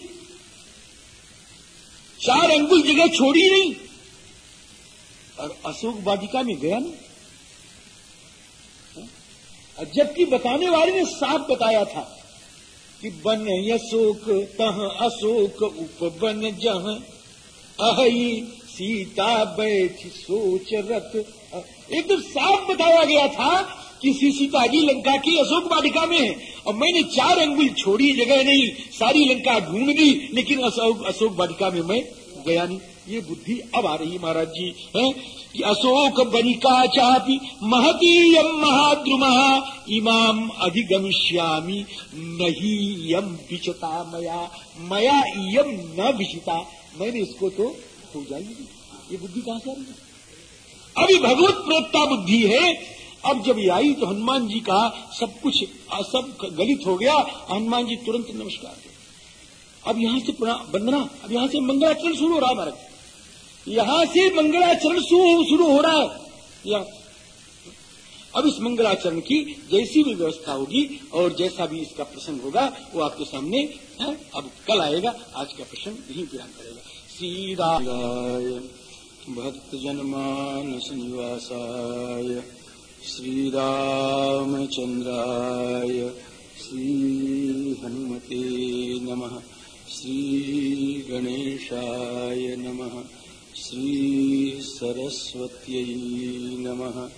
चार अंगुल जगह छोड़ी नहीं। और अशोक वाटिका में गया नहीं। जबकि बताने वाले ने साफ़ बताया था कि बन अशोक तह अशोक, उप बन जह अहि सीता बैठ सोच रथ एकदम साफ़ बताया गया था कि सीता जी लंका की अशोक वाटिका में है। और मैंने चार अंगुल छोड़ी, जगह नहीं, सारी लंका ढूंढ दी, लेकिन अशोक अशोक वाटिका में मैं गया नहीं। ये बुद्धि अब आ रही महाराज जी, है? कि अशोक बनिका चापी महतीयम महाद्रुमा, इमाम अधिगमिष्यामी, नहीं यम विचता मया मया यम न विचिता। मैंने इसको तो हो जाएगी। ये बुद्धि कहाँ से आ रही है? अभी भगवत प्रोत्ता बुद्धि है। अब जब ये आई तो हनुमान जी का सब कुछ सब गलित हो गया। हनुमान जी तुरंत नमस्कार अब यहाँ से वंदना, अब यहाँ से मंगलाचरण शुरू हो रहा है महाराज। यहाँ से मंगलाचरण शुरू हो रहा है। या अब इस मंगलाचरण की जैसी भी व्यवस्था होगी और जैसा भी इसका प्रसंग होगा, वो आपके सामने है। अब कल आएगा, आज का प्रसंग यही बयान करेगा। श्री राम भक्त जनमानस निवासाय श्रीरामचन्द्राय श्रीहनुमते नमः। श्रीगणेशाय नमः। श्रीसरस्वत्यै नमः।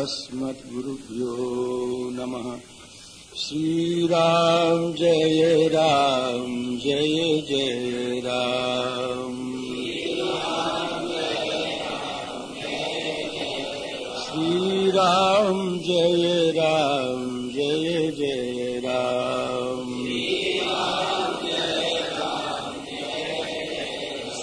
अस्मद्गुरुभ्यो नमः। श्रीराम जय राम जय जय राम। श्री राम जय राम जय जय राम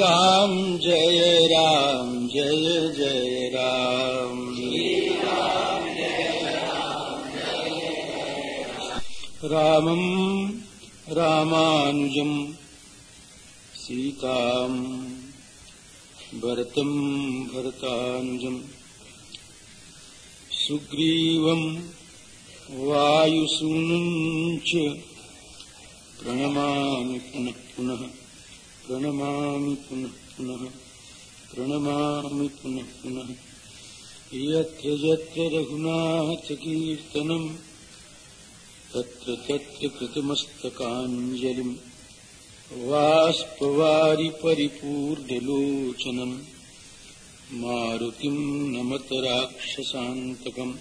राम जय राम, जय जय राम। रामं रामानुजम् सीताम् भरतम् भरतानुजम् सुग्रीवम् वायुसूनुञ्च प्रणमामि पुनः पुनः। प्रणमामि पुनः पुनः, प्रणमामि पुनः पुनः। यत्र यत्र रघुनाथकीर्तनम्, तत्र तत्र नमत राक्षसान्तकम्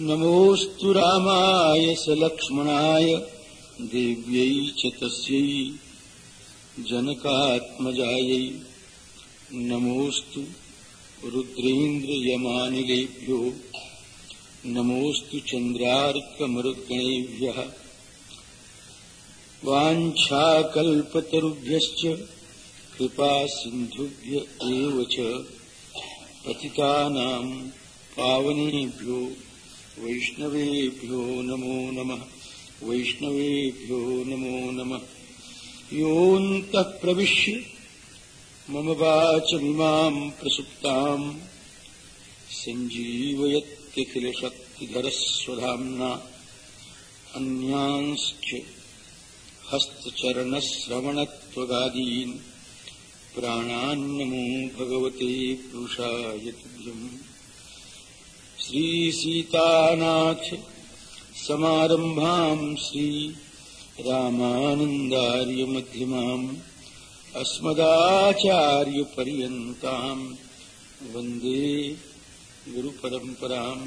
नमोऽस्तु रामाय सलक्ष्मणाय देव्यै च तस्यै जनकात्मजायै नमोऽस्तु रुद्रेन्द्रयमानिलेभ्यो नमोऽस्तु चन्द्रार्कमरुद्गणेभ्यः। वाञ्छाकल्पतरुभ्यश्च कृपा सिन्धुभ्य एव च पतितानाम् पावनेभ्यो, वैष्णवेभ्यो नमो नमः। वैष्णवेभ्यो नमो नमः। योऽन्तः प्रविश्य मम वाचमिमाम् प्रसुप्ताम्। सञ्जीवयत्यखिलशक्तिधरस्वधाम्ना। अन्यांश्च हस्तचरणश्रवणत्वगादीन्। प्राणान्नमो भगवते पुरुषाय तुभ्यम्। श्रीसीतानाथ समारम्भाम् श्रीरामानन्दार्यमध्यमाम् अस्मदाचार्यपर्यन्ताम् वंदे गुरुपरम्पराम्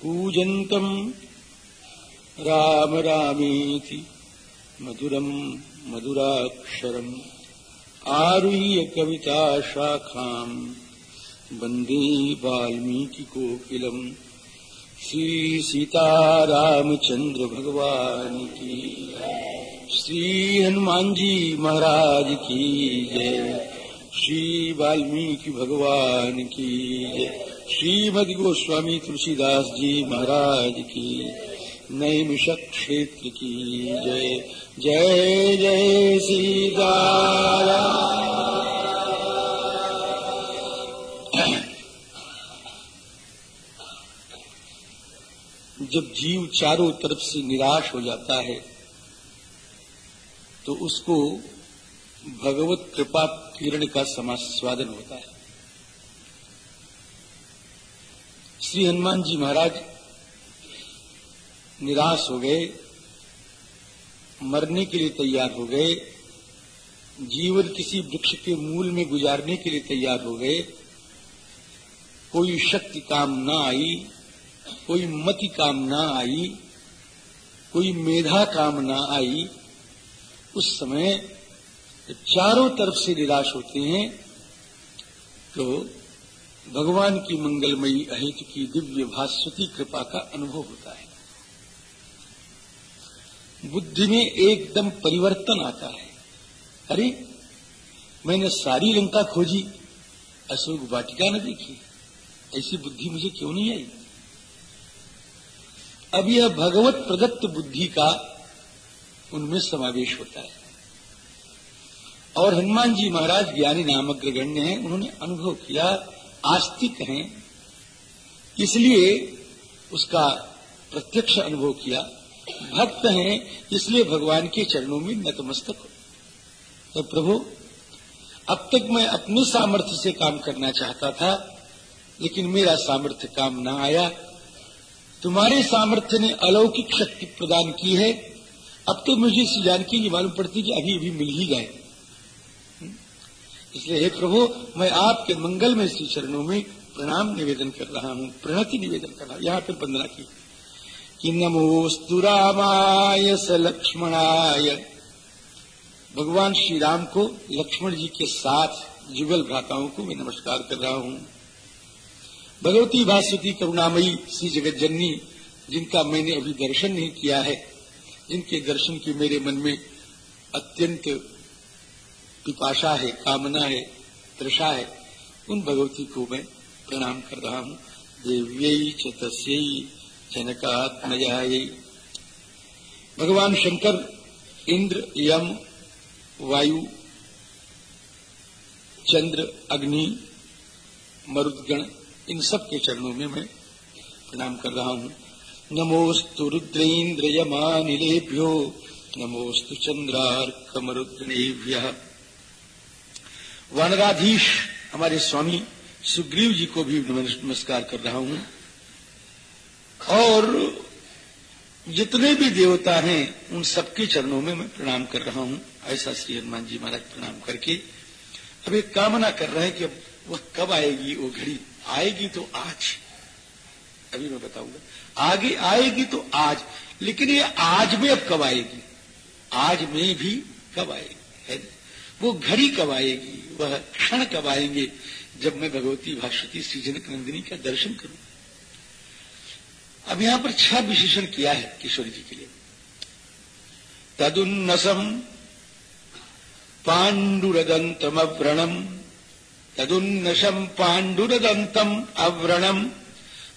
पूजन्तम् राम रामेति मधुरम् मधुराक्षरम् आरुह्य कविताशाखाम् वंदे वाल्मीकिकोकिलम् श्रीसीतारामचन्द्र भगवान् की श्री हनुमान जी महाराज की जय। श्री वाल्मीकि भगवान की जय। श्रीमद गोस्वामी तुलसीदास जी महाराज की नैमिषक क्षेत्र की जय। जय जय सीताराम। जब जीव चारों तरफ़ से निराश हो जाता है तो उसको भगवत कृपा किरण का समास्वादन होता है। श्री हनुमान जी महाराज निराश हो गए, मरने के लिए तैयार हो गए, जीवन किसी वृक्ष के मूल में गुजारने के लिए तैयार हो गए, कोई शक्ति काम ना आई कोई मति काम ना आई, कोई मेधा काम ना आई, उस समय चारों तरफ़ से निराश होते हैं तो भगवान की मंगलमयी अहित की दिव्य भास्वती कृपा का अनुभव होता है। बुद्धि में एकदम परिवर्तन आता है। अरे, मैंने सारी लंका खोजी, अशोक वाटिका न देखी, ऐसी बुद्धि मुझे क्यों नहीं आई? अब यह भगवत प्रदत्त बुद्धि का उनमें समावेश होता है। और हनुमान जी महाराज ज्ञानी नामक ग्रगण्य हैं, उन्होंने अनुभव किया, आस्तिक हैं, इसलिए उसका प्रत्यक्ष अनुभव किया। भक्त हैं, इसलिए भगवान के चरणों में नतमस्तक हो। तो प्रभु, अब तक मैं अपने सामर्थ्य से काम करना चाहता था, लेकिन मेरा सामर्थ्य काम न आया। तुम्हारे सामर्थ्य ने अलौकिक शक्ति प्रदान की है। अब तो मुझे इस जानकारी नहीं मालूम पड़ती कि अभी अभी मिल ही जाए। इसलिए हे प्रभु, मैं आपके मंगल में श्री चरणों में प्रणाम निवेदन कर रहा हूँ, प्रणति निवेदन कर रहा हूँ। यहाँ पर वंदना की। कि नमोस्तु रामाय स लक्ष्मणाय भगवान श्री राम को, लक्ष्मण जी के साथ जुगल भ्राताओं को मैं नमस्कार कर रहा हूँ। भगवती भास्वती करुणामयी श्री जगत जननी जिनका मैंने अभी दर्शन नहीं किया है, जिनके दर्शन की मेरे मन में अत्यंत पिपाशा है, कामना है, तृषा है, उन भगवती को मैं प्रणाम कर रहा हूँ। देव्यई च तस्यई भगवान शंकर, इंद्र, यम, वायु, चंद्र, अग्नि, मरुदगण इन सब के चरणों में मैं प्रणाम कर रहा हूँ। नमोस्तु रुद्रेन्द्र यमानिलेभ्यो नमोस्तु चंद्रार्कमरुद्रेभ्य वनराधीश, हमारे स्वामी सुग्रीव जी को भी नमस्कार कर रहा हूँ। और जितने भी देवता हैं, उन सबके चरणों में मैं प्रणाम कर रहा हूँ। ऐसा श्री हनुमान जी महाराज प्रणाम करके। अब एक कामना कर रहे हैं कि अब वह कब आएगी, वो घड़ी? आएगी तो आज। अभी मैं बताऊँगा। आगे आएगी तो आज। लेकिन ये आज में अब कब आएगी? आज में भी कब आएगी? है वो घड़ी कब आएगी? वह क्षण कब आएँगे? जब मैं भगवती भाष्यती श्री जनक नंदिनी का दर्शन करूँ। अब यहाँ पर छह विशेषण किया है किशोरी जी के लिए। तदुन्नसम पाण्डुरदन्तम अव्रणम तदुन्नशम पाण्डुरदन्तम अव्रणम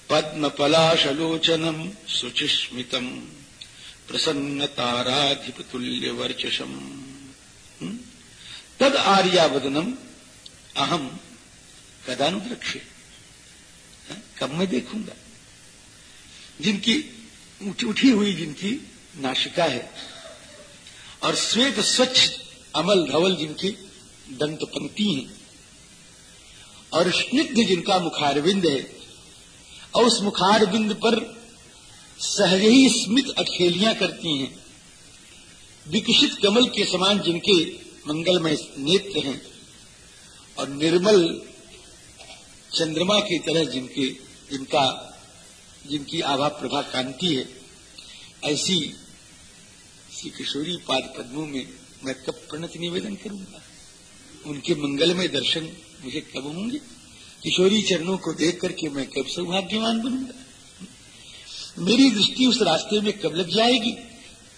पद्मपलाशलोचनम शुचिस्मितम प्रसन्न ताराधिपतुल्य वर्चसम हम्म? तद आर्यावदनम अहम कदानुद्रक्ष्य हाँ? कब मैं देखूँगा। जिनकी उठी हुई जिनकी नाशिका है। और श्वेत स्वच्छ अमल धवल जिनकी दंत पंक्ति है। और स्निग्ध जिनका मुखारविंद है, और उस मुखारविंद पर सहज ही स्मित अखेलियाँ करती हैं। विकसित कमल के समान जिनके मंगलमय नेत्र हैं, और निर्मल चंद्रमा की तरह जिनके, जिनका, जिनकी आभा प्रभा कांति है। ऐसी श्री किशोरी पाद पद्मों में मैं कब प्रणत निवेदन करूँगा? उनके मंगलमय दर्शन मुझे कब होंगे? किशोरी चरणों को देख करके मैं कब सौभाग्यवान बनूँगा? मेरी दृष्टि उस रास्ते में कब लग जाएगी?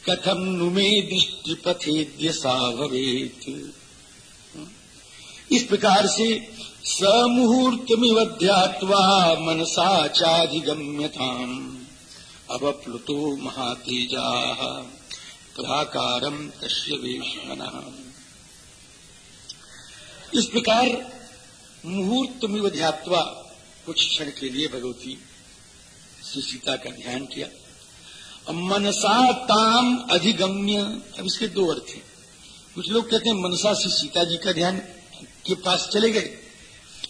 कथम नुमे दृष्टि पथे सा भवेत इस प्रकार से समुहूर्तमिव ध्यात्वा मनसा चाधिगम्यताम् अवप्लुतो महातेजा। प्राकारम तस्य वेशमना। इस प्रकार मुहूर्तमिव ध्यात्वा कुछ क्षण के लिए भगवती श्री सीता का ध्यान किया। मनसा ताम अधिगम्य, अब इसके दो अर्थ हैं। कुछ लोग कहते हैं, मनसा से सीता जी का ध्यान के पास चले गए।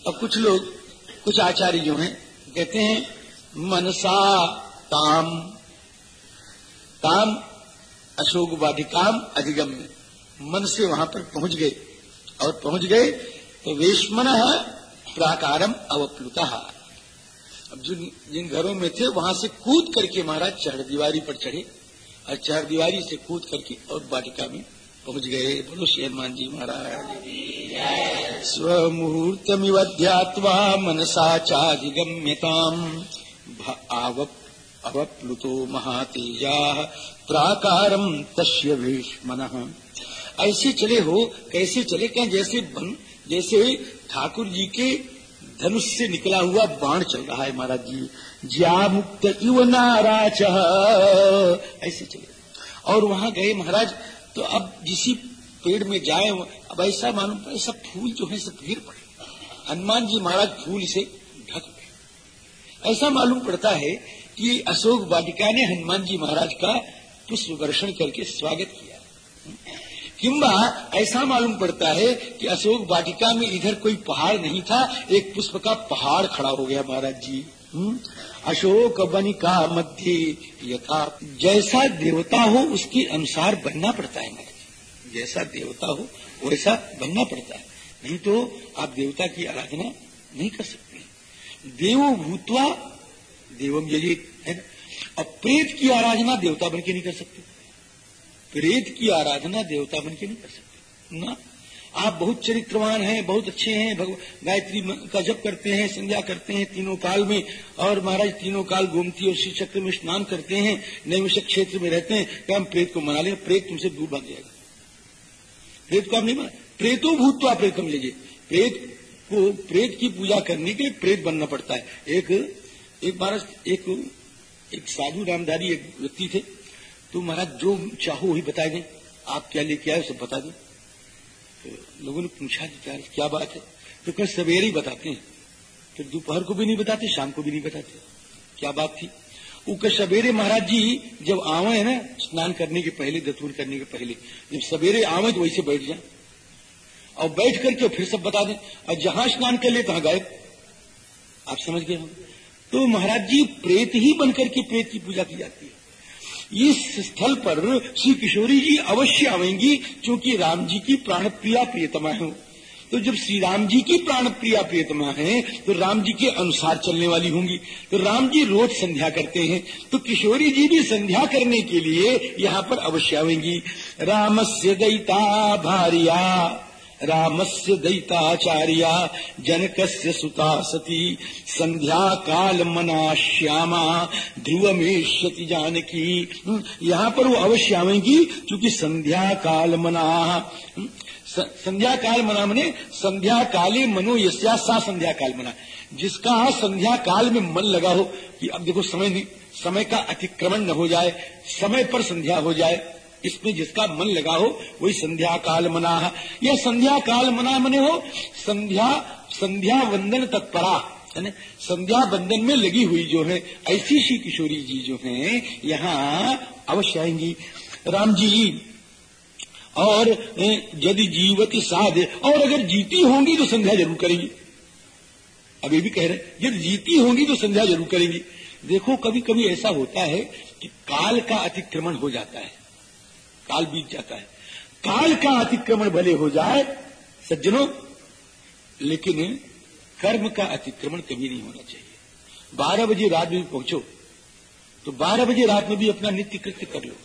और कुछ लोग, कुछ आचार्य जो हैं, कहते हैं, मनसा ताम ताम अशोक वाटिकाम अधिगम में मन से वहाँ पर पहुँच गए। और पहुँच गए तो वेशमन प्राकारम अवप्लुता। अब जिन जिन घरों में थे, वहाँ से कूद करके महाराज चढ़ दीवारी पर चढ़े और चढ़ दीवारी से कूद करके और वाटिका में पहुँच गए। बोलो श्री हनुमान जी महाराज। स्वमुहूर्तमिव ध्यात्वा मनसा चाधिगम्यताम्। अवप्लुतो महातेजा। प्राकारम तस्य भीष्मन ऐसे चले हो, कैसे चले क्या, जैसे बन जैसे ठाकुर जी के धनुष से निकला हुआ बाण चल रहा है महाराज जी। ज्या मुक्त इव नाराच ऐसे चले और वहाँ गए महाराज तो अब जिसी पेड़ में जाए, अब ऐसा मालूम पड़े, सब फूल जो है, सब गिर पड़े। हनुमान जी महाराज फूल से ढक गए। ऐसा मालूम पड़ता है कि अशोक वाटिका ने हनुमान जी महाराज का पुष्प वर्षण करके स्वागत किया। किंबा, ऐसा मालूम पड़ता है कि अशोक वाटिका में इधर कोई पहाड़ नहीं था, एक पुष्प का पहाड़ खड़ा हो गया महाराज जी। हम्म? अशोक बनिका मध्य यथा, जैसा देवता हो उसके अनुसार बनना पड़ता है महाराज जैसा देवता हो वैसा बनना पड़ता है। नहीं तो आप देवता की आराधना नहीं कर सकते। देवो भूतवा देवम यही है ना? और प्रेत की आराधना देवता बन के नहीं कर सकते। प्रेत की आराधना देवता बन के नहीं कर सकते। ना। आप बहुत चरित्रवान हैं, बहुत अच्छे हैं गायत्री का जप करते हैं, संध्या करते हैं तीनों काल में, और महाराज तीनों काल गोमती और श्री चक्र में स्नान करते हैं नैमिषक क्षेत्र में रहते हैं क्या हम प्रेत को मना लें, प्रेत तुमसे दूर भाग जाएगा। प्रेत को आप नहीं माना, प्रेतो भूत तो आप प्रेत कम लीजिए। प्रेत को, प्रेत की पूजा करने के लिए प्रेत बनना पड़ता है। एक एक महाराज एक एक साधु रामधारी एक व्यक्ति थे तो महाराज, जो चाहो वही बता दें आप क्या लेके आए सब बता दें। तो लोगों ने पूछा कि क्या क्या बात है? तो कल सवेरे ही बताते हैं। फिर तो दोपहर को भी नहीं बताते, शाम को भी नहीं बताते। क्या बात थी? वो सवेरे महाराज जी, जब आवे है ना, स्नान करने के पहले दतूर करने के पहले, जब सवेरे आवे तो वैसे बैठ जाए। और बैठ करके फिर सब बता दें, और जहाँ स्नान कर ले, तहां गायब। आप समझ गए हम तो महाराज जी, प्रेत ही बनकर के प्रेत की पूजा की जाती है। इस स्थल पर श्री किशोरी जी अवश्य आवेंगी, क्योंकि राम जी की प्राण प्रिया प्रियतमा है। तो जब श्री राम जी की प्राण प्रिया प्रियतमा है तो राम जी के अनुसार चलने वाली होंगी। तो राम जी रोज संध्या करते हैं। तो किशोरी जी भी संध्या करने के लिए यहाँ पर अवश्य आवेंगी। रामस्य दैता भारिया। रामस्य दैताचार्या, जनकस्य सुता सती, संध्या काल मना श्यामा ध्रुवमेश्यति जानकी। यहाँ पर वो अवश्य आवेंगी, क्योंकि संध्या काल मना संध्या काल मना मने, संध्या काले मनो यस्या सा संध्या काल मना। जिसका संध्या काल में मन लगा हो, कि अब देखो समय नहीं, समय का अतिक्रमण न हो जाए, समय पर संध्या हो जाए इसमें जिसका मन लगा हो, वही संध्या काल मना या संध्या काल मना मने हो, संध्या संध्या वंदन तत्परा है संध्या बंदन में लगी हुई जो है, ऐसी श्री किशोरी जी जो है, यहाँ अवश्य आएँगी। राम जी, और यदि जीवती साध, और अगर जीती होंगी तो संध्या ज़रूर करेंगी। अभी भी कह रहे यदि जीती होंगी तो संध्या ज़रूर करेंगी। देखो कभी कभी ऐसा होता है कि काल का अतिक्रमण हो जाता है। काल बीत जाता है। काल का अतिक्रमण भले हो जाए, सज्जनों, लेकिन कर्म का अतिक्रमण कभी नहीं होना चाहिए। बारह बजे रात में पहुंचो तो बारह बजे रात में भी अपना नित्य कृत्य कर लो।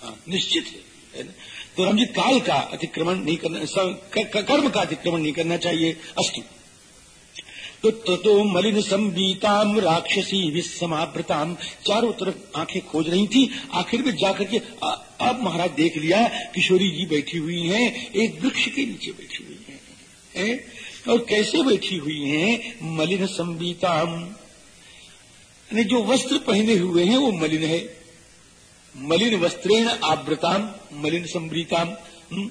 हाँ निश्चित है ना? तो हम जी, काल का अतिक्रमण नहीं करना कर्म का अतिक्रमण नहीं करना चाहिए अस्तु तो तो मलिन संबीताम, राक्षसी विस्मावृताम चारों तरफ़ आँखें खोज रही थी। आखिर में जाकर के अब महाराज देख लिया, किशोरी जी बैठी हुई हैं, एक वृक्ष के नीचे बैठी हुई हैं। है? और कैसे बैठी हुई हैं? मलिन संबीताम। जो वस्त्र पहने हुए हैं, वो मलिन है। मलिन वस्त्रेण आवृताम, मलिन संबीताम। हम्म?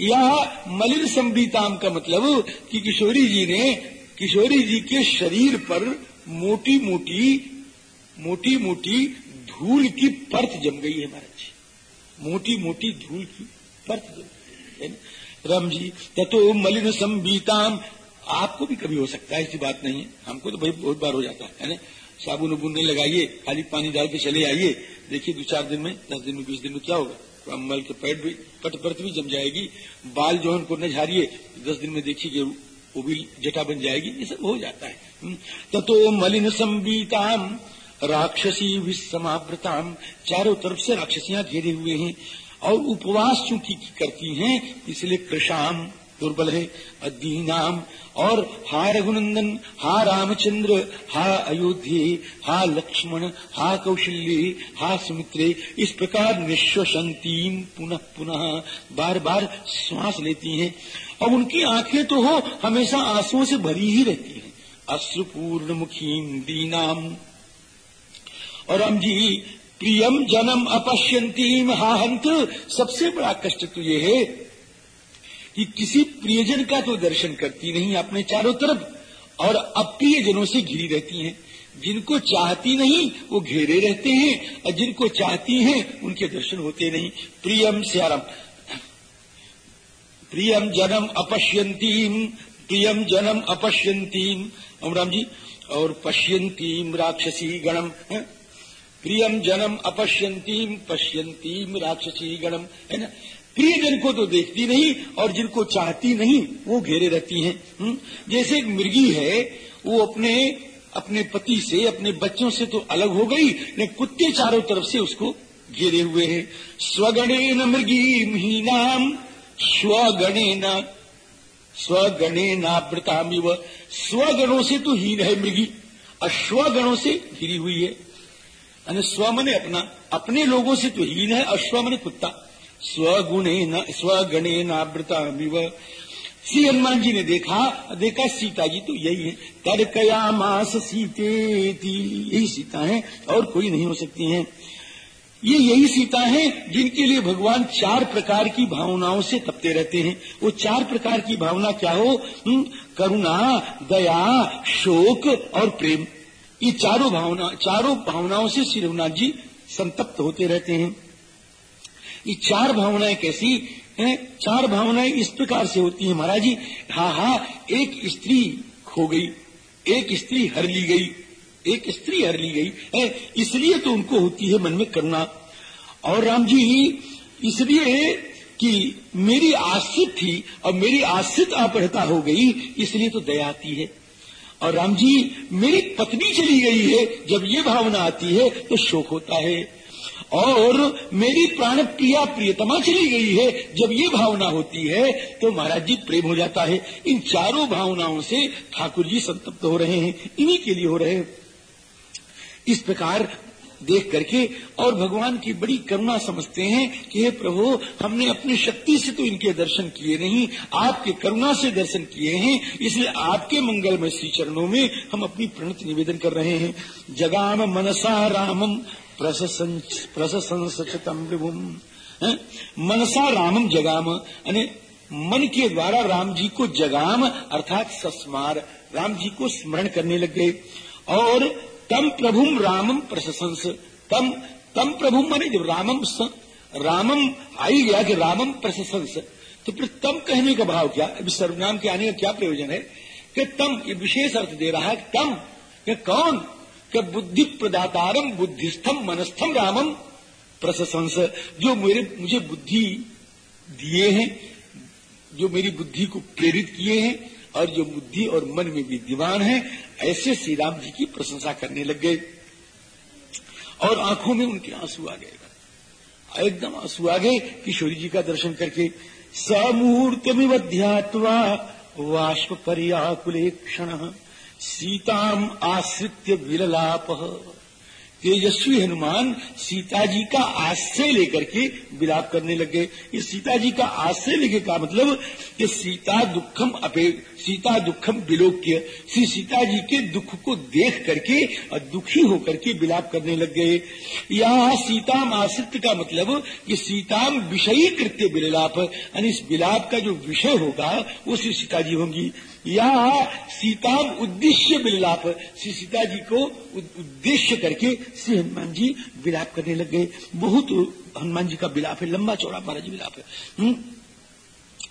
या मलिन संबीताम का मतलब कि किशोरी जी ने किशोरी जी के शरीर पर मोटी मोटी मोटी मोटी धूल की परत जम गई है महाराज जी। मोटी मोटी धूल की परत जम गई है। राम जी तथो मलिन संबीताम। आपको भी कभी हो सकता है, ऐसी बात नहीं है। हमको तो भाई बहुत बार हो जाता है ना? साबुन उबुन नहीं लगाइए, खाली पानी डाल के चले आइए। देखिए, दो चार दिन में, दस दिन में, बीस दिन में क्या होगा? तो अम्बल के पेट भी, पट परत भी जम जाएगी। बाल जो है उनको न दस दिन में देखिए वो भी जटा बन जाएगी, ये सब हो जाता है हम्म। ततो मलिन संबीताम, राक्षसी विस्मावृताम, चारों तरफ़ से राक्षसियाँ घेरे हुए हैं और उपवास चूँकि करती हैं, इसलिए कृषाम दुर्बल है। अदीनाम और हा रघुनंदन, हा रामचंद्र, हा अयोध्या, हा लक्ष्मण, हा कौशल्य, हा सुमित्रे, इस प्रकार निश्वसंतीम पुनः पुनः बार बार श्वास लेती हैं। और उनकी आँखें तो हो, हमेशा आंसुओं से भरी ही रहती हैं। अश्रुपूर्ण मुखीन दीनाम। और हम जी, प्रियम जन्म अपश्यंतीम हाहंत। सबसे बड़ा कष्ट तो ये है कि किसी प्रियजन का तो दर्शन करती नहीं, अपने चारों तरफ़, और अप्रिय जनों से घिरी रहती हैं। जिनको चाहती नहीं, वो घेरे रहते हैं, और जिनको चाहती हैं, उनके दर्शन होते नहीं। प्रियम श्यारम प्रियम जनम अपश्यंतीम, प्रियम जनम अपश्यंतीम। राम जी, और पश्यंतीम राक्षसी गणम? प्रियम जनम अपश्यंतीम, पश्यंतीम राक्षसी गणम, है ना? प्रियजन को तो देखती नहीं और जिनको चाहती नहीं, वो घेरे रहती हैं। हम्म? जैसे एक मिर्गी है, वो अपने अपने पति से, अपने बच्चों से तो अलग हो गई, लेकिन कुत्ते चारों तरफ़ से उसको घेरे हुए हैं। स्वगणे न मृगी मीनाम स्वगणे न, स्वगणे नावृतामिव स्वगणों से तो हीन है मृगी और स्वगणों से घिरी हुई है। स्व मने अपना, अपने लोगों से तो हीन है स्व मने कुत्ता। स्वगुणे न स्वगणे नावृतामिव। श्री हनुमान जी ने देखा देखा सीता जी तो यही है। तर्कया मास सीते यही सीता है और कोई नहीं हो सकती है। ये यही सीता है जिनके लिए भगवान चार प्रकार की भावनाओं से तपते रहते हैं। वो चार प्रकार की भावना क्या हो? हम्म, करुणा दया शोक और प्रेम। ये चारों भावना चारों भावनाओं से श्री रघुनाथ जी संतप्त होते रहते हैं। ये चार भावनाएँ कैसी हैं? चार भावनाएँ इस प्रकार से होती है, महाराज जी। हा हा, एक स्त्री खो गई, एक स्त्री हर ली गई, एक स्त्री हर ली गई। है, इसलिए तो उनको होती है मन में करुणा। और राम जी, इसलिए कि मेरी आश्रित थी और मेरी आश्रित अपहृता हो गई, इसलिए तो दया आती है। और राम जी, मेरी पत्नी चली गई है, जब ये भावना आती है तो शोक होता है। और मेरी प्राण प्रिया प्रियतमा चली गई है। जब ये भावना होती है तो महाराज जी प्रेम हो जाता है। इन चारों भावनाओं से ठाकुर जी संतप्त हो रहे हैं। इन्हीं के लिए हो रहे हैं। इस प्रकार देख करके और भगवान की बड़ी करुणा समझते हैं कि हे प्रभु, हमने अपनी शक्ति से तो इनके दर्शन किए नहीं, आपके करुणा से दर्शन किए हैं। इसलिए आपके मंगल में श्री चरणों में हम अपनी प्रणति निवेदन कर रहे हैं। जगाम मनसा रामम प्रशंसतम विभुम मनसा रामम जगाम यानी मन के द्वारा राम जी को जगाम, अर्थात सस्मार, राम जी को स्मरण करने लग गए। और तम प्रभुम रामम प्रशंस तम तम प्रभु माने जब रामम रामम आई गया कि रामम प्रशंस तो फिर तम कहने का भाव क्या? अभी सर्वनाम के आने का क्या प्रयोजन है? कि तम, ये विशेष अर्थ दे रहा है तम कि कौन? कि बुद्धि प्रदातारम बुद्धिस्थम मनस्थम रामम प्रशंस जो मेरे, मुझे बुद्धि दिए हैं, जो मेरी बुद्धि को प्रेरित किए हैं, और जो बुद्धि और मन में विद्यमान है, ऐसे श्री राम जी की प्रशंसा करने लग गए। और आँखों में उनके आँसू आ गए। एकदम आँसू आ गए किशोरी जी का दर्शन करके। समूर्तमिवध्यात्वा वाष्प पर्याकुले क्षण। सीताम आश्रित्य विललाप तेजस्वी हनुमान सीता जी का आश्रय लेकर के विलाप करने लगे। इस सीता जी का आश्रय लेके का मतलब कि सीता दुखम अपे, सीता दुखम विलोक्य। श्री सीता जी के दुख को देख करके और दुखी होकर के विलाप करने लग। गए यहाँ सीताम आश्रित का मतलब कि सीताम विषयी कृत्य विलाप यानी इस विलाप का जो विषय होगा, वो श्री सीता जी होंगी। या सीता उद्देश्य विलाप, श्री सीता जी को उद्देश्य करके श्री हनुमान जी विलाप करने लग गए। बहुत हनुमान जी का विलाप है, लंबा चौड़ा महाराज विलाप है। हम्म?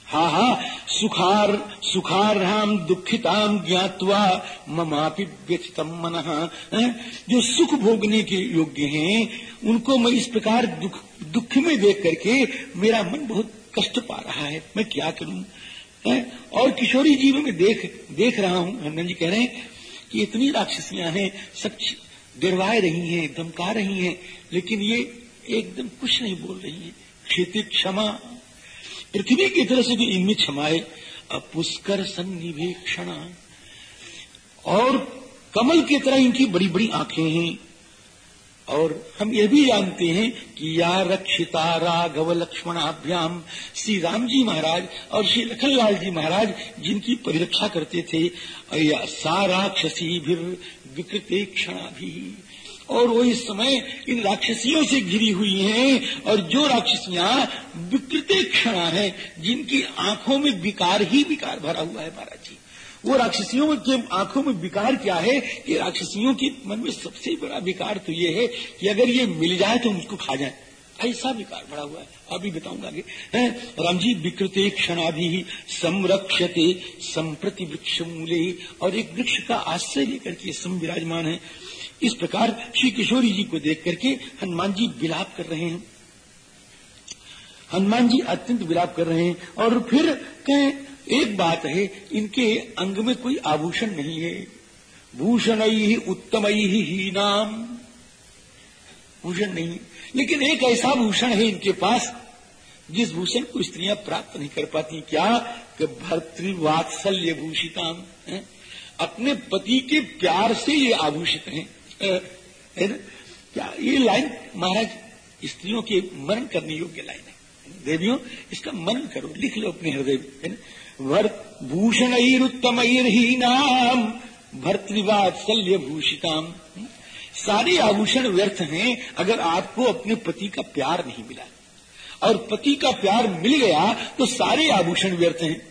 हा हा, सुखार सुखार राम दुखिताम ज्ञातवा ममापि व्यथितम मन। जो सुख भोगने के योग्य हैं, उनको मैं इस प्रकार दुख दुख में देख करके मेरा मन बहुत कष्ट पा रहा है। मैं क्या करूँ? और किशोरी जी में देख देख रहा हूँ हनुमान जी कह रहे हैं कि इतनी राक्षसियाँ हैं, सब गिरवाए रही हैं, धमका रही हैं, लेकिन ये एकदम कुछ नहीं बोल रही है। खेती क्षमा। पृथ्वी की तरह से भी इनमें क्षमाए है पुष्कर सन्निवेक्षण। और कमल की तरह इनकी बड़ी बड़ी आँखें हैं। और हम ये भी जानते हैं कि या रक्षिता राघव लक्ष्मणाभ्याम श्री राम जी महाराज और श्री लखनलाल जी महाराज जिनकी परिरक्षा करते थे सा राक्षसी भी विकृत क्षणा भी और वो इस समय इन राक्षसियों से घिरी हुई हैं और जो राक्षसियाँ विकृत क्षणा है, जिनकी आँखों में विकार ही विकार भरा हुआ है महाराज। वो राक्षसियों के आँखों में विकार क्या है कि राक्षसियों के मन में सबसे बड़ा विकार तो ये है कि अगर ये मिल जाए तो उसको खा जाए। ऐसा विकार बड़ा हुआ है। अभी बताऊँगा आगे। राम जी, विकृते क्षणाभि संरक्षते संप्रति वृक्ष मूले और एक वृक्ष का आश्रय लेकर के सम विराजमान है। इस प्रकार श्री किशोरी जी को देख करके हनुमान जी विलाप कर रहे हैं। हनुमान जी अत्यंत विलाप कर रहे हैं और फिर कहें एक बात है, इनके अंग में कोई आभूषण नहीं है। भूषण ही उत्तम ही ही नाम भूषण नहीं। लेकिन एक ऐसा भूषण है इनके पास, जिस भूषण को स्त्रियाँ प्राप्त नहीं कर पाती। क्या? कि भर्तृवात्सल्य भूषिताम अपने पति के प्यार से ये आभूषित हैं। है ना? क्या ये लाइन, महाराज, स्त्रियों के मन करने योग्य लाइन है? देवियों, इसका मन करो, लिख लो अपने हृदय है ना? भूषणैरुत्तमैर्हीनाम भर्तृवात्सल्य भूषिताम सारे आभूषण व्यर्थ हैं, अगर आपको अपने पति का प्यार नहीं मिला। और पति का प्यार मिल गया तो सारे आभूषण व्यर्थ हैं।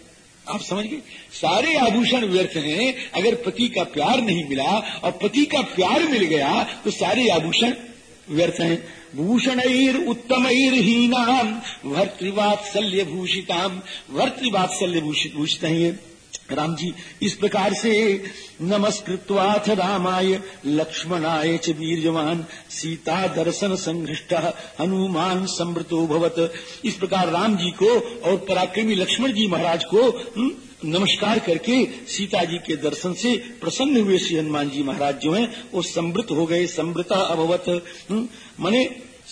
आप समझ गए? सारे आभूषण व्यर्थ हैं, अगर पति का प्यार नहीं मिला, और पति का प्यार मिल गया तो सारे आभूषण व्यर्थ हैं भूषण उत्तम हीनाम भर्तृवात्सल्य भूषिताम भर्तृवात्सल्य भूषित भूषित है राम जी इस प्रकार से नमस्कृत्वाथ रामाय लक्ष्मणाय च वीरजवान सीता दर्शन संघृष्ट हनुमान समृतो भवत। इस प्रकार राम जी को और पराक्रमी लक्ष्मण जी महाराज को हम्म, नमस्कार करके सीता जी के दर्शन से प्रसन्न हुए श्री हनुमान जी महाराज जो हैं वो समृत हो गए समृता अभवत हम्म, माने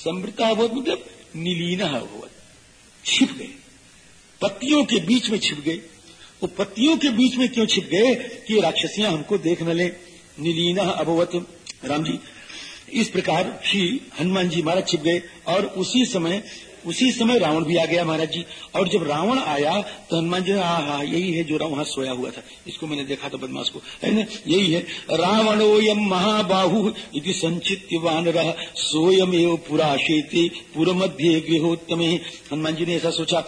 समृता अभवत मतलब निलीना अभवत छिप गए। पत्तियों के बीच में छिप गए। वो पत्तियों के बीच में क्यों छिप गए कि राक्षसियाँ हमको देख न ले? निलीना अभवत। राम जी इस प्रकार श्री हनुमान जी महाराज छिप गए और उसी समय उसी समय रावण भी आ गया महाराज जी। और जब रावण आया तो हनुमान जी हाँ हाँ यही है जो वहाँ सोया हुआ था। इसको मैंने देखा था बदमाश को। है ना? यही है। रावणो यम महाबाहु इति संचित वानर। सोयम एव पुरा शेते मध्य गृहोत्तम। हनुमान जी ने ऐसा सोचा।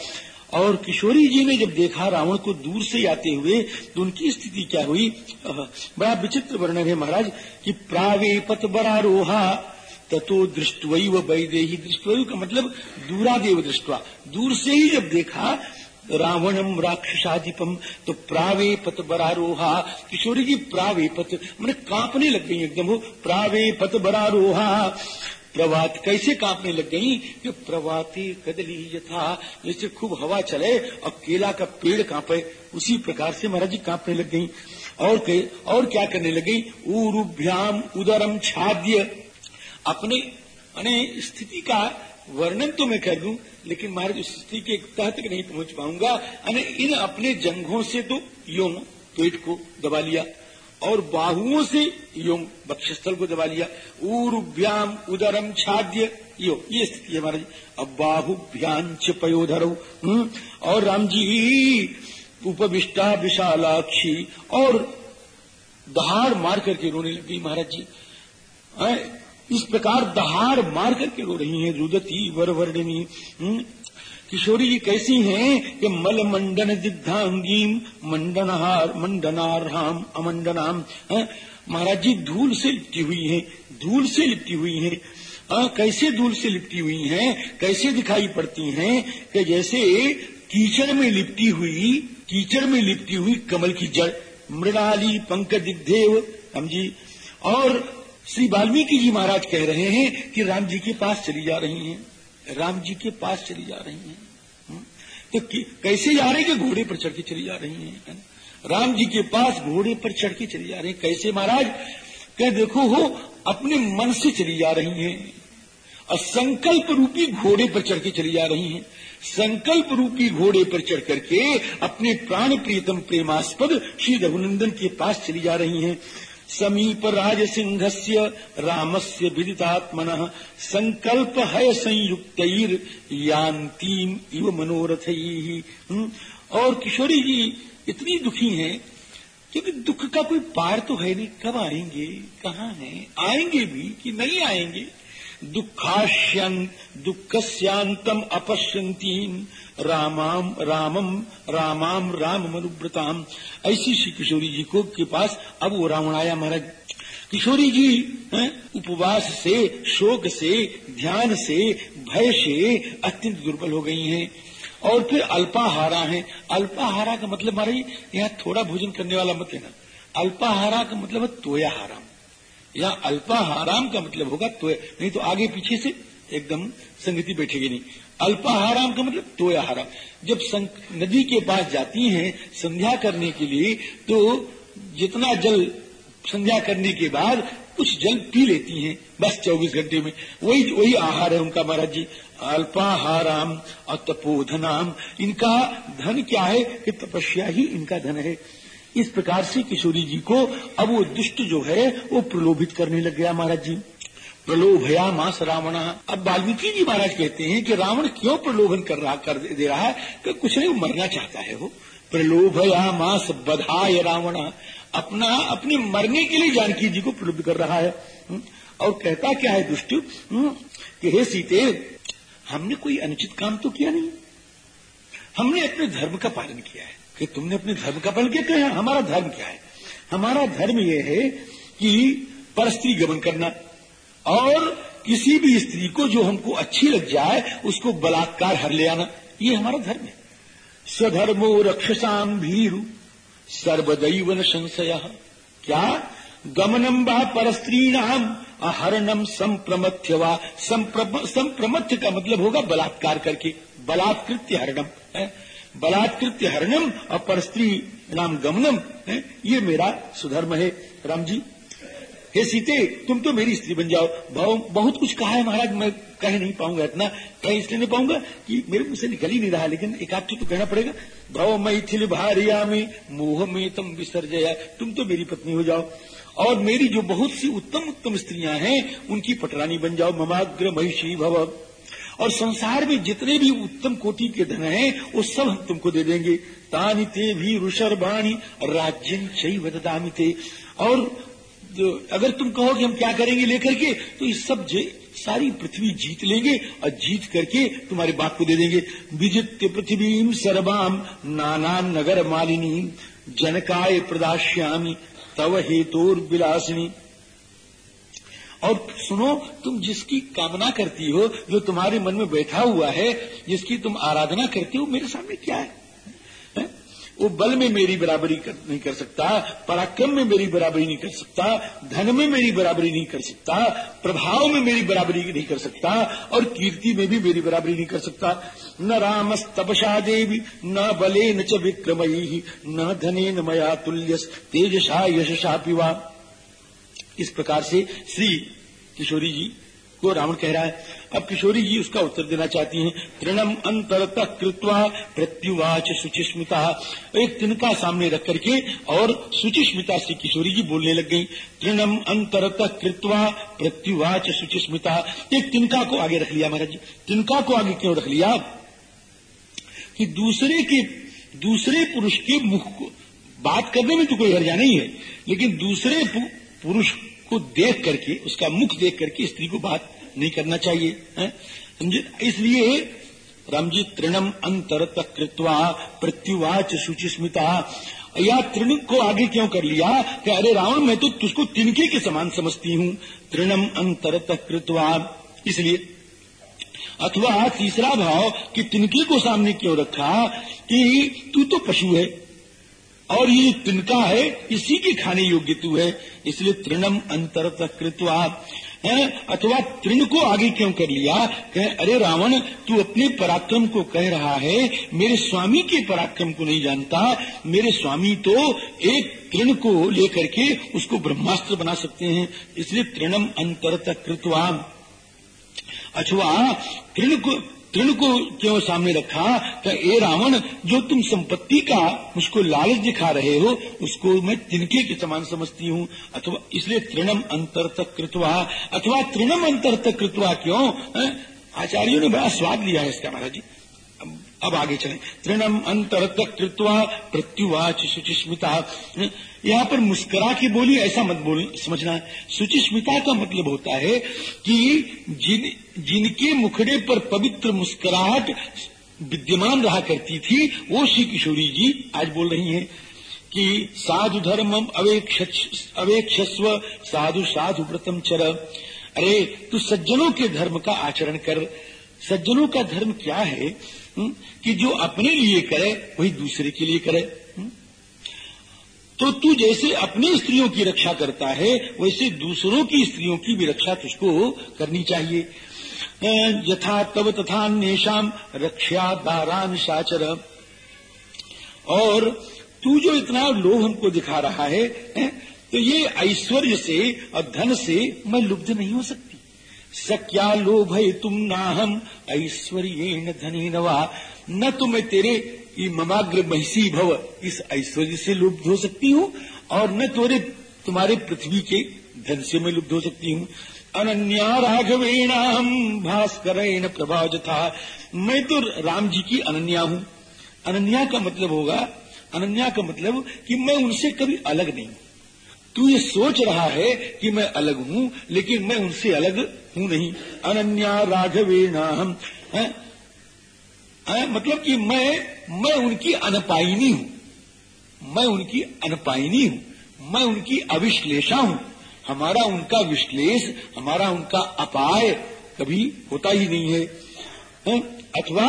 और किशोरी जी ने जब देखा रावण को दूर से आते हुए तो उनकी स्थिति क्या हुई? बड़ा विचित्र वर्णन है महाराज, कि प्रावे पत बरारोहा ततो दृष्टवई व वैदेही। दृष्टवयु का मतलब दूरादेव दृष्टवा। दूर से ही जब देखा रावणम राक्षसाधिपम तो प्रावे पत बरारोहा। किशोरी जी प्रावे पत मैंने कांपने लग गई एकदम वो प्रावे पत बरारोहा। प्रवात कैसे कांपने लग गई कि प्रभाती कदली यथा जैसे खूब हवा चले और केला का पेड़ कांपे उसी प्रकार से महाराज जी कांपने लग गई। और के, और क्या करने लग गई? उरुभ्याम उदरम छाद्य। अपने स्थिति का वर्णन तो मैं कर दूँ लेकिन महाराज उस स्थिति के तह तक नहीं पहुँच पाऊँगा। अने इन अपने जंघों से तो यो पेट को दबा लिया और बाहुओं से यो बक्षस्थल को दबा लिया। ऊरुभ्याम उदरम छाद्य यो ये स्थिति है महाराज। अब बाहुभ्यांच पयोधर हम्म, और राम जी उपविष्टा विशालाक्षी और दहाड़ मार करके रोने लगी महाराज जी। इस प्रकार दहाड़ मार करके रो रही हैं रुदती वर वर्णनी हम्म? किशोरी जी कैसी हैं कि मल मंडन दिग्धांगी मंडनहार मंडनाराम अमंडनाम। महाराज जी धूल से लिपटी हुई हैं धूल से लिपटी हुई हैं। आ, कैसे धूल से लिपटी हुई हैं? कैसे दिखाई पड़ती हैं कि जैसे कीचड़ में लिपटी हुई कीचड़ में लिपटी हुई कमल की जड़। मृणाली पंक दिग्धेव हम जी। और श्री वाल्मीकि जी महाराज कह रहे हैं कि राम जी के पास चली जा रही हैं। राम जी के पास चली जा रही हैं। हम्म? तो कैसे जा रहे कि घोड़े पर चढ़ के चली जा रही हैं राम जी के पास घोड़े पर चढ़ के चली जा रही हैं। कैसे महाराज? कह देखो, हो, अपने मन से चली जा रही हैं। और संकल्प रूपी घोड़े पर चढ़ के चली जा रही हैं। संकल्प रूपी घोड़े पर चढ़ करके अपने प्राण प्रियतम प्रेमास्पद श्री रघुनंदन के पास चली जा रही हैं। समीप राज सिंह से रामस्य विदितात्मन संकल्प है संयुक्त इव मनोरथ? और किशोरी जी, इतनी दुखी हैं, क्योंकि दुख का कोई पार तो है नहीं। कब आएँगे? कहाँ हैं? आएँगे भी कि नहीं आएँगे? दुखाश्यंत दुखस्यांतम अपश्यंतीन रामाम रामम रामाम राम मनुव्रताम। ऐसी श्री किशोरी जी को के पास अब वो रावण आया महाराज। किशोरी जी है, उपवास से शोक से ध्यान से भय से अत्यंत दुर्बल हो गई हैं। और फिर अल्पाहारा है। अल्पाहारा का मतलब महाराज यहाँ थोड़ा भोजन करने वाला मत लेना। अल्पाहारा का मतलब है तोया तोयाहाराम। या अल्पाहाराम का मतलब होगा तो नहीं तो आगे पीछे से एकदम संगति बैठेगी नहीं। अल्पाहाराम का मतलब तोयाहाराम। जब नदी के पास जाती हैं संध्या करने के लिए तो जितना जल संध्या करने के बाद कुछ जल पी लेती हैं, बस 24 घंटे में। वही वही आहार है उनका महाराज जी। अल्पाहाराम और तपोधनाम इनका धन क्या है? कि तपस्या ही इनका धन है। इस प्रकार से किशोरी जी को अब वो दुष्ट जो है, वो प्रलोभित करने लग गया महाराज जी। प्रलोभया मास रावण। अब वाल्मीकि जी महाराज कहते हैं कि रावण क्यों प्रलोभन कर रहा कर दे रहा है? कि कुछ नहीं मरना चाहता है वो। प्रलोभया मास बधाय रावण। अपना अपने मरने के लिए जानकी जी को प्रलोभित कर रहा है। हम्म, और कहता क्या है दुष्ट? हम्म, कि हे सीते हमने कोई अनुचित काम तो किया नहीं। हमने अपने धर्म का पालन किया है। कि तुमने अपने धर्म का पालन क्या? हमारा धर्म क्या है? हमारा धर्म यह है कि परस्त्री गमन करना। और किसी भी स्त्री को जो हमको अच्छी लग जाए, उसको बलात्कार हर ले आना। ये हमारा धर्म है। स्वधर्मो रक्षसाम भीरु सर्वदैव संशय। क्या? गमनम व परस्त्रीणाम अहरणम संप्रमथ्य व संप्रमथ्य का मतलब होगा बलात्कार करके। बलात्कृत्य हरणम बलात्कृत्य हरणम और परस्त्री नाम गमनम ये मेरा सुधर्म है। राम जी। हे सीते, तुम तो मेरी स्त्री बन जाओ। बहुत कुछ कहा है महाराज, मैं कह नहीं पाऊँगा इतना। कह इसलिए नहीं पाऊँगा कि मेरे मुँह से निकल ही नहीं रहा, लेकिन एक आध तो कहना पड़ेगा। भव मैथिल भारिया में मोह में तुम विसर्जया, तुम तो मेरी पत्नी हो जाओ। और मेरी जो बहुत सी उत्तम उत्तम स्त्रियाँ हैं, उनकी पटरानी बन जाओ, ममाग्र महिषी भव। और संसार में जितने भी उत्तम कोटि के धन हैं, वो सब हम तुमको दे देंगे। तानी ते भी रुषर बाणी, राज्य चई और अगर तुम कहो कि हम क्या करेंगे लेकर के तो इस सब सारी पृथ्वी जीत लेंगे और जीत करके तुम्हारे बाप को दे देंगे। विजित्य पृथ्वी सर्वाम नाना नगर मालिनी, जनकाय प्रदाश्यामी तव हेतोर विलासिनी। और सुनो, तुम जिसकी कामना करती हो, जो तुम्हारे मन में बैठा हुआ है, जिसकी तुम आराधना करती हो, मेरे सामने क्या है? वो बल में मेरी बराबरी कर, नहीं कर सकता पराक्रम में मेरी बराबरी नहीं कर सकता धन में मेरी बराबरी नहीं कर सकता प्रभाव में मेरी बराबरी नहीं कर सकता और कीर्ति में भी मेरी बराबरी नहीं कर सकता। न राम तपसा देवी न बले न च विक्रमयी न धने न मया तुल्य तेजसा यशसा पिवा इस प्रकार से श्री किशोरी जी को रावण कह रहा है अब किशोरी जी उसका उत्तर देना चाहती हैं। तृणम अंतरत कृत्वा प्रत्युवाच सुचिस्मिता एक तिनका सामने रख करके और सुचिस्मिता से किशोरी जी बोलने लग गई। तृणम अंतरत कृत्वा प्रत्युवाच सुचिस्मिता एक तिनका को आगे रख लिया महाराज जी। तिनका को आगे क्यों रख लिया? कि दूसरे के, दूसरे पुरुष के मुख को, बात करने में तो कोई हर्जा नहीं है। लेकिन दूसरे पुरुष को देख करके, उसका मुख देख करके स्त्री को बात नहीं करना चाहिए समझे? इसलिए रामजी तृणम अंतर कृत्वा प्रत्युवाच सुचिस्मिता या तृण को आगे क्यों कर लिया? कि अरे रावण मैं तो तुझको तिनके के समान समझती हूँ। तृणम अंतर कृत्वा। इसलिए अथवा तीसरा भाव कि तिनके को सामने क्यों रखा कि तू तो पशु है और ये तिनका है, इसी के खाने योग्य तू है। इसलिए तृणम अंतर कृत्वा। है अथवा तृण को आगे क्यों कर लिया? कह, अरे रावण, तू अपने पराक्रम को कह रहा है। मेरे स्वामी के पराक्रम को नहीं जानता। मेरे स्वामी तो एक तृण को लेकर के उसको ब्रह्मास्त्र बना सकते हैं। इसलिए तृणम अंतरत कृतवा अथवा, तृण को तृण को क्यों सामने रखा? क्या ए रावण, जो तुम संपत्ति का मुझको लालच दिखा रहे हो, उसको मैं तिनके के समान समझती हूँ। अथवा इसलिए तृणम अंतर तक कृतवा, अथवा तृणम अंतर तक कृतवा क्यों? आचार्यों ने बड़ा स्वाद लिया है इसका, महाराज जी। अब आगे चले। तृणम अंतर तक कृत्वा प्रत्युवाच सुचिस्मिता यहाँ पर मुस्करा के बोली ऐसा मत बोल, समझना सुचिस्मिता का मतलब होता है कि जिन, जिनके मुखड़े पर पवित्र मुस्कुराहट विद्यमान रहा करती थी, वो श्री किशोरी जी आज बोल रही हैं कि साधु धर्मम अवेक्षस्व, साधु साधु व्रतम चर। अरे, तू सज्जनों के धर्म का आचरण कर। सज्जनों का धर्म क्या हुँ? कि जो अपने लिए करे वही दूसरे के लिए करे। तो तू जैसे अपनी स्त्रियों की रक्षा करता है वैसे दूसरों की स्त्रियों की भी रक्षा तुझको करनी चाहिए। यथा तब तथा नेशाम रक्षा दारान साचर और तू जो इतना लोभ हमको दिखा रहा है, है तो ये ऐश्वर्य से और धन से मैं लुब्ध नहीं हो सकती। सक्या लोभ है तुम ना हम ऐश्वर्य धनी नवा न तो मैं तेरे ममाग्र महिषी भव, इस ऐश्वर्य से लुब्ध हो सकती हूँ, और न तोरे तुम्हारे पृथ्वी के धन से मैं लुब्ध हो सकती हूँ। अनन्या राघवेणाम भास्कर प्रभाव था मैं तो राम जी की अनन्या हूँ। अनन्या का मतलब होगा, अनन्या का मतलब कि मैं उनसे कभी अलग नहीं तू ये सोच रहा है कि मैं अलग हूँ लेकिन मैं उनसे अलग हूँ नहीं। अनन्या राघवेणाम मतलब कि मैं मैं उनकी अनपाइनी हूँ। मैं उनकी अनपाइनी हूँ। मैं उनकी अविश्लेषा हूँ। हमारा उनका विश्लेष हमारा उनका अपाय कभी होता ही नहीं है, है? अथवा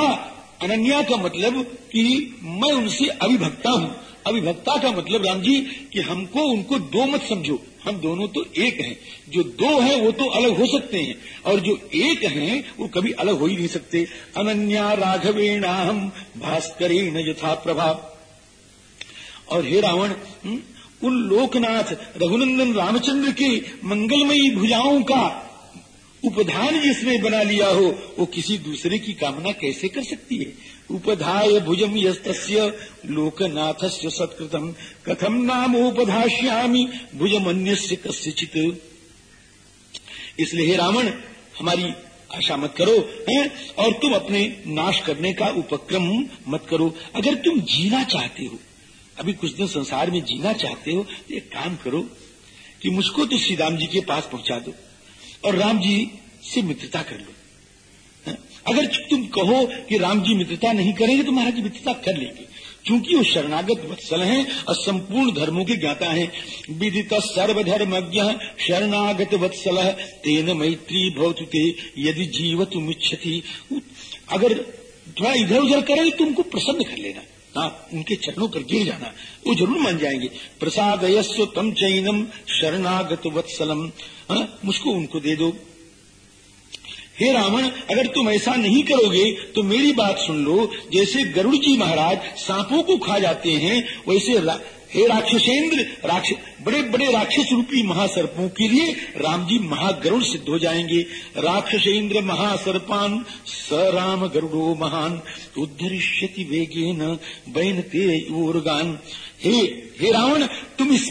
अनन्या का मतलब कि मैं उनसे अभिभक्ता हूँ। अविभक्ता का मतलब राम जी कि हमको उनको दो मत समझो। हम दोनों तो एक हैं। जो दो हैं वो तो अलग हो सकते हैं। और जो एक हैं वो कभी अलग हो ही नहीं सकते। अनन्या राघवेण हम भास्करेण यथा प्रभाव और हे रावण हम्म, उन लोकनाथ रघुनंदन रामचंद्र के मंगलमयी भुजाओं का उपधान जिसने बना लिया हो वो किसी दूसरे की कामना कैसे कर सकती है? उपधाय भुजम यस्तस्य लोकनाथस्य सत्कृतम कथम नाम उपधाश्यामी भुजम अन्य कस्यचित। इसलिए हे रावण, हमारी आशा मत करो, हैं? और तुम अपने नाश करने का उपक्रम मत करो। अगर तुम जीना चाहते हो, अभी कुछ दिन संसार में जीना चाहते हो तो एक काम करो कि मुझको तो श्री राम जी के पास पहुँचा दो और राम जी से मित्रता कर लो। अगर तुम कहो कि राम जी मित्रता नहीं करेंगे तो महाराज मित्रता कर लेंगे। क्योंकि वो शरणागत वत्सल हैं और संपूर्ण धर्मों के ज्ञाता हैं। विदित सर्वधर्मज्ञ शरणागत वत्सल तेन मैत्री भवतुते यदि जीव तुम मुच्छति अगर थोड़ा इधर उधर करे तो तुमको प्रसन्न कर लेना। हाँ उनके चरणों पर गिर जाना। वो ज़रूर मान जाएँगे। प्रसाद तम चैनम शरणागत वत्सलम। हाँ, मुझको उनको दे दो। हे रावण अगर तुम ऐसा नहीं करोगे तो मेरी बात सुन लो। जैसे गरुड़ जी महाराज सांपों को खा जाते हैं वैसे रा, हे राक्षसेंद्र राक्ष बड़े बड़े राक्षस रूपी महासर्पों के लिए राम जी महागरुड़ सिद्ध हो जाएँगे। राक्षसेंद्र महासर्पान स राम गरुड़ो महान उद्धरिष्यति वेगे न बैन ते हे हे रावण तुम इस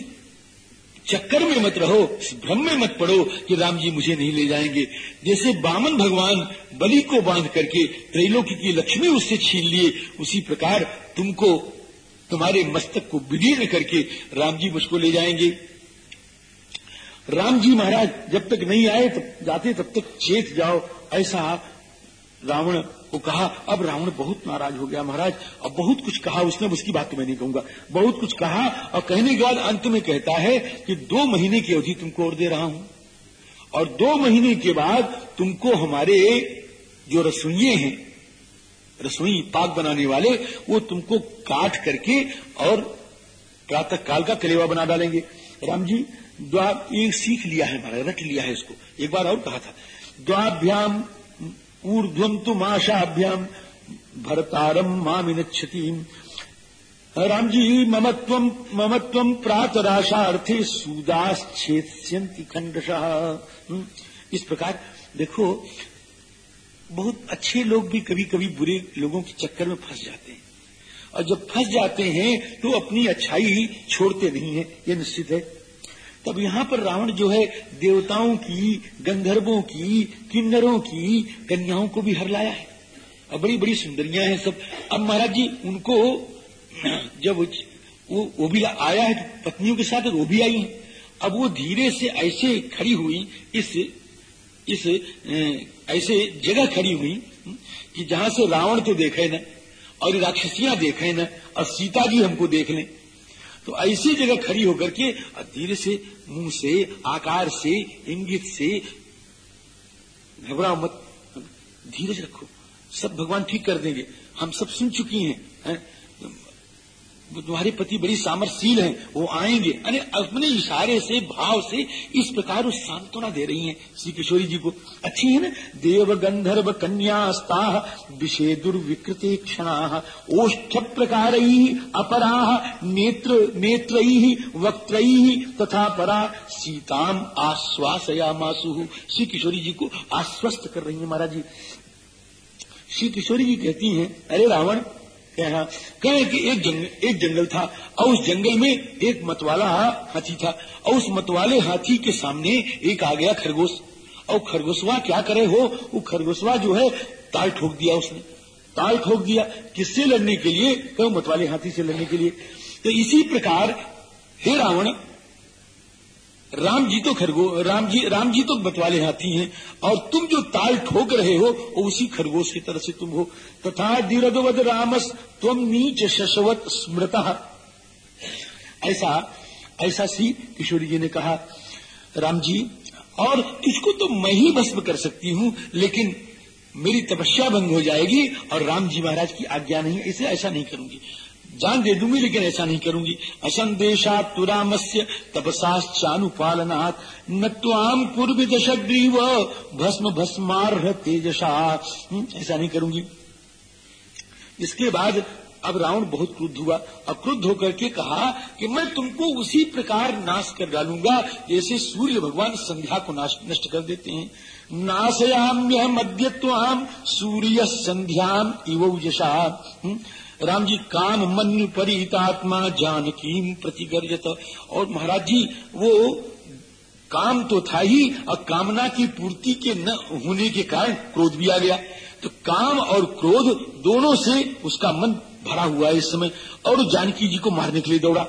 चक्कर में मत रहो, भ्रम में मत पड़ो कि राम जी मुझे नहीं ले जाएँगे। जैसे बामन भगवान बलि को बाँध करके त्रैलोकी की लक्ष्मी उससे छीन लिए, उसी प्रकार तुमको, तुम्हारे मस्तक को विदीर्ण करके राम जी मुझको ले जाएँगे। राम जी महाराज जब तक नहीं आए, तब जाते तब तक चेत जाओ, ऐसा रावण को कहा, अब रावण बहुत नाराज़ हो गया महाराज, अब बहुत कुछ कहा उसने उसकी बात तो मैं नहीं कहूँगा। बहुत कुछ कहा और कहने के बाद अंत में कहता है कि दो महीने की अवधि तुमको और दे रहा हूँ। और दो महीने के बाद तुमको हमारे जो रसोइये हैं, रसोई पाक बनाने वाले, वो तुमको काट करके और प्रातः काल का कलेवा बना डालेंगे। राम जी द्वार एक सीख लिया है महाराज, रट लिया है इसको। एक बार और कहा था, द्वाभ्याम ऊर्ध्वम तुम आशाभ्याम भरतारम मामिनक्षति राम जी ममत्व ममत्व प्रातराशार्थे सूदास छेदस्यंति खंडशाह हम्म, इस प्रकार देखो बहुत अच्छे लोग भी कभी कभी बुरे लोगों के चक्कर में फंस जाते हैं। और जब फंस जाते हैं तो अपनी अच्छाई छोड़ते नहीं है ये निश्चित है। तब यहाँ पर रावण जो है, देवताओं की, गंधर्वों की, किन्नरों की कन्याओं को भी हर लाया है। और बड़ी बड़ी सुंदरियाँ हैं सब। अब महाराज जी, उनको जब वो वो भी आया है तो पत्नियों के साथ वो भी आई है। अब वो धीरे से ऐसे खड़ी हुई, इस इस ऐसे जगह खड़ी हुई, कि जहाँ से रावण तो देखे न, और राक्षसियाँ देखे न, और सीता जी हमको देख लें। तो ऐसी जगह खड़ी होकर के धीरे से मुँह से, आकार से, इंगित से। घबराओ मत, धीरज रखो। सब भगवान ठीक कर देंगे। हम सब सुन चुकी हैं, है? तुम्हारे पति बड़ी सामर्थशील हैं, वो आएँगे। अरे, अपने इशारे से, भाव से इस प्रकार उस सांत्वना दे रही हैं श्री किशोरी जी को। अच्छी है ना? देव गंधर्व कन्यास्ता, विषे दुर्विकृति क्षणा ओष्ठ प्रकार अपरा, नेत्र नेत्र वक्त तथा परा सीताम आश्वासया मासु श्री किशोरी जी को आश्वस्त कर रही है महाराज जी। श्री किशोरी जी कहती हैं, अरे रावण कहा कहे कि एक जंगल एक जंगल था, और उस जंगल में एक मतवाला हाथी था, और उस मतवाले हाथी के सामने एक आ गया खरगोश। और खरगोशवा क्या करे हो? वो खरगोशवा जो है, ताल ठोक दिया उसने। ताल ठोक दिया किससे लड़ने के लिए? कहो, मतवाले हाथी से लड़ने के लिए। तो इसी प्रकार हे रावण राम जी तो खरगो, राम जी राम जी तो बतवाले हाथी हैं, और तुम जो ताल ठोक रहे हो, वो उसी खरगोश की तरह से तुम हो। तथा दीरदवद रामस तुम नीच शशवत स्मृत। ऐसा ऐसा सी किशोरी जी ने कहा, राम जी, और तुझको तो मैं ही भस्म कर सकती हूँ, लेकिन मेरी तपस्या भंग हो जाएगी, और राम जी महाराज की आज्ञा नहीं इसे ऐसा नहीं करूँगी। जान दे दूँगी लेकिन ऐसा नहीं करूँगी। असंदेशा तुरामस्य तपसाश्चानुपालनात्। न त्वाम पूर्व दशग्रीव भस्म भस्मार तेजसा। हम्म, ऐसा नहीं करूँगी। इसके बाद अब रावण बहुत क्रुद्ध हुआ। अब क्रुद्ध होकर के कहा कि मैं तुमको उसी प्रकार नाश कर डालूँगा जैसे सूर्य भगवान संध्या को नाश नष्ट कर देते हैं। मध्य त्वाम सूर्य संध्याम इव? राम जी काम मन परितात्मा जानकी प्रतिगर्जत और महाराज जी, वो काम तो था ही और कामना की पूर्ति के न होने के कारण क्रोध भी आ गया। तो काम और क्रोध दोनों से उसका मन भरा हुआ है इस समय, और जानकी जी को मारने के लिए दौड़ा।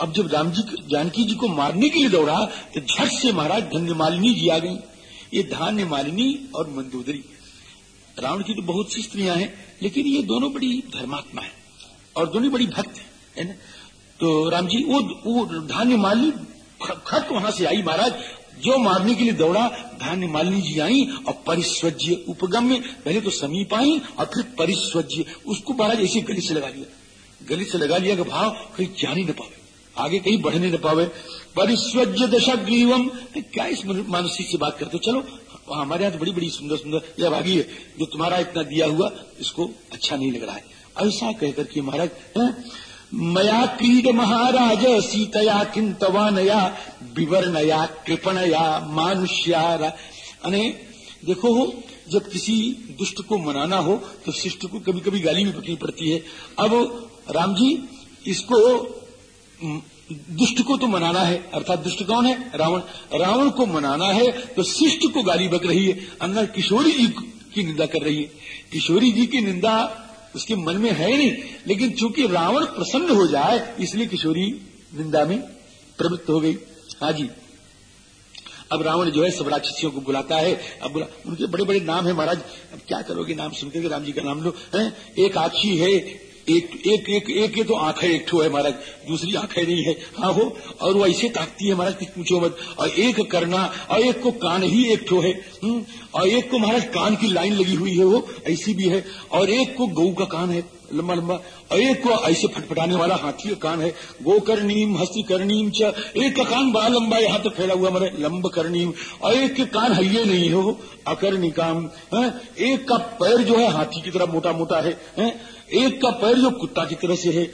अब जब राम जी जानकी जी को मारने के लिए दौड़ा तो झट से महाराज धन्य मालिनी जी आ गई। ये धान्य मालिनी और मंदोदरी। रावण की तो बहुत सी स्त्रियाँ हैं, लेकिन ये दोनों बड़ी धर्मात्मा है और दोनों बड़ी भक्त है ना? तो राम जी, वो वो धान्य मालिनी खट वहाँ से आई महाराज, जो मारने के लिए दौड़ा, धान्य मालिनी जी आई और परिस्वज्य उपगम में पहले तो समीप आई और फिर परिस्वज्य उसको महाराज ऐसे गली से लगा लिया। गली से लगा लिया कि भाव, कहीं जा नहीं न पावे, आगे कहीं बढ़ने न पावे। परिस्वज्य दशा ग्रीवम क्या इस मानसी से बात करते चलो हमारे यहाँ तो बड़ी बड़ी सुंदर सुंदर यह भागी है, जो तुम्हारा इतना दिया हुआ, इसको अच्छा नहीं लग रहा है। ऐसा कहकर के महाराज मया क्रीड महाराज, सीतया किंतवानया विवरणया, कृपणया, मानुष्यारा। अने देखो हो जब किसी दुष्ट को मनाना हो तो शिष्ट को कभी कभी गाली भी पकनी पड़ती है। अब राम जी, इसको दुष्ट को तो मनाना है, अर्थात दुष्ट कौन है? रावण। रावण को मनाना है तो शिष्ट को गाली बक रही है। अंदर किशोरी जी की निंदा कर रही है। किशोरी जी की निंदा उसके मन में है नहीं, लेकिन चूँकि रावण प्रसन्न हो जाए, इसलिए किशोरी निंदा में प्रवृत्त हो गई। हाँ जी। अब रावण जो है सब राक्षसियों को बुलाता है। अब बुला, उनके बड़े बड़े नाम है महाराज। अब क्या करोगे? नाम सुनकर के राम जी का नाम लो, है? एक आखी है एक एक एक एक ये तो आँखें एक ठो है महाराज। दूसरी आँखें नहीं है। हाँ हो और वो ऐसे ताकती है महाराज कुछ पूछो मत। और एक करना और एक को कान ही एक ठो है। हुँ? और एक को महाराज कान की लाइन लगी हुई है वो ऐसी भी है। और एक को गऊ का कान है लंबा लंबा। और एक को ऐसे फटफटाने वाला हाथी का कान है। गोकर्णीम हस्ती कर्णीम च। एक का कान बड़ा लंबा यहाँ तक फैला हुआ मरे लंब कर्णीम और एक के कान हइये नहीं हो अकर्णिकाम। एक का पैर जो है हाथी की तरह मोटा मोटा है, है? एक का पैर जो कुत्ता की तरह से है?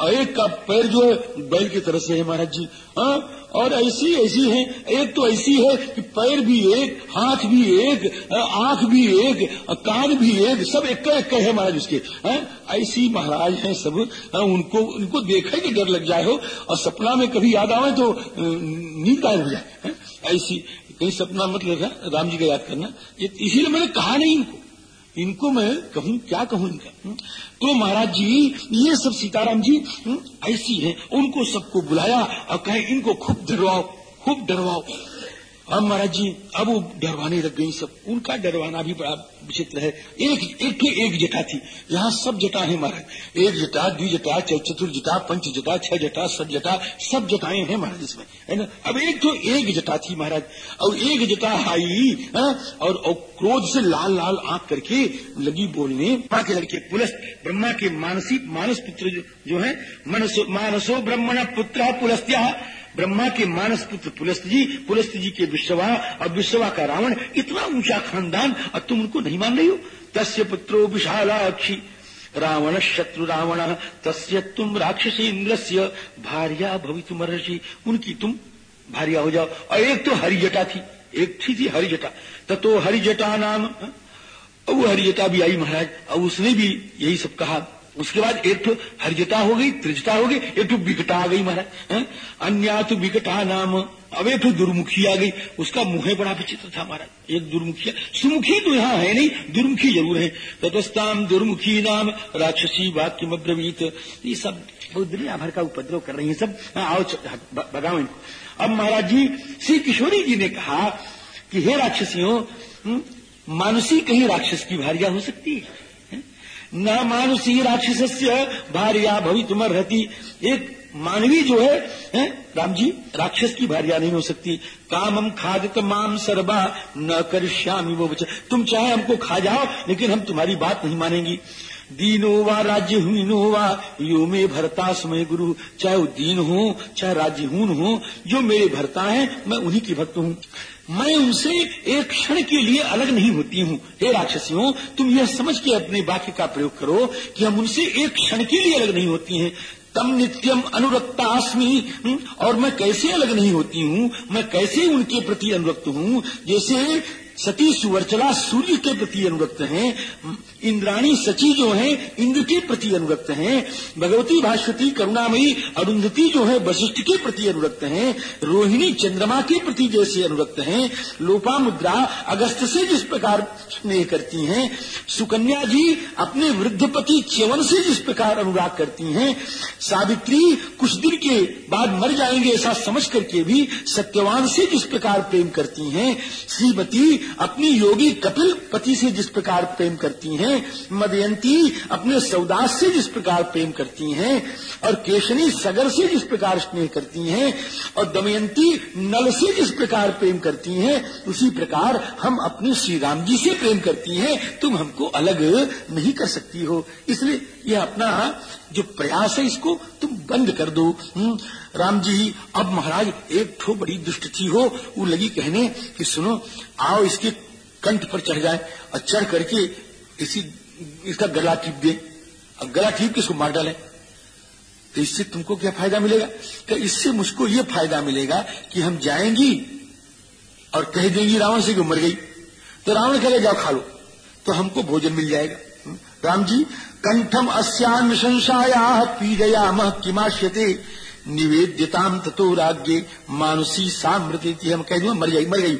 और एक का पैर जो है, बैल की तरह से है, महाराज जी, है? और ऐसी ऐसी है एक तो ऐसी है कि पैर भी एक, हाथ भी एक आँख भी एक कान भी एक, सब एक एक है, महाराज उसके, है? ऐसी महाराज हैं सब उनको उनको देखा कि डर लग जाए हो, और सपना में कभी याद आवे तो नींद गायब हो जाए ऐसी, कहीं सपना मतलब राम जी का याद करना इसीलिए मैंने कहा नहीं इनको इनको मैं कहूँ क्या कहूँ इनका? हम्म? तो महाराज जी ये सब सीताराम जी हम्म, ऐसी हैं। उनको सबको बुलाया और कहे इनको खूब डरवाओ खूब डरवाओ। अब महाराज जी अब वो डरवाने लग गई सब। उनका डरवाना भी बड़ा विचित्र है। एक एक एक जटा थी। यहाँ सब जटा है महाराज। एक जटा द्विजटा चतुर जटा पंच जटा छह जटा सब जटा सब जटाएँ हैं महाराज इसमें है ना? अब एक तो एक जटा थी महाराज। और एक जटा आई हाँ, और, और क्रोध से लाल लाल आँख करके लगी बोलने। के लड़के पुलस ब्रह्मा के मानसी मानस पुत्र जो, जो है मानसो मानसो ब्रह्मण पुत्र पुलस्त्या। ब्रह्मा के मानस पुत्र पुलस्त जी पुलस्त जी के विश्ववा और विश्ववा का रावण, इतना ऊँचा खानदान, और तुम उनको नहीं मान रही हो? तस्य पुत्रो विशालाक्षी। रावण शत्रु रावण, तस्य तुम राक्षसी इंद्र से भार्या भवितुम ऋषि उनकी तुम भारिया हो जाओ। और एक तो हरिजटा थी, एक थी थी हरिजटा। तो हरिजटा नाम? वो हरिजटा भी आई महाराज और उसने भी यही सब कहा। उसके बाद एक तो हरिजता हो गई, त्रिजता हो गई, एक तो विकटा आ गई महाराज अन्य तो विकटा नाम। अब एक तो दुर्मुखी आ गई, उसका मुँह बड़ा विचित्र था महाराज। एक दुर्मुखी, सुमुखी तो यहाँ है नहीं, दुर्मुखी ज़रूर है। ततस्ताम दुर्मुखी नाम, राक्षसी वाक्य अब्रवीत ये सब दुनिया भर का उपद्रव कर रही है सब। आओ भगाओ इनको। अब महाराज जी, श्री किशोरी जी ने कहा कि हे राक्षसियों मानुषी कहीं राक्षस की भारिया हो सकती है? न मानुषी राक्षस भार्या भवितुम रहती एक मानवी जो है, है राम जी राक्षस की भार्या नहीं हो सकती। कामम खादित माम सरबा न कर श्यामी वो बच्चा तुम चाहे हमको खा जाओ लेकिन हम तुम्हारी बात नहीं मानेंगी। दीनो वा राज्यहीनो वा यो मे भरता समय गुरु। चाहे वो दीन हो चाहे राज्यहून हो जो मेरे भरता है मैं उन्हीं की भक्त हूँ। मैं उनसे एक क्षण के लिए अलग नहीं होती हूँ। हे राक्षसियों, तुम यह समझ के अपने वाक्य का प्रयोग करो कि हम उनसे एक क्षण के लिए अलग नहीं होती हैं। तम नित्यम अनुरक्ता आसमी और मैं कैसे अलग नहीं होती हूँ? मैं कैसे उनके प्रति अनुरक्त हूँ? जैसे सती सुवर्चला सूर्य के प्रति अनुरक्त हैं, इंद्राणी सची जो है, इंद्र के प्रति अनुरक्त हैं, भगवती भास्वती करुणामयी, अरुंधति जो है, वशिष्ठ के प्रति अनुरक्त हैं, रोहिणी चंद्रमा के प्रति जैसे अनुरक्त हैं लोपा मुद्रा अगस्त से जिस प्रकार स्नेह करती हैं, सुकन्या जी अपने वृद्ध पति च्यवन से जिस प्रकार अनुराग करती हैं, सावित्री कुछ दिन के बाद मर जाएँगे ऐसा समझ करके भी सत्यवान से जिस प्रकार प्रेम करती हैं, श्रीमती अपनी योगी कपिल पति से जिस प्रकार प्रेम करती हैं, मदयंती अपने सौदास से जिस प्रकार प्रेम करती हैं, और केशनी सगर से जिस प्रकार स्नेह करती हैं, और दमयंती नल से जिस प्रकार प्रेम करती हैं, उसी प्रकार हम अपने श्री राम जी से प्रेम करती हैं। तुम हमको अलग नहीं कर सकती हो। इसलिए यह अपना जो प्रयास है इसको तुम बंद कर दो। हम्म, राम जी अब महाराज एक ठो बड़ी दुष्ट थी हो वो लगी कहने कि सुनो आओ इसके कंठ पर चढ़ जाए और चढ़ करके इसी इसका गला टीप दे। और गला टीप के मार डाले? तो इससे तुमको क्या फ़ायदा मिलेगा? कि इससे मुझको ये फ़ायदा मिलेगा कि हम जाएँगी और कह देंगी रावण से कि मर गई। तो रावण कहेगा जाओ खा लो। तो हमको भोजन मिल जाएगा। राम जी कंठम अस्यान संशाया पीड़या मह किमाश्यते? निवेद्यताम तथो राज्य मानुषी सामृति हम कह दूँगा मर गई मर गई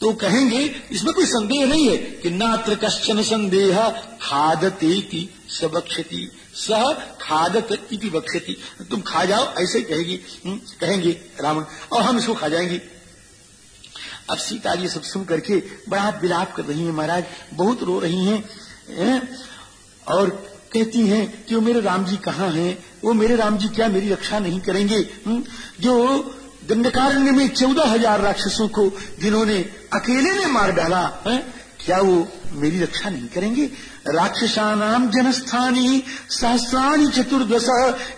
तो कहेंगे इसमें कोई संदेह नहीं है कि नात्र कश्चन संदेह खादते सबक्षति सह खादत इति बक्षति तुम खा जाओ ऐसे ही कहेगी हम्म, कहेंगे रावण और हम इसको खा जाएँगे। अब सीता जी सब सुन करके बड़ा विलाप कर रही है महाराज बहुत रो रही हैं है? और कहती हैं कि वो मेरे राम जी कहाँ हैं? वो मेरे राम जी क्या मेरी रक्षा नहीं करेंगे? हुँ? जो दंडकारण्य में चौदह हज़ार राक्षसों को जिन्होंने अकेले ने मार डाला, है? क्या वो मेरी रक्षा नहीं करेंगे? राक्षसानाम जनस्थानी, सहस्राणी चतुर्दश,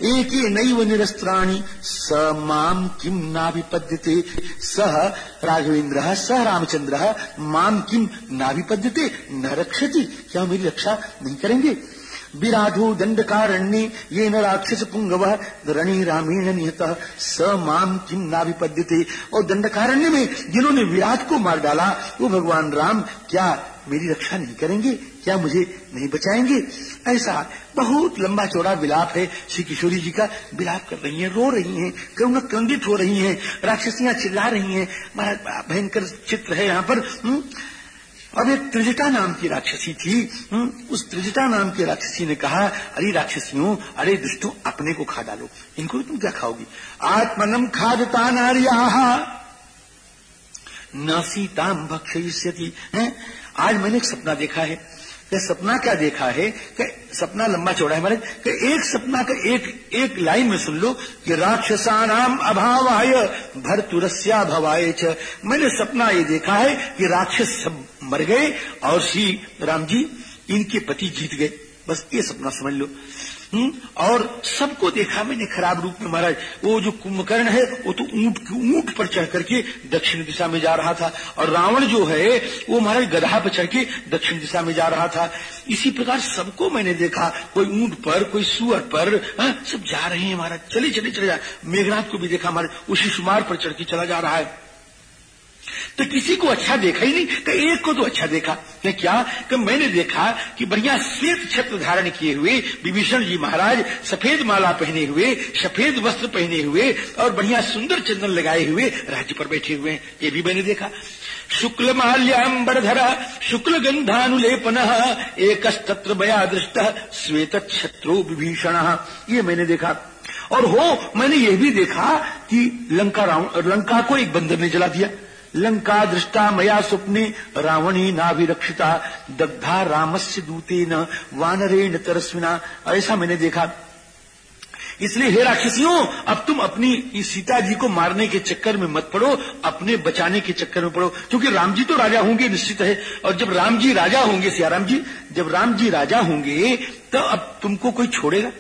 एक नैव निरस्त्राणी। स माम किम नाभिपद्यते? सह राघवेंद्र सह रामचंद्र माम किम नाभिपद्यते? न रक्षति। क्या मेरी रक्षा नहीं करेंगे? विराधो दंड दंडकारण्य ये न राक्षस पुंगव रणी रामेण निहत। स माम किम नाभिपद्यते? और दंडकारण्य में जिन्होंने विराट को मार डाला, वो भगवान राम क्या मेरी रक्षा नहीं करेंगे क्या मुझे नहीं बचाएँगे? ऐसा बहुत लंबा चौड़ा विलाप है। श्री किशोरी जी का विलाप कर रही हैं रो रही हैं करुण क्रंदित हो रही हैं राक्षसियाँ चिल्ला रही हैं भयंकर चित्र है यहाँ पर? हम्म? अब एक त्रिजटा नाम की राक्षसी थी। हम्म, उस त्रिजटा नाम की राक्षसी ने कहा अरे राक्षसियों अरे दुष्टों अपने को खा डालो। इनको तुम क्या खाओगी? आत्मनम खादता नारिया। न सीताम आज मैंने एक सपना देखा है। कि सपना क्या देखा है कि सपना लंबा चौड़ा है। मैंने कि एक सपना का एक एक लाइन में सुन लो कि राक्षसानाम भर भरतुरस्या भवाय च। मैंने सपना ये देखा है कि राक्षस सब मर गए और श्री राम जी इनके पति जीत गए। बस ये सपना समझ लो। हम्म? और सबको देखा मैंने खराब रूप में, महाराज। वो जो कुंभकर्ण है, वो तो ऊँट ऊँट पर चढ़ करके दक्षिण दिशा में जा रहा था। और रावण जो है, वो महाराज गधा पर चढ़ के दक्षिण दिशा में जा रहा था। इसी प्रकार सबको मैंने देखा। कोई ऊँट पर, कोई सुअर पर, हा? सब जा रहे हैं, महाराज। चले चले चले जा। मेघनाथ को भी देखा, महाराज। उसी सुमार पर चढ़ के चला जा रहा है। तो किसी को अच्छा देखा ही नहीं तो एक को तो अच्छा देखा। कि क्या? कि मैंने देखा कि बढ़िया श्वेत छत्र धारण किए हुए विभीषण जी महाराज सफ़ेद माला पहने हुए, सफ़ेद वस्त्र पहने हुए और बढ़िया सुंदर चंदन लगाए हुए राज्य पर बैठे हुए हैं। ये भी मैंने देखा। शुक्ल माल्याम्बरधर शुक्ल गंधानुलेपन एक बया दृष्ट श्वेत छत्रो विभीषण। ये मैंने देखा। और हो, मैंने ये भी देखा कि लंका लंका को एक बंदर ने जला दिया। लंका दृष्टा मया स्वप्ने, रावणी नाभिरक्षिता, दग्धा रामस्य दूते न वानरेण तरस्विना। ऐसा मैंने देखा। इसलिए हे राक्षसियों, अब तुम अपनी इस सीता जी को मारने के चक्कर में मत पड़ो, अपने बचाने के चक्कर में पड़ो, क्योंकि राम जी तो राजा होंगे, निश्चित है। और जब राम जी राजा होंगे सियाराम जी जब राम जी राजा होंगे तो अब तुमको कोई छोड़ेगा?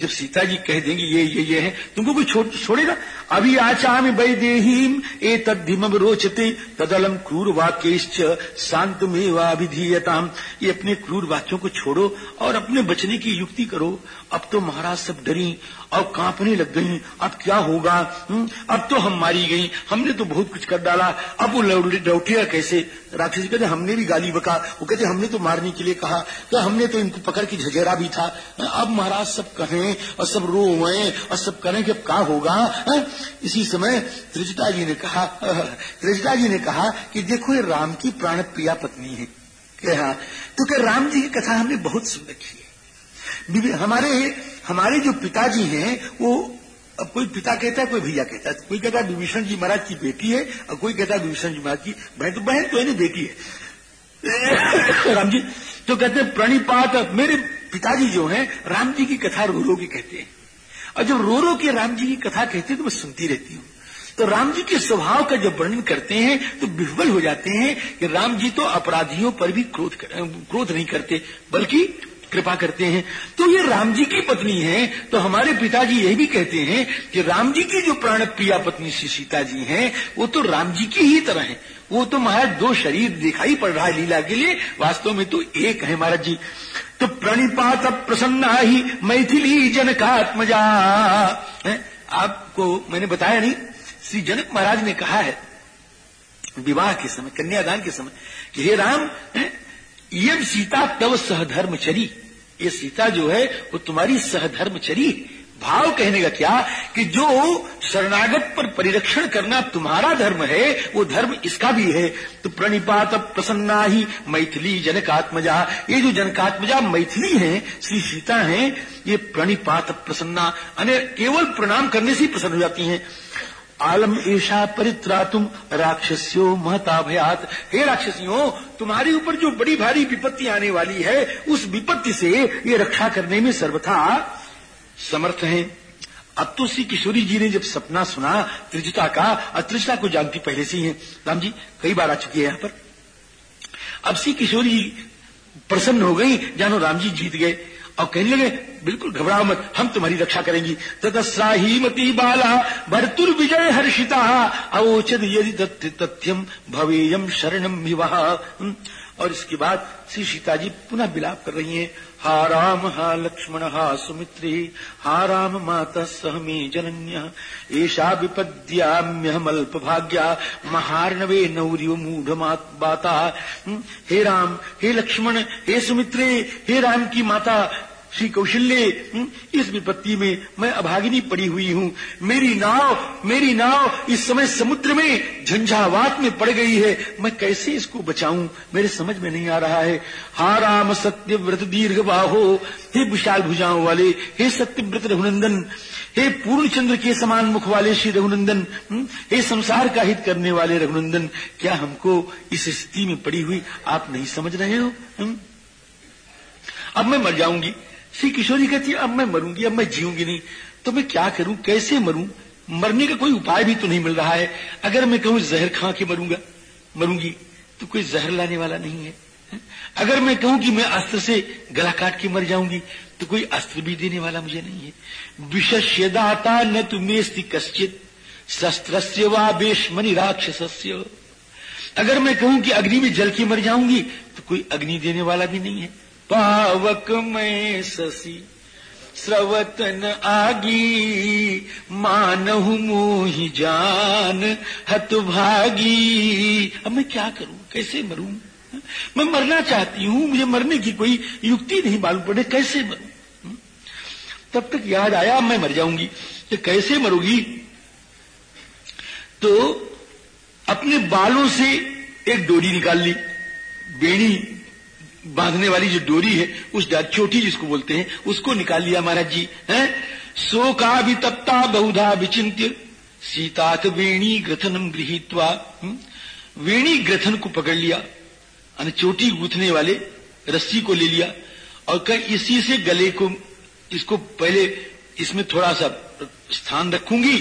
जब सीता जी कह देंगी, ये ये ये है, तुमको कोई छोड़ेगा? अभी आचाम वैदेहीम ए तद्धिम रोचते। तदलम क्रूर वाक्य शांत में वाभिधीयताम ये अपने क्रूर वाक्यों को छोड़ो और अपने बचने की युक्ति करो। अब तो महाराज सब डरी और कांपने लग गई अब क्या होगा? हुँ? हम्म, अब तो हम मारी गई। हमने तो बहुत कुछ कर डाला। अब वो लौटेगा कैसे? राक्षसी कहते हमने भी गाली बका। वो कहते हमने तो मारने के लिए कहा। तो हमने तो इनको पकड़ के झजेरा भी था। अब महाराज सब कहें और सब रो हुए और सब करें कि अब क्या होगा? है? इसी समय त्रिजटा जी ने कहा त्रिजटा जी ने कहा कि देखो ये राम की प्राण प्रिया पत्नी है। क्या तो क्या राम जी की कथा हमने बहुत सुन रखी है। हमारे हमारे जो पिताजी हैं, वो, अब कोई पिता कहता है, कोई भैया कहता है। कोई कहता है, विभीषण जी महाराज की बेटी है और कोई कहता है, विभीषण जी महाराज की बहन तो बहन तो है नहीं बेटी है। [COUGHS] राम जी तो कहते हैं, प्रणिपात, मेरे पिताजी जो हैं, राम जी की कथा रो रो कहते हैं। और जब रो रो के राम जी की कथा कहते हैं तो मैं सुनती रहती हूँ। तो राम जी के स्वभाव का जब वर्णन करते हैं तो विह्वल हो जाते हैं कि राम जी तो अपराधियों पर भी क्रोध कर, क्रोध नहीं करते बल्कि कृपा करते हैं। तो ये राम जी की पत्नी है तो हमारे पिताजी यही भी कहते हैं कि राम जी की जो प्राण प्रिया पत्नी श्री सीता जी हैं वो तो राम जी की ही तरह है। वो तो महाराज दो शरीर दिखाई पड़ रहा है लीला के लिए वास्तव में तो एक है महाराज जी। तो प्रणिपात प्रसन्ना ही मैथिली जनकात्मजा आपको मैंने बताया नहीं, श्री जनक महाराज ने कहा है, विवाह के समय, कन्यादान के समय, कि हे राम यम सीता तव सहधर्मचरी। ये सीता जो है, वो तुम्हारी सहधर्मचरी भाव कहने का क्या कि जो शरणागत पर परिरक्षण करना तुम्हारा धर्म है, वो धर्म इसका भी है। तो प्रणिपात प्रसन्ना ही मैथिली जनकात्मजा। ये जो जनकात्मजा मैथिली है, श्री सीता है, ये प्रणिपात प्रसन्ना, अने केवल प्रणाम करने से ही प्रसन्न हो जाती हैं। आलम ऐशा परित्रा तुम राक्षसियों महता भयात हे राक्षसियों, तुम्हारे ऊपर जो बड़ी भारी विपत्ति आने वाली है, उस विपत्ति से ये रक्षा करने में सर्वथा समर्थ हैं। अब तो श्री किशोरी जी ने जब सपना सुना, त्रिजता का, और को जानती पहले से ही है। राम जी, कई बार आ चुकी है यहाँ पर। अब श्री किशोरी प्रसन्न हो गई, जानो राम जी जीत गए। और कहने लगे, बिल्कुल घबराओ मत, हम तुम्हारी रक्षा करेंगी। ततस्राही मती बाला, भरतुर विजय हर्षिता अवोचद यदि तथ्यम भवेयम शरणम विवाह। और इसके बाद श्री सीता जी पुनः विलाप कर रही हैं। हा राम, हा लक्ष्मण, हा सुमित्री, हा राम माता सह मे जनन्य ऐसा विपद्याम्यहमल्प भाग्या महार्णवे नौरी मूढ़ हे राम, हे लक्ष्मण, हे सुमित्रे, हे राम की माता श्री कौशल्य हम्म, इस विपत्ति में मैं अभागिनी पड़ी हुई हूँ। मेरी नाव मेरी नाव इस समय समुद्र में झंझावात में पड़ गई है। मैं कैसे इसको बचाऊं? मेरे समझ में नहीं आ रहा है। हा राम सत्य व्रत दीर्घ बाहो। हे विशाल भुजाओं वाले हे सत्य व्रत रघुनंदन हे पूर्ण चंद्र के समान मुख वाले श्री रघुनंदन हम्म, हे संसार का हित करने वाले रघुनंदन क्या हमको इस स्थिति में पड़ी हुई आप नहीं समझ रहे हो? हम्म? अब मैं मर जाऊँगी। श्री किशोरी कहती अब मैं मरूँगी, अब मैं जीऊँगी नहीं। तो मैं क्या करूँ? कैसे मरूं? मरने का कोई उपाय भी तो नहीं मिल रहा है। अगर मैं कहूँ जहर खा के मरूँगा, मरूँगी तो कोई जहर लाने वाला नहीं है। अगर मैं कहूँ कि मैं अस्त्र से गला काट के मर जाऊँगी तो कोई अस्त्र भी देने वाला मुझे नहीं है। विशस्य दाता न तुम्हें स्थिति कश्चित शस्त्र वा बेशमनि राक्षस अगर मैं कहूँ कि अग्नि में जल के मर जाऊँगी तो कोई अग्नि देने वाला भी नहीं है। पावक में ससी, स्रवतन आगी, मानहु मोहि जान, हत भागी। अब मैं क्या करूँ? कैसे मरूं? मैं मरना चाहती हूँ, मुझे मरने की कोई युक्ति नहीं मालूम पड़े, कैसे मरूं? तब तक याद आया, मैं मर जाऊँगी। तो कैसे मरूँगी? तो अपने बालों से एक डोरी निकाल ली बेड़ी बांधने वाली जो डोरी है, उस चोटी जिसको बोलते हैं, उसको निकाल लिया महाराज जी, है सो का भी तप्ता बहुधा विचिंत्य सीतात वेणी ग्रथनम गृहित्वा हम्म? वेणी ग्रथन को पकड़ लिया चोटी गूथने वाले, रस्सी को ले लिया, और कहीं, इसी से गले को, इसको पहले, इसमें थोड़ा सा स्थान रखूँगी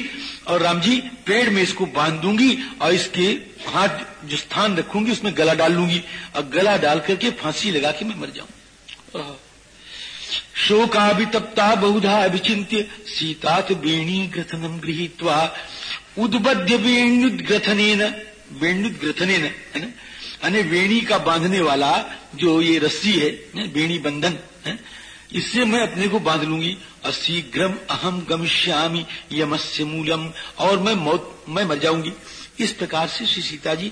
और राम जी पेड़ में इसको बाँध दूँगी और इसके हाथ जो स्थान रखूँगी उसमें गला डाल लूँगी और गला डाल करके फांसी लगा के मैं मर जाऊँ। शोकाभितप्ता बहुधा अभिचिंत्य सीतात वेणी ग्रथनम गृहीत्वा उद्बद्य वेणुद्ग्रथने वेणुद्ग्रथने है ना? वेणी का बांधने वाला जो ये रस्सी है वेणी बंधन है इससे मैं अपने को बाँध लूँगी। अशीघ्रम अहम गमिष्यामी, यमस्य मूलम। और मैं मौत, मैं मर जाऊँगी। इस प्रकार से श्री सीता जी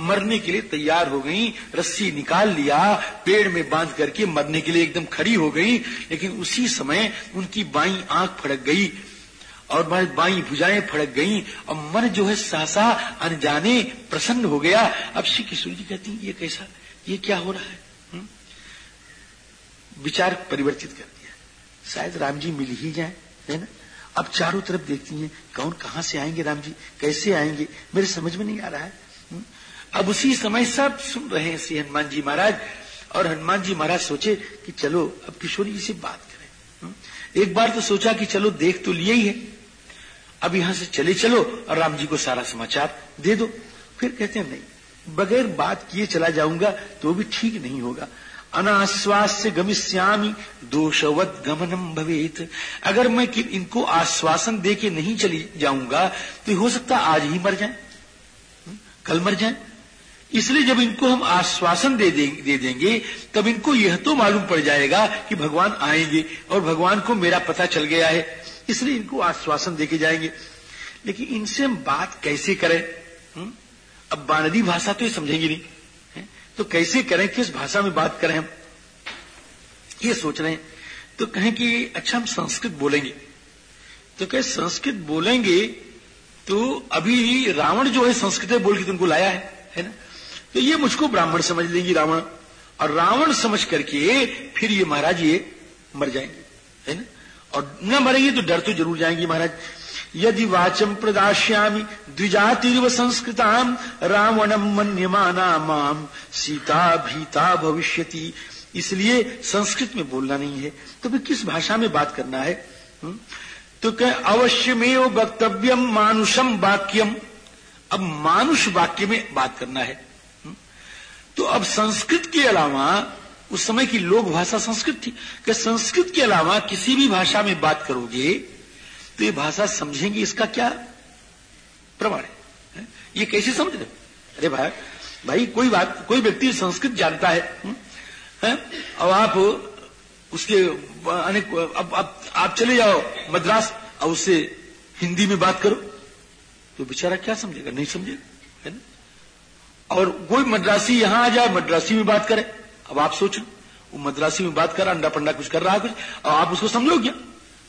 मरने के लिए तैयार हो गई, रस्सी निकाल लिया, पेड़ में बाँध करके मरने के लिए एकदम खड़ी हो गई, लेकिन उसी समय उनकी बाई आँख फड़क गई और बाई भुजाएँ फड़क गई और मन जो है सासा अनजाने प्रसन्न हो गया। अब श्री किशोर जी कहती ये कैसा? ये क्या हो रहा हुँ? विचार परिवर्तित कर दिया शायद राम जी मिल ही जाए, है ना? अब चारों तरफ़ देखती हैं, कौन कहाँ से आएँगे राम जी कैसे आएँगे? मेरे समझ में नहीं आ रहा है। अब उसी समय सब सुन रहे हैं श्री हनुमान जी महाराज, और हनुमान जी महाराज सोचे कि चलो, अब किशोरी जी से बात करें। एक बार तो सोचा कि चलो, देख तो लिया ही है। अब यहाँ से चले चलो, और राम जी को सारा समाचार दे दो। फिर कहते हैं, नहीं, बगैर बात किए चला जाऊँगा तो भी ठीक नहीं होगा। अनाश्वास्य गमिष्यामी दोषवत गमनम भवेत। अगर मैं कि इनको आश्वासन दे के नहीं चली जाऊँगा तो हो सकता आज ही मर जाए। कल मर जाए। इसलिए जब इनको हम आश्वासन दे, दे, दे देंगे तब इनको यह तो मालूम पड़ जाएगा कि भगवान आएँगे और भगवान को मेरा पता चल गया है। इसलिए इनको आश्वासन देके जाएँगे। लेकिन इनसे हम बात कैसे करें? हुँ? अब बानदी भाषा तो ये समझेंगे नहीं? तो कैसे करें, किस भाषा में बात करें हम? ये सोच रहे हैं। तो कहें कि अच्छा हम संस्कृत बोलेंगे। तो कहे, संस्कृत बोलेंगे तो अभी रावण जो है, संस्कृत बोल के तुमको लाया है है ना? तो ये मुझको ब्राह्मण समझ लेंगी रावण। और रावण समझ करके फिर ये महाराज ये मर जाएँगे, है ना? और न मरेंगे तो डर तो ज़रूर जाएँगे महाराज। यदि वाचम प्रदाश्यामी द्विजातिव संस्कृताम, रावणम मन्यमाना माम। सीता भीता भविष्यति। इसलिए संस्कृत में बोलना नहीं है। तो फिर किस भाषा में बात करना है? हुँ? तो कह, अवश्यमेव वक्तव्यम मानुषम वाक्यम। अब मानुष वाक्य में बात करना है। तो अब संस्कृत के अलावा, उस समय की लोक भाषा संस्कृत थी। कि संस्कृत के अलावा किसी भी भाषा में बात करोगे तो ये भाषा समझेंगे इसका क्या प्रमाण है? ये कैसे समझ रहे अरे भाई भाई कोई बात कोई व्यक्ति संस्कृत जानता है, है? और आप उसके अनेक अब आप, आप चले जाओ मद्रास और उससे हिंदी में बात करो। तो बेचारा क्या समझेगा? नहीं समझेगा है ना? और कोई मद्रासी यहाँ आ जाए मद्रासी में बात करे। अब आप सोचो वो मद्रासी में बात कर अंडा पंडा कुछ कर रहा है कुछ और आप उसको समझोगे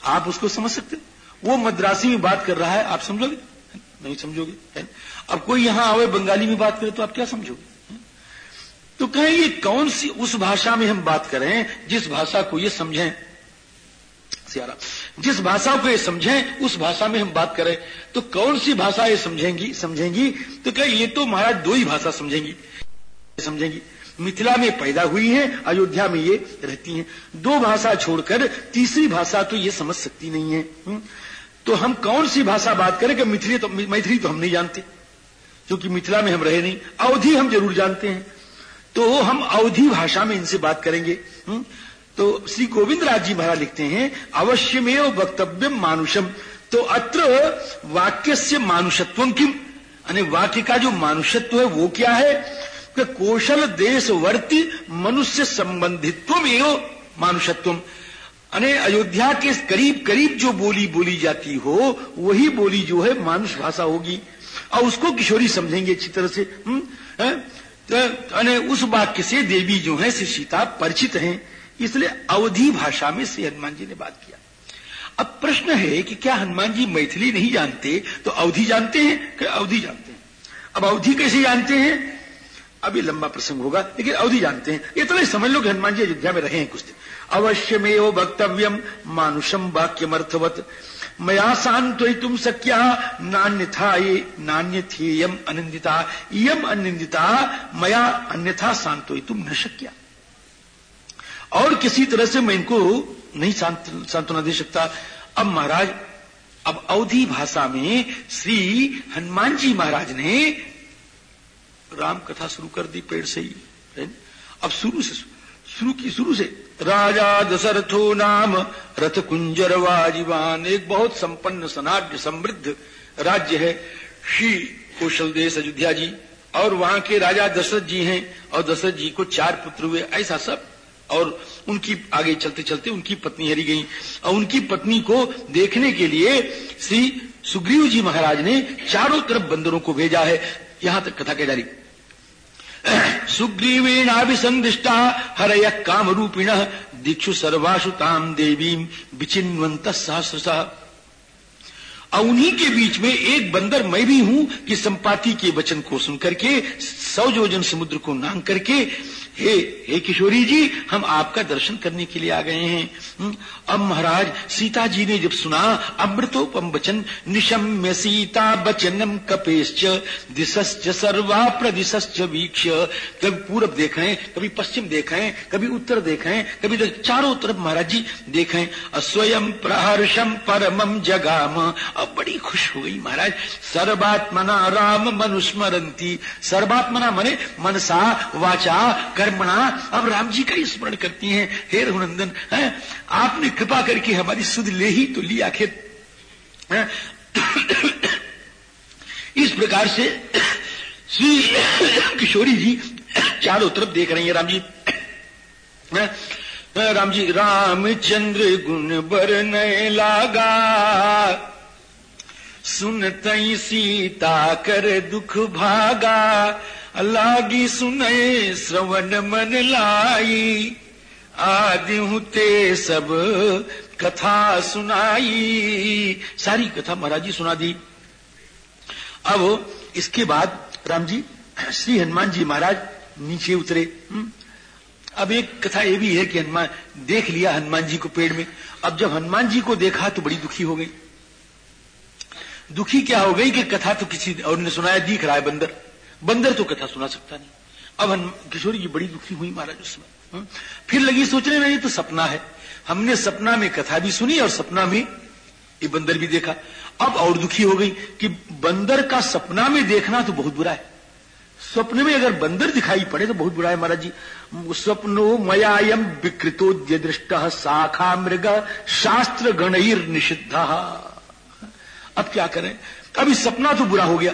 आप उसको समझ सकते वो मद्रासी में बात कर रहा है, आप समझोगे? नहीं समझोगे? है? अब कोई यहाँ आवे बंगाली में बात करे तो आप क्या समझोगे? तो कहें, ये कौन सी उस भाषा में हम बात करें जिस भाषा को ये समझें? सियारा, जिस भाषा को ये समझें, उस भाषा में हम बात करें। तो कौन सी भाषा ये समझेंगी? समझेंगी? तो कहें, ये तो महाराज दो ही भाषा समझेंगी। समझेंगी। मिथिला में पैदा हुई है, अयोध्या में ये रहती हैं। दो भाषा छोड़कर तीसरी भाषा तो ये समझ सकती नहीं है। तो हम कौन सी भाषा बात करें कि मिथिली तो मैथिली तो हम नहीं जानते? क्योंकि मिथिला में हम रहे नहीं, अवधि हम ज़रूर जानते हैं। तो हम अवधि भाषा में इनसे बात करेंगे। हुँ? तो श्री गोविंद राज जी महाराज लिखते हैं अवश्य में वक्तव्य मानुषम। तो अत्र वाक्य से मानुषत्व किम? वाक्य का जो मानुषत्व है वो क्या है? कि कौशल देशवर्ती मनुष्य संबंधित्व एवं मानुषत्व अने अयोध्या के करीब करीब जो बोली बोली जाती हो, वही बोली जो है मानुष भाषा होगी। और उसको किशोरी समझेंगे अच्छी तरह से। हुँ? तो उस वाक्य से देवी जो है, श्री सीता परिचित हैं। इसलिए अवधि भाषा में श्री हनुमान जी ने बात किया। अब प्रश्न है कि क्या हनुमान जी मैथिली नहीं जानते? तो अवधि जानते हैं कि अवधि जानते हैं? अब अवधि कैसे जानते हैं? अभी लंबा प्रसंग होगा, लेकिन अवधि जानते हैं। इतना ही समझ लो कि हनुमान जी अयोध्या में रहे हैं कुछ दिन। अवश्य में वो वक्तव्यम। मानुषम वाक्यमर्थवत। मया तुम सक्या नान्य था ये नान्य थे यम अनिंदिता यम अनिंदिता मया अन्यथा तुम न शक्या। और किसी तरह से मैं इनको नहीं सांत्वना दे सकता। अब महाराज, अब अवधि भाषा में श्री हनुमान जी महाराज ने राम कथा शुरू कर दी पेड़ से ही अब शुरू से, शुरू की शुरू से राजा दशरथो नाम रथ कुंजर वाजीवान, एक बहुत संपन्न सनाढ़ समृद्ध राज्य है। श्री कौशल देश अयोध्या जी, और वहाँ के राजा दशरथ जी हैं, और दशरथ जी को चार पुत्र हुए, ऐसा सब। और उनकी आगे चलते चलते उनकी पत्नी हरी गई। और उनकी पत्नी को देखने के लिए श्री सुग्रीव जी महाराज ने चारों तरफ़ बंदरों को भेजा है। यहाँ तक कथा कह जा रही सुग्रीवेणाभिसंदिष्टा हरय काम रूपिण दीक्षु सर्वासु ताम देवी विचिन्वंत सहस्रसा उन्हीं के बीच में एक बंदर मैं भी हूँ कि संपाति के वचन को सुनकर के सौ जोजन समुद्र को नांग करके हे हे किशोरी जी हम आपका दर्शन करने के लिए आ गए हैं। हम्म, अब महाराज सीता जी ने जब सुना अमृतोपम वचन निशम्य सीता वचनम कपेश्च दिशश्च सर्वा प्रदिश्च वीक्ष। कभी पूरब देखें कभी पश्चिम देखें कभी उत्तर देखें कभी चारों तरफ़ महाराज जी देखें स्वयं प्रहर्षम परमम जगाम। अब बड़ी खुश हो गई महाराज सर्वात्मना राम मनुस्मरंती सर्वात्मना मने मनसा वाचा कर्मणा अब राम जी का ही स्मरण करती हैं। हे रघुनंदन, है? आपने कृपा करके हमारी सुध ले ही तो ली आखिर इस प्रकार से श्री किशोरी जी चारों तरफ़ देख रही है राम जी। राम जी, रामचंद्र गुण बर नए लागा। सुनतई सीता कर दुख भागा। लागी सुने, श्रवण मन लाई। आदि ते सब कथा सुनाई। सारी कथा महाराज जी सुना दी। अब इसके बाद राम जी, श्री हनुमान जी महाराज नीचे उतरे। हम्म। अब एक कथा ये भी है कि हनुमान, देख लिया हनुमान जी को पेड़ में। अब जब हनुमान जी को देखा तो बड़ी दुखी हो गई। दुखी क्या हो गई कि कथा तो किसी और ने सुनाया, दिख रहा है बंदर। बंदर तो कथा सुना सकता नहीं। अब हम किशोरी जी बड़ी दुखी हुई महाराज उसमें हम्म। फिर लगी सोचने में, ये तो सपना है। हमने सपना में कथा भी सुनी और सपना में ये बंदर भी देखा। अब और दुखी हो गई कि बंदर का सपना में देखना तो बहुत बुरा है। स्वप्न में अगर बंदर दिखाई पड़े तो बहुत बुरा है महाराज जी। स्वप्नो मयायम विकृतो दृष्ट शाखा मृग शास्त्र गणईर निषिद्ध। अब क्या करें? अभी सपना तो बुरा हो गया।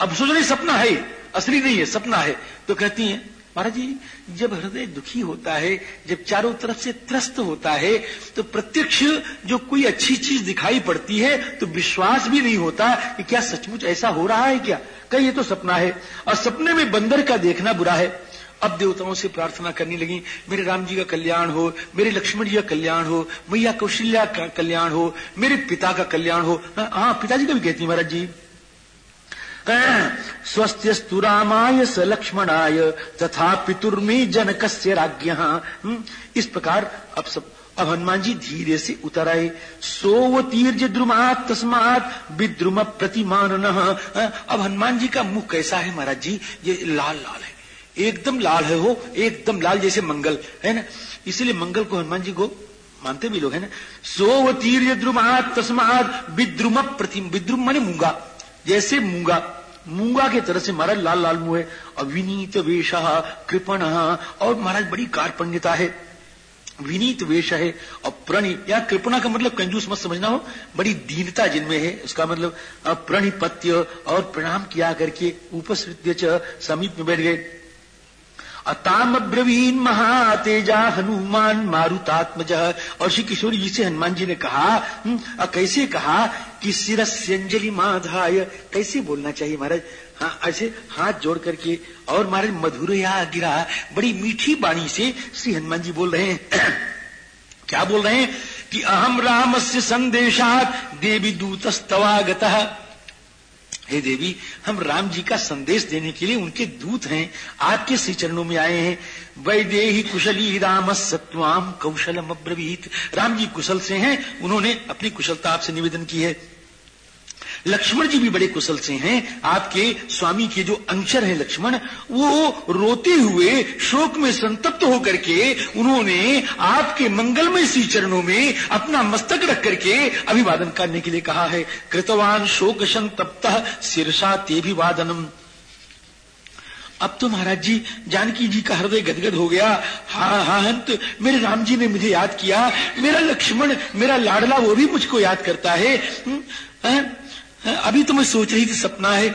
अब सोच रहे सपना है। असली नहीं है, सपना है। तो कहती हैं, महाराज जी, जब हृदय दुखी होता है, जब चारों तरफ़ से त्रस्त होता है तो प्रत्यक्ष जो कोई अच्छी चीज़ दिखाई पड़ती है तो विश्वास भी नहीं होता कि क्या सचमुच ऐसा हो रहा है क्या। कहीं ये तो सपना है। और सपने में बंदर का देखना बुरा है। अब देवताओं से प्रार्थना करने लगी, मेरे राम जी का कल्याण हो, मेरे लक्ष्मण जी का कल्याण हो, मैया कौशल्या का कल्याण हो, मेरे पिता का कल्याण हो। हाँ पिताजी का भी कहती महाराज जी स्वस्थस्तु रामाय स लक्ष्मणाय तथा पितुर्मी जनक हम्म, इस प्रकार अब सब अब हनुमान जी धीरे से उतर आए। सोव तीर्ज द्रुमात तस्मात विद्रुम प्रतिमान अब हनुमान जी का मुख कैसा है महाराज जी? ये लाल लाल है। एकदम लाल है हो एकदम लाल जैसे मंगल। है ना? इसीलिए मंगल को हनुमान जी को मानते भी लोग है ना? सोव तीर्ज द्रुमात तस्मात विद्रुम प्रतिम विद्रुम माने मूँगा। जैसे मूँगा मूँगा के तरह से महाराज लाल लाल मुँह है अविनीत वेश कृपण और महाराज बड़ी कारपण्यता है। विनीत वेश है और प्रणि या कृपणा का मतलब कंजूस मत समझना हो बड़ी दीनता जिनमें है उसका मतलब प्रणिपत्य और प्रणाम किया करके उपसृत्य समीप में बैठ गए। अताम ब्रवीन महातेजा हनुमान मारुतात्मज और श्री किशोरी जी से हनुमान जी ने कहा हम्म, कैसे कहा कि सिरस्यंजलि माधाय। कैसे बोलना चाहिए महाराज? हाँ ऐसे हाथ जोड़ करके। और महाराज मधुर या गिरा। बड़ी मीठी बाणी से श्री हनुमान जी बोल रहे हैं। [CLEARS THROAT] क्या बोल रहे हैं? कि अहम राम से संदेशात देवी दूत दूतस्तवागत। हे देवी, हम राम जी का संदेश देने के लिए उनके दूत हैं। आपके श्री चरणों में आए हैं। वैदेही कुशली राम सत्वाम कौशलम अब्रवीत राम जी कुशल से हैं। उन्होंने अपनी कुशलता आपसे निवेदन की है। लक्ष्मण जी भी बड़े कुशल से हैं। आपके स्वामी के जो अंशर हैं लक्ष्मण, वो रोते हुए शोक में संतप्त होकर के उन्होंने आपके मंगलमय श्री चरणों में अपना मस्तक रख करके अभिवादन करने के लिए कहा है। कृतवान शोक संतप्त शीर्षा तेभिवादनम अब तो महाराज जी, जानकी जी का हृदय गदगद हो गया। हा हा, हंत, मेरे राम जी ने मुझे याद किया। मेरा लक्ष्मण, मेरा लाडला वो भी मुझको याद करता है है? अभी तो मैं सोच रही थी सपना है।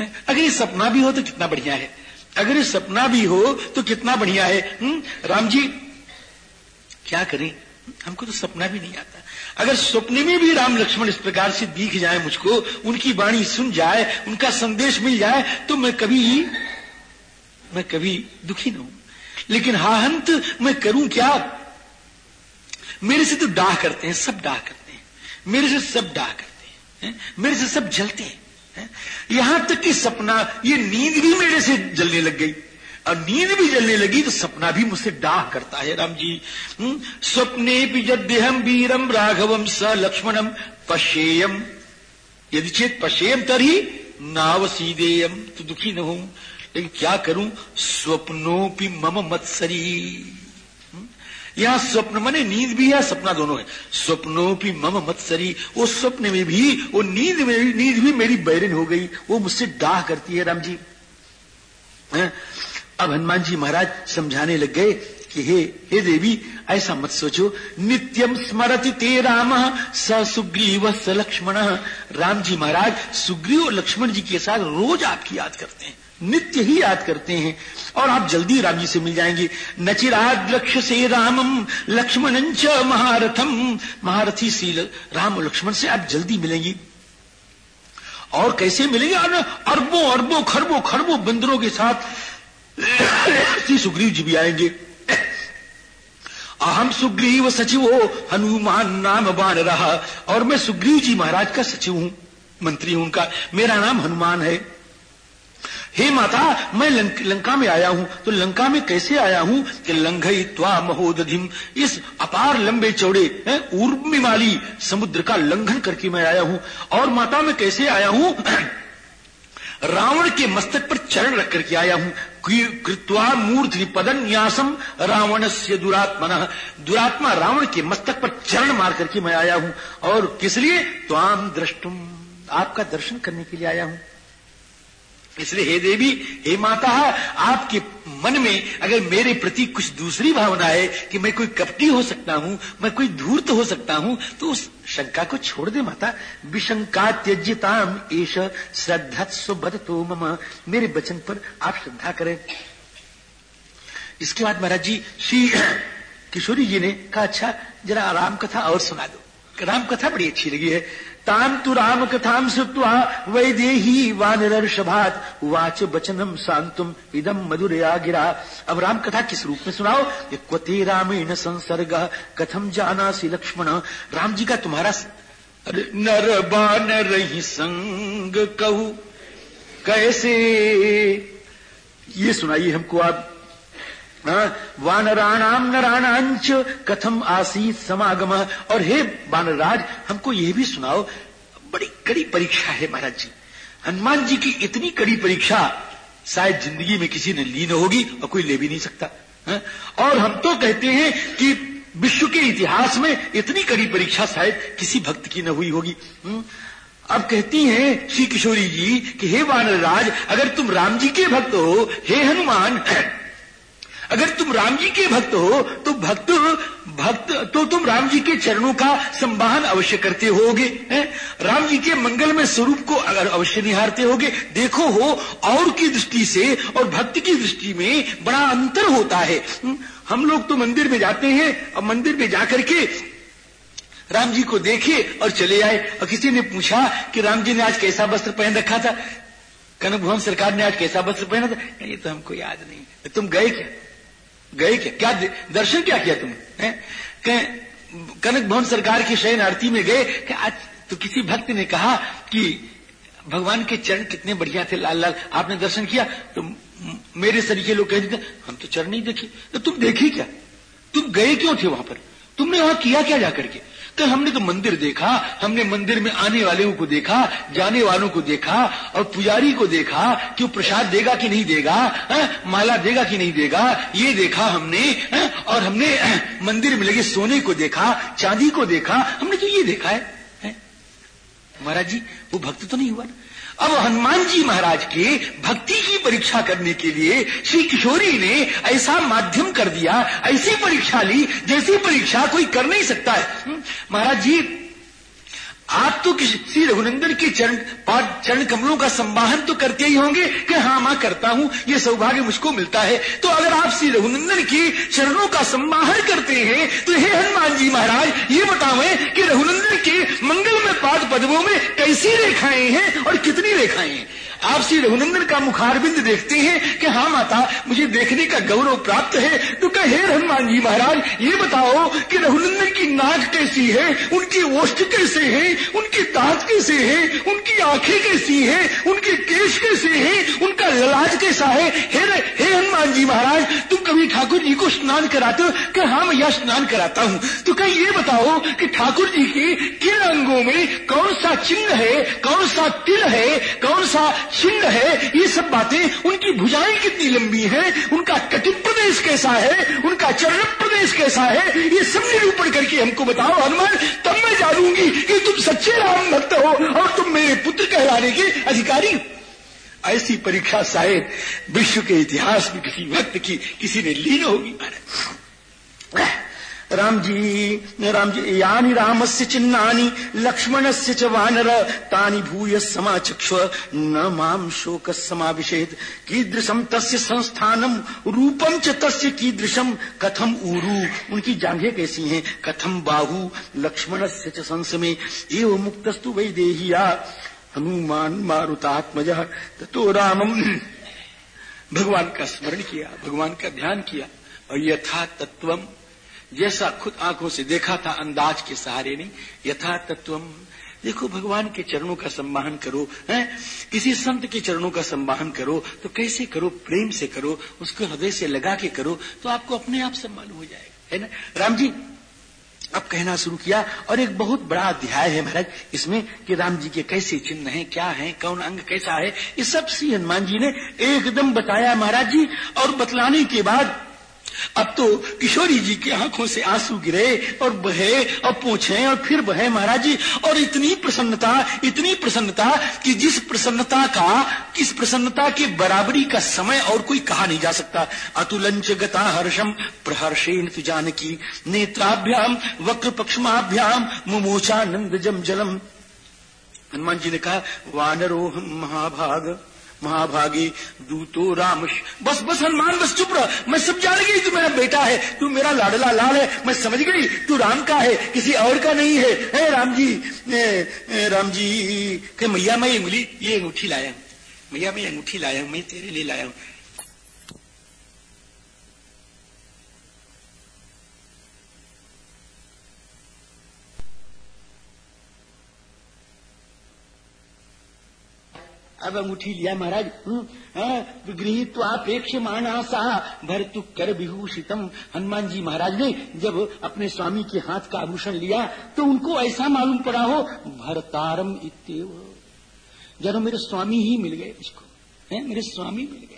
अगर ये सपना भी हो तो कितना बढ़िया है। अगर ये सपना भी हो तो कितना बढ़िया है। हुँ? राम जी, क्या करें? हमको तो सपना भी नहीं आता। अगर सपने में भी राम लक्ष्मण इस प्रकार से दिख जाए मुझको, उनकी वाणी सुन जाए, उनका संदेश मिल जाए तो मैं कभी मैं कभी दुखी न हूँ। लेकिन हाहंत मैं करूँ क्या? मेरे से तो डाह करते हैं, सब डाह करते हैं। मेरे से सब डाह करते हैं। मेरे से सब जलते हैं यहाँ तक कि सपना, ये नींद भी मेरे से जलने लग गई। और नींद भी जलने लगी तो सपना भी मुझसे डाह करता है राम जी। हम्म? स्वप्ने भी जद्यहम वीरम राघवम स लक्ष्मणम पशेयम यदि चेत पशेयम तरी नाव सीदेयम तो दुखी न हूँ लेकिन क्या करूँ? स्वप्नों मम मत्सरी? यहाँ स्वप्न मने नींद भी है, सपना दोनों है। स्वप्नों की मम मत्सरी वो स्वप्न में भी, वो नींद में नींद भी मेरी बैरन हो गई, वो मुझसे डाह करती है राम जी है? अब हनुमान जी महाराज समझाने लग गए कि हे हे देवी, ऐसा मत सोचो। नित्यम स्मरति ते राम, स सुग्रीव स लक्ष्मण। राम जी महाराज, सुग्रीव और लक्ष्मण जी के साथ रोज आपकी याद करते हैं। नित्य ही याद करते हैं। और आप जल्दी राम जी से मिल जाएँगे। नचिराज लक्ष्य से रामम लक्ष्मण महारथम। महारथी श्री राम और लक्ष्मण से आप जल्दी मिलेंगी। और कैसे मिलेंगे? और अरबों अरबों, खरबों खरबों बंदरों के साथ श्री सुग्रीव जी भी आएँगे। अहम सुग्रीव सचिव हो हनुमान नाम बान रहा। और मैं सुग्रीव जी महाराज का सचिव हूँ, मंत्री हूँ उनका। मेरा नाम हनुमान है। हे माता मैं लंक, लंका में आया हूँ। तो लंका में कैसे आया हूँ कि लंघई त्वा महोदधिम? इस अपार लंबे चौड़े उर्मिमाली समुद्र का लंघन करके मैं आया हूँ। और माता मैं कैसे आया हूँ? [CLEARS THROAT] रावण के मस्तक पर चरण रख करके आया हूँ। कृत्वा मूर्ति पदन न्यासम रावण से दुरात्मन। दुरात्मा रावण के मस्तक पर चरण मार करके मैं आया हूँ। और किस लिए? त्वाम दृष्टुम आपका दर्शन करने के लिए आया हूँ। इसलिए हे देवी, हे माता, आपके मन में अगर मेरे प्रति कुछ दूसरी भावना है कि मैं कोई कपटी हो सकता हूँ, मैं कोई धूर्त हो सकता हूँ तो उस शंका को छोड़ दे माता। विशंका त्यज्यताम एश श्रद्धा सुबद तो मम। मेरे वचन पर आप श्रद्धा करें। इसके बाद महाराज जी, श्री किशोरी जी ने कहा अच्छा जरा राम कथा और सुना दो। राम कथा बड़ी अच्छी लगी है। ताम तु राम कथाम श्रुवा वैदेही वानरर्षभात वाच वचनम शांतुम इदम मधुरया गिरा अब राम कथा किस रूप में सुनाओ? ये क्वते रामेण संसर्ग कथम जाना सी लक्ष्मण? राम जी का तुम्हारा नर बान रही संग कहू। कैसे? ये सुनाइए हमको आप। वानराणाम नराणांच कथम आसीत समागम और हे वानराज हमको यह भी सुनाओ, बड़ी कड़ी परीक्षा है महाराज जी हनुमान जी की इतनी कड़ी परीक्षा, शायद ज़िंदगी में किसी ने ली न होगी और कोई ले भी नहीं सकता, है? और हम तो कहते हैं कि विश्व के इतिहास में इतनी कड़ी परीक्षा शायद किसी भक्त की न हुई होगी हुँ? अब कहती हैं श्री किशोरी जी कि हे वानर राज अगर तुम राम जी के भक्त हो, हे हनुमान अगर तुम राम जी के भक्त हो तो भक्त भक्त तो तुम राम जी के चरणों का संवाहन अवश्य करते होगे? राम जी के मंगल में स्वरूप को अगर अवश्य निहारते होगे, देखो हो, और की दृष्टि से और भक्त की दृष्टि में बड़ा अंतर होता है। हम लोग तो मंदिर में जाते हैं और मंदिर में जाकर के राम जी को देखे और चले आए। और किसी ने पूछा कि राम जी ने आज कैसा वस्त्र पहन रखा था? कनक भवन सरकार ने आज कैसा वस्त्र पहना था? ये तो हमको याद नहीं तुम गए क्या? गए क्या? क्या दर्शन क्या किया तुमने? कनक भवन सरकार की शयन आरती में गए कि आज तो किसी भक्त ने कहा कि भगवान के चरण कितने बढ़िया थे, लाल लाल, आपने दर्शन किया? तो मेरे सरीके लोग कहते थे हम तो चरण नहीं देखे। तो तुम देखे क्या? तुम गए क्यों थे वहाँ पर? तुमने वहाँ किया क्या जाकर के? तो हमने तो मंदिर देखा हमने मंदिर में आने वाले को देखा जाने वालों को देखा और पुजारी को देखा कि वो प्रसाद देगा कि नहीं देगा है? माला देगा कि नहीं देगा ये देखा हमने है? और हमने मंदिर में लगे सोने को देखा चांदी को देखा हमने तो ये देखा है, है? महाराज जी वो भक्त तो नहीं हुआ ना अब हनुमान जी महाराज के भक्ति की परीक्षा करने के लिए श्री किशोरी ने ऐसा माध्यम कर दिया ऐसी परीक्षा ली जैसी परीक्षा कोई कर नहीं सकता है। हम्म, महाराज जी आप तो श्री रघुनंदन के चरण, पाद चरण कमलों का संवाहन तो करते ही होंगे कि हाँ मैं करता हूँ, ये सौभाग्य मुझको मिलता है। तो अगर आप श्री रघुनंदन की चरणों का संवाहन करते हैं तो हे हनुमान जी महाराज, ये बतावे कि रघुनंदन के मंगल में पाद पदवों में कैसी रेखाएँ हैं और कितनी रेखाएँ हैं? आप श्री रघुनंदन का मुखारबिंद देखते हैं कि हाँ माता मुझे देखने का गौरव प्राप्त है। तो कहे हनुमान जी महाराज ये बताओ कि रघुनंदन की नाक कैसी है? उनकी ओष्ठ कैसे है? उनके दांत कैसे है? उनकी आँखें कैसी है? उनके केश कैसे है? उनका ललाज कैसा है? हे, हे हनुमान जी महाराज तुम कभी ठाकुर जी को स्नान कराते हो? कि हाँ यह स्नान कराता हूँ। तो कहीं ये बताओ कि ठाकुर जी के किन अंगों में कौन सा चिन्ह है कौन सा तिल है कौन सा छिन्न है, ये सब बातें, उनकी भुजाएँ कितनी लंबी हैं, उनका कटिप प्रदेश कैसा है, उनका चरण प्रदेश कैसा है, ये सब निरूपण करके हमको बताओ, हनुमान, तब मैं जानूँगी कि तुम सच्चे राम भक्त हो और तुम मेरे पुत्र कहलाने के अधिकारी ऐसी परीक्षा शायद विश्व के इतिहास में किसी भक्त की, किसी ने ली न होगी राम जी राम जी यानी राम से चिन्हानी लक्ष्मण से च वानर, तानी भूय समाचक्ष न माम शोक समाभिषेद कीदृशम तस्य संस्थानम रूपम च तस्य कीदृशम कथम ऊरू? उनकी जांघे कैसी हैं? कथम बाहु? लक्ष्मण से च संस में एव मुक्तस्तु वै देहिया हनुमान मारुतात्मज तो रामम। भगवान का स्मरण किया, भगवान का ध्यान किया, और यथा तत्वम जैसा खुद आँखों से देखा था, अंदाज के सहारे नहीं। यथा तत्व देखो, भगवान के चरणों का सम्मान करो, हैं? किसी संत के चरणों का सम्मान करो तो कैसे करो? प्रेम से करो, उसको हृदय से लगा के करो तो आपको अपने आप सम्मान हो जाएगा, है ना? राम जी, अब कहना शुरू किया, और एक बहुत बड़ा अध्याय है महाराज, इसमें कि राम जी के कैसे चिन्ह हैं, क्या हैं, कौन अंग कैसा है, ये सब श्री हनुमान जी ने एकदम बताया महाराज जी, और बतलाने के बाद अब तो किशोरी जी की आँखों से आँसू गिरे और बहे और पूछे और फिर बहे, महाराज जी, और इतनी प्रसन्नता इतनी प्रसन्नता कि जिस प्रसन्नता का, किस प्रसन्नता के बराबरी का समय और कोई कहा नहीं जा सकता। अतुलंच गता हर्षम, प्रहर्षेण तु जानकी, नेत्राभ्याम वक्र पक्षमाभ्याम मुमोचानंद जम जलम। हनुमान जी ने कहा, वानरोहम महाभाग। महाभागी दूतो राम बस बस हनुमान बस चुप रहा। मैं सब जान गई तू मेरा बेटा है तू मेरा लाडला लाल है। मैं समझ गई तू राम का है किसी और का नहीं है। ए, राम जी ए, ए, राम जी के मैया मैं अंगुली ये अंगूठी लाया हूँ। मैया मैं अंगूठी लाया हूँ मैं तेरे लिए लाया हूँ। अब अंगूठी लिया महाराज। हम्म, तो गृहित अपेक्ष मानासा भरतु कर विभूषितम। हनुमान जी महाराज ने जब अपने स्वामी के हाथ का आभूषण लिया तो उनको ऐसा मालूम पड़ा हो भरतारम इतव जब मेरे स्वामी ही मिल गए उसको है मेरे स्वामी मिल गए।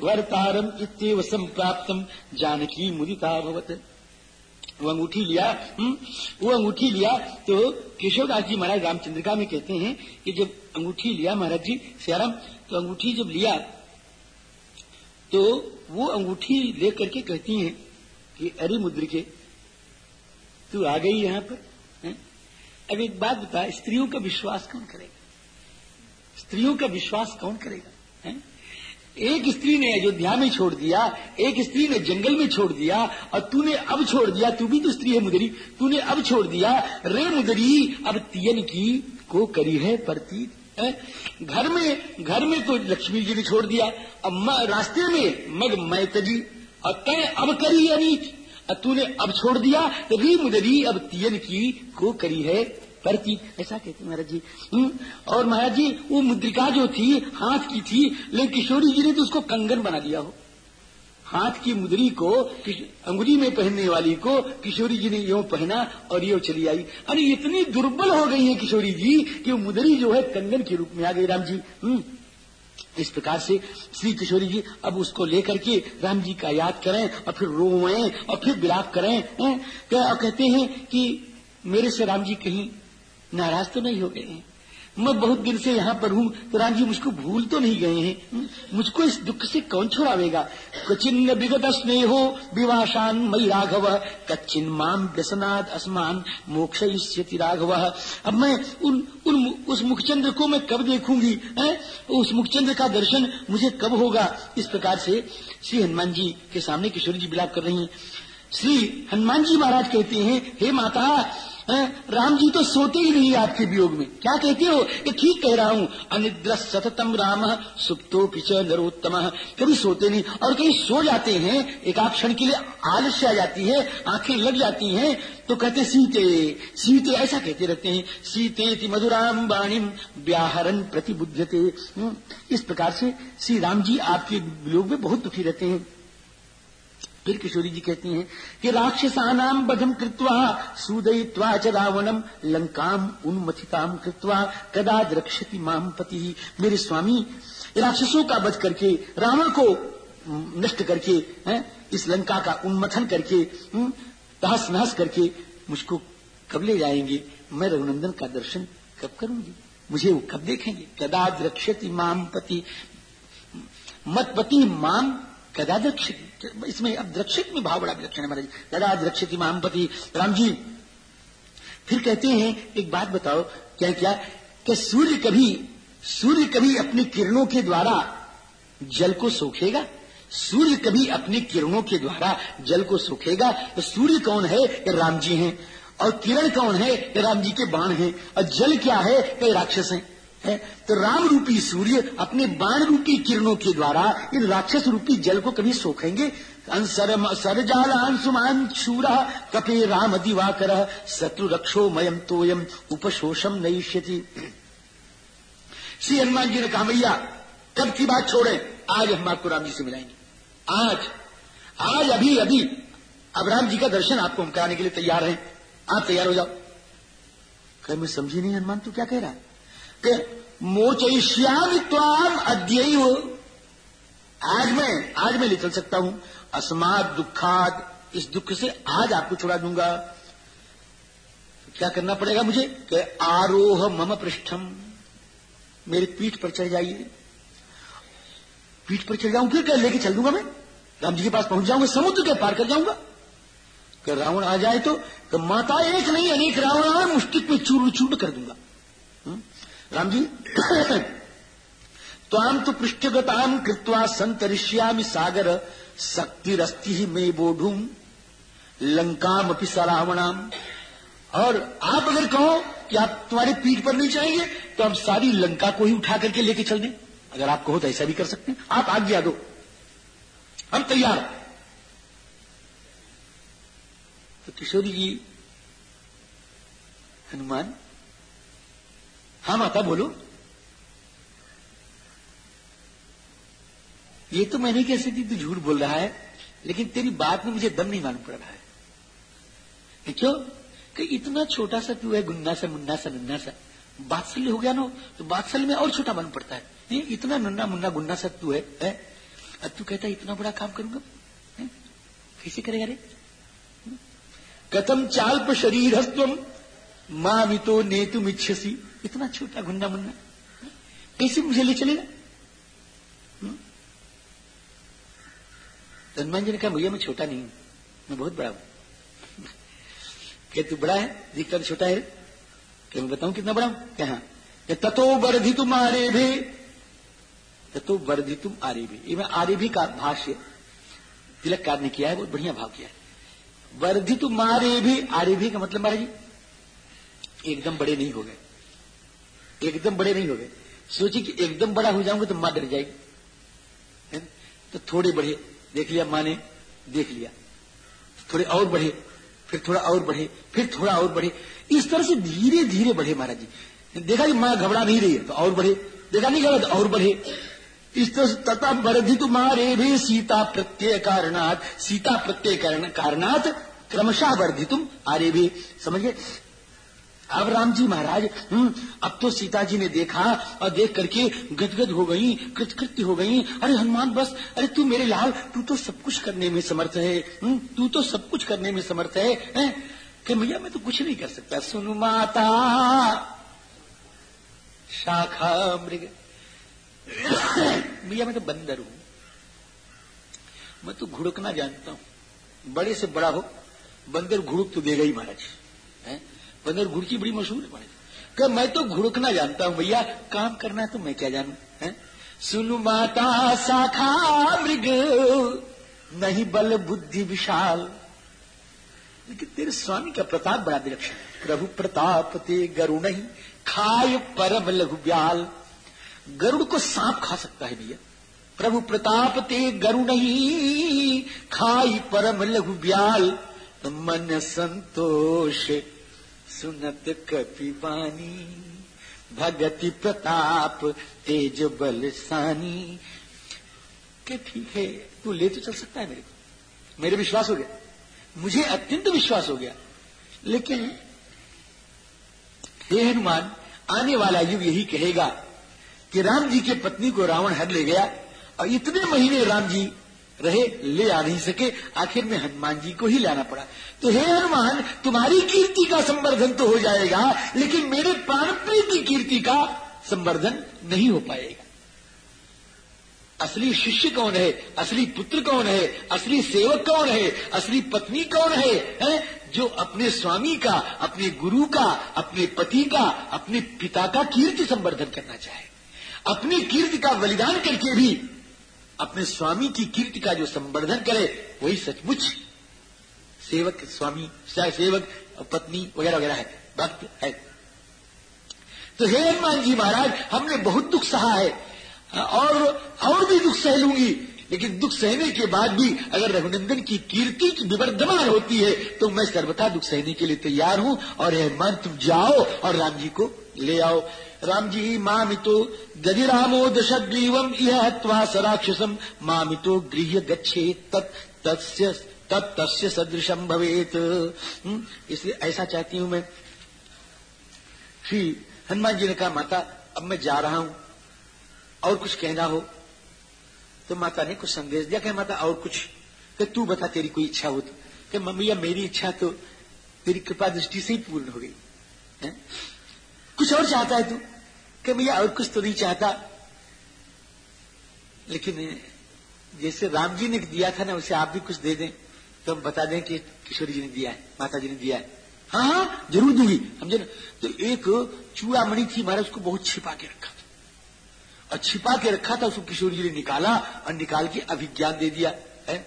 वरतारम इतव संप्राप्तम। जानकी मुदिता भवत। वो अंगूठी लिया? हम्म, वो अंगूठी लिया तो केशवदास जी महाराज रामचंद्रिका में कहते हैं कि जब अंगूठी लिया महाराज जी सियाराम तो अंगूठी जब लिया तो वो अंगूठी लेकर के कहती हैं कि अरे मुद्र के तू आ गई यहाँ पर है? अब एक बात बता स्त्रियों का विश्वास कौन करेगा स्त्रियों का विश्वास कौन करेगा? एक स्त्री ने अयोध्या में छोड़ दिया, एक स्त्री ने जंगल में छोड़ दिया, और तूने अब छोड़ दिया, तू भी तो स्त्री है मुदरी, तूने अब छोड़ दिया। रे मुदरी, अब तियन की को करी है प्रतीत घर में घर में तो लक्ष्मी जी ने छोड़ दिया, अब रास्ते में मग मैं तजी और तय अब करी अनीत तूने अब छोड़ दिया, तभी मुदरी अब तियन की को करी है करती ऐसा कहते महाराज जी। हम्म, और महाराज जी वो मुद्रिका जो थी हाथ की थी लेकिन किशोरी जी ने तो उसको कंगन बना दिया हो। हाथ की मुदरी को अंगुली में पहनने वाली को किशोरी जी ने यो पहना और यो चली आई। अरे इतनी दुर्बल हो गई है किशोरी जी कि वो मुदरी जो है कंगन के रूप में आ गई राम जी। हम्म इस प्रकार से श्री किशोरी जी अब उसको लेकर के राम जी का याद करें और फिर रोएँ और फिर विलाप करें और कहते हैं कि मेरे से राम जी कहीं नाराज़ तो नहीं हो गए हैं। मैं बहुत दिन से यहाँ पर हूँ तो राम जी मुझको भूल तो नहीं गए हैं? मुझको इस दुख से कौन छुड़ावेगा? कचिन्न विगत स्नेहो विवाशान मई राघव। कच्चिन माम व्यसनाद असमान मोक्ष राघव। अब मैं उन उन उस मुखचंद्र को मैं कब देखूँगी, है? उस मुखचंद्र का दर्शन मुझे कब होगा? इस प्रकार से श्री हनुमान जी के सामने किशोरी जी बिलाप कर रही है। श्री हनुमान जी महाराज कहते हैं, हे माता राम जी तो सोते ही नहीं आपके वियोग में। क्या कहते हो? ये ठीक कह रहा हूँ। अनिद्र सततम राम सुप्तो पिच नरोत्तम। कभी सोते नहीं और कहीं सो जाते हैं एक आध क्षण के लिए आलस्य आ जाती है आँखें लग जाती हैं तो कहते सीते सीते ऐसा कहते रहते हैं। सीते मधुराम वाणिम व्याहरण प्रतिबुद्धते हम्म, इस प्रकार से श्री राम जी आपके वियोग में बहुत दुखी रहते हैं। फिर किशोरी जी कहती हैं कि राक्षसानाम बधम कृत्वा सुदयित्वा च रावणम लंकाम उन्मथिताम कृत्वा कदा द्रक्षति माम पति। मेरे स्वामी राक्षसों का बध करके रावण को नष्ट करके है, इस लंका का उन्मथन करके तहस नहस करके मुझको कब ले जाएँगे? मैं रघुनंदन का दर्शन कब करूँगी? मुझे वो कब देखेंगे? कदा द्रक्षति माम पति मत पति माम कदा द्रक्षित इसमें अब द्रक्षित में भाव बड़ा विलक्षण है महाराज। कदा द्रक्षित पति राम जी फिर कहते हैं, एक बात बताओ, क्या क्या कि सूर्य कभी सूर्य कभी अपनी किरणों के द्वारा जल को सोखेगा? सूर्य कभी अपनी किरणों के द्वारा जल को सोखेगा? तो सूर्य कौन है? राम जी हैं। और किरण कौन है? राम जी के बाण हैं। और जल क्या है? राक्षस हैं। है तो राम रूपी सूर्य अपने बाण रूपी किरणों के द्वारा, इन राक्षस रूपी जल को कभी सोखेंगे? सरजाल अंशुमान शूरा, कपे राम दिवाकर, शत्रु रक्षो मयम तोयम उपशोषम नईष्यति श्री हनुमान जी ने कहा, भैया, कब की बात छोड़े? आज हम आपको राम जी से मिलाएँगे। आज आज अभी अभी, अब राम जी का दर्शन आपको हम कराने के लिए तैयार हैं। आप तैयार हो जाओ। कह, मैं समझी नहीं हनुमान, तू क्या कह रहा है? मोचयिष्यामि त्वाम अद्यैव। आज मैं आज मैं निकल सकता हूँ। अस्मात दुखाद इस दुख से आज आपको छुड़ा दूँगा। क्या करना पड़ेगा मुझे? कि आरोह मम पृष्ठम। मेरी पीठ पर चढ़ जाइए। पीठ पर चढ़ जाऊँ फिर क्या लेके चल दूँगा मैं। राम जी के पास पहुँच जाऊँगा समुद्र के पार कर जाऊँगा। कि रावण आ जाए तो, माता एक नहीं अनेक रावण मुस्टिक में चूर्ण चूर्ण कर दूँगा। राम जी [COUGHS] त्वाम तो पृष्ठगताम कृत्वा संतरिष्यामि सागर, शक्तिरस्ति ही मे बोढ़ू लंकाम अपनी सरावणाम और आप अगर कहो कि आप तुम्हारे पीठ पर नहीं चाहेंगे तो हम सारी लंका को ही उठा करके लेके चल दें। अगर आप कहो तो ऐसा भी कर सकते हैं। आप आज्ञा दो। हम तैयार। तो किशोरी जी, हनुमान हाँ माता बोलो। ये तो मैं नहीं कह सकती तू झूठ बोल रहा है लेकिन तेरी बात में मुझे दम नहीं मालूम पड़ रहा है। क्यों? कि इतना छोटा सा तू है गुन्ना सा मुन्ना सा नन्ना सा। बात्सल्य हो गया ना तो बात्सल्य में और छोटा मालूम पड़ता है। ये इतना नन्ना मुन्ना गुन्ना सा तू है, है? अब तू कहता है इतना बड़ा काम करूँगा? कैसे करेगा रे? कथम चाल्प शरीर हस्तम माँ मितो नेतुम इच्छसी इतना छोटा गुंडा मुन्ना, कैसे मुझे ले चलेगा? हम्म? हनुमान जी ने कहा भैया मैं छोटा नहीं हूँ, मैं बहुत बड़ा हूँ। क्या तू बड़ा है? दिखता तो छोटा है क्या मैं बताऊँ कितना बड़ा हूँ? क्या हाँ। ततो वर्धि तुम आरे भी। ततो वर्धि तुम आरे भी। ये मैं आरे भी का भाष्य, तिलक कार ने किया है, बहुत बढ़िया भाव किया है। वर्धि तुम मारे भी। आरे भी का मतलब महाराज जी, एकदम बड़े नहीं हो गए। एकदम बड़े नहीं हो गए। सोची कि एकदम बड़ा हो जाऊँगा तो माँ डर जाएगी। है? तो थोड़े बढ़े, देख लिया माँ ने, देख लिया। थोड़े और बढ़े, फिर थोड़ा और बढ़े, फिर थोड़ा और बढ़े। इस तरह से धीरे धीरे बढ़े महाराज जी। देखा कि माँ घबरा नहीं रही है तो और बढ़े। देखा नहीं घबरा तो और बढ़े। इस तरह से तथा वर्धित मारे भी सीता प्रत्यय कारणात, सीता प्रत्यय कारणात क्रमशः वर्धितुम आरे भी समझिए? अब राम जी महाराज हम्म, अब तो सीता जी ने देखा और देख करके गदगद हो गई कृतकृत्य हो गई। अरे हनुमान बस अरे तू मेरे लाल तू तो सब कुछ करने में समर्थ है हम्म, तू तो सब कुछ करने में समर्थ है? कि भैया मैं तो कुछ नहीं कर सकता। सुनु माता शाखा मृग। भैया मैं तो बंदर हूँ। मैं तो घुड़कना जानता हूँ। बड़े से बड़ा हो बंदर घुड़क तो देगा ही महाराज। बंदर घुड़की बड़ी मशहूर है। महाराज कि मैं तो घुड़कना जानता हूँ, भैया, काम करना है तो मैं क्या जानू, है? सुनु माता शाखा मृग, नहीं बल बुद्धि विशाल। लेकिन तेरे स्वामी का प्रताप बड़ा विलक्षण प्रभु प्रताप ते गरुण ही खाय परम लघु ब्याल। गरुड़ को सांप खा सकता है भैया। प्रभु प्रताप ते गरुड़ ही खाई परम लघु ब्याल। मन संतोष सुनत कपिवानी, भगति प्रताप, तेज बल सानी के ठीक है, तू ले तो चल सकता है मेरे को। मेरे विश्वास हो गया। मुझे अत्यंत विश्वास हो गया। लेकिन हे हनुमान, आने वाला युग यही कहेगा कि राम जी के पत्नी को रावण हर ले गया और इतने महीने राम जी रहे ले आ नहीं सके। आखिर में हनुमान जी को ही लाना पड़ा। तो हे हनुमान तुम्हारी कीर्ति का संवर्धन तो हो जाएगा लेकिन मेरे प्राण की कीर्ति का संवर्धन नहीं हो पाएगा। असली शिष्य कौन है? असली पुत्र कौन है? असली सेवक कौन है? असली पत्नी कौन है, है? जो अपने स्वामी का अपने गुरु का अपने पति का अपने पिता का कीर्ति संवर्धन करना चाहे। अपनी कीर्ति का बलिदान करके भी अपने स्वामी की कीर्ति का जो संवर्धन करे, वही सचमुच सेवक, स्वामी सेवक, पत्नी वगैरह वगैरह है, भक्त है। तो हे हनुमान जी महाराज, हमने बहुत दुख सहा है। और और भी दुख सह लूँगी, लेकिन दुख सहने के बाद भी अगर रघुनंदन की कीर्ति की विवर्धमान होती है तो मैं सर्वथा दुख सहने के लिए तैयार हूँ। और मन तुम जाओ और राम जी को ले आओ। राम जी मामितो गदि रामो दशग्रीवम यह हत्वा सराक्षसम मामितो गृह गच्छे तत्स्य तत्स्य सदृशम भवेत। हम्म, इसलिए ऐसा चाहती हूँ मैं। श्री हनुमान जी ने कहा माता अब मैं जा रहा हूँ और कुछ कहना हो। तो माता ने कुछ संदेश दिया कि माता और कुछ। कि तू बता तेरी कोई इच्छा हो तो। मम्मी या मेरी इच्छा तो तेरी कृपा दृष्टि से ही पूर्ण हो गई। है? कुछ और चाहता है तू? कि भैया, और कुछ तो नहीं चाहता। लेकिन जैसे राम जी ने दिया था ना, उसे आप भी कुछ दे दें तो हम बता दें कि किशोरी जी ने दिया है, माता जी ने दिया है। हाँ हाँ ज़रूर दूँगी। समझे ना तो एक चूड़ामणि थी महाराज उसको बहुत छिपा के रखा था। और छिपा के रखा था, उसको किशोर जी ने निकाला और निकाल के अभिज्ञान दे दिया, है?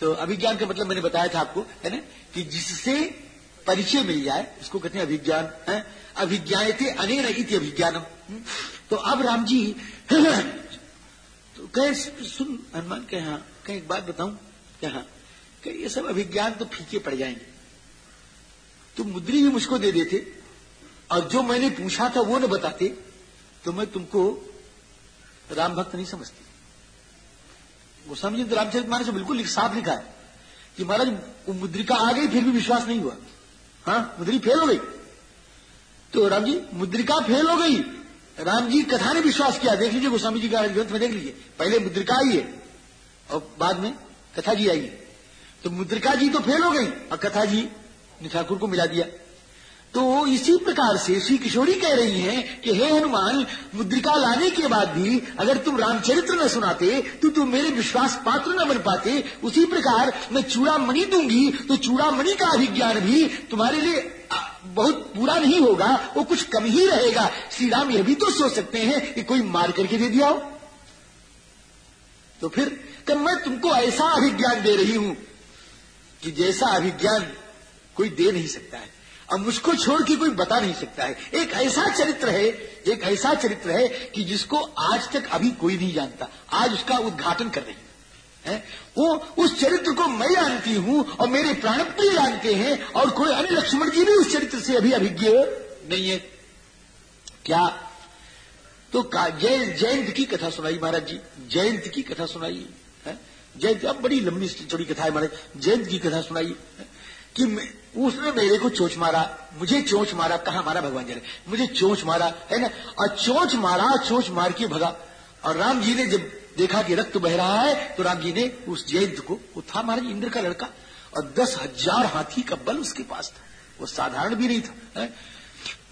तो अभिज्ञान का मतलब मैंने बताया था आपको, है ना? कि जिससे परिचय मिल जाए, उसको कहते हैं अभिज्ञान, है? अभिज्ञान थे अनेर अभिज्ञानम? तो अब राम जी तो कहे, सुन हनुमान के हाँ कहीं, एक बात बताऊँ क्या हाँ ये सब अभिज्ञान तो फीके पड़ जाएँगे। तुम मुद्री भी मुझको दे देते, और जो मैंने पूछा था वो न बताते तो मैं तुमको राम भक्त नहीं समझती। गोस्वामी जी तो रामचरित मानस से बिल्कुल साफ़ लिखा है, कि महाराज मुद्रिका आ गई, फिर भी विश्वास नहीं हुआ। हाँ मुद्री फेल हो गई। तो राम जी, मुद्रिका फेल हो गई। राम जी कथा ने विश्वास किया। देख लीजिए, गोस्वामी जी का ग्रंथ में देख लीजिए। पहले मुद्रिका आई है, और बाद में कथा जी आई तो मुद्रिका जी तो फेल हो गई, और कथा जी ने ठाकुर को मिला दिया। तो इसी प्रकार से श्री किशोरी कह रही हैं कि, हे हनुमान, मुद्रिका लाने के बाद भी अगर तुम रामचरित्र न सुनाते तो तुम मेरे विश्वास पात्र न बन पाते। उसी प्रकार मैं चूड़ामणि दूँगी तो चूड़ामणि का अभिज्ञान भी तुम्हारे लिए बहुत पूरा नहीं होगा, वो कुछ कम ही रहेगा। श्री राम यह भी तो सोच सकते हैं कि कोई मार करके दे दिया हो। तो फिर कब मैं तुमको ऐसा अभिज्ञान दे रही हूँ कि जैसा अभिज्ञान कोई दे नहीं सकता है। अब मुझको छोड़ के कोई बता नहीं सकता है। एक ऐसा चरित्र है, एक ऐसा चरित्र है कि जिसको आज तक अभी कोई नहीं जानता। आज उसका उद्घाटन कर रही है? वो उस चरित्र को मैं जानती हूँ और मेरे प्राणप्रिय जानते हैं और कोई अन्य लक्ष्मण जी भी उस चरित्र से अभी अभिज्ञ नहीं है। क्या? तो जय जयंत की कथा सुनाई महाराज जी। जयंत की कथा सुनाई जयंत, अब बड़ी लंबी चौड़ी कथा है महाराज। जयंत की कथा सुनाई कि उसने मेरे को चोच मारा। मुझे चोच मारा। कहा मारा भगवान जी ने? मुझे चोच मारा, है ना? और चोच मारा, चोच मार के भगा। और राम जी ने जब देखा कि रक्त बह रहा है तो राम जी ने उस जयंत को, वो था महाराज इंद्र का लड़का, और दस हज़ार हाथी का बल उसके पास था। वो साधारण भी नहीं था, है?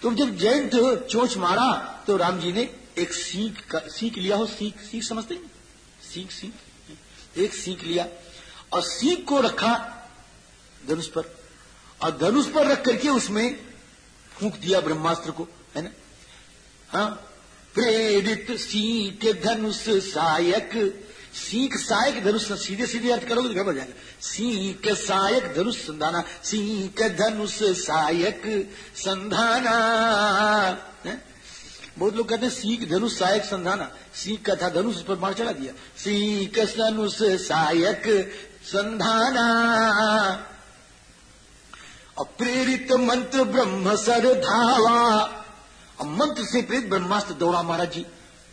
तो जब जयंत चोच मारा तो राम जी ने एक सीख का, सीख लिया हो, सीख सीख समझते हैं? सीख सीख एक सीख लिया, और सीख को रखा धनुष पर, और धनुष पर रख करके उसमें फूंक दिया ब्रह्मास्त्र को, है ना? हाँ प्रेरित सीख धनुष सायक सीख सायक धनुष, सीधे सीधे अर्थ करोगे तो गड़बड़ जाएगा। सीख सायक धनुष संधाना, सीख धनुष सायक संधाना। बहुत लोग कहते हैं सीख धनुष सहायक संधाना। सीख का था धनुष पर मार चढ़ा दिया। सीख धनुष सहायक संधाना। और प्रेरित मंत्र ब्रह्म सर धावा। और मंत्र से प्रेरित ब्रह्मास्त्र दौड़ा महाराज जी।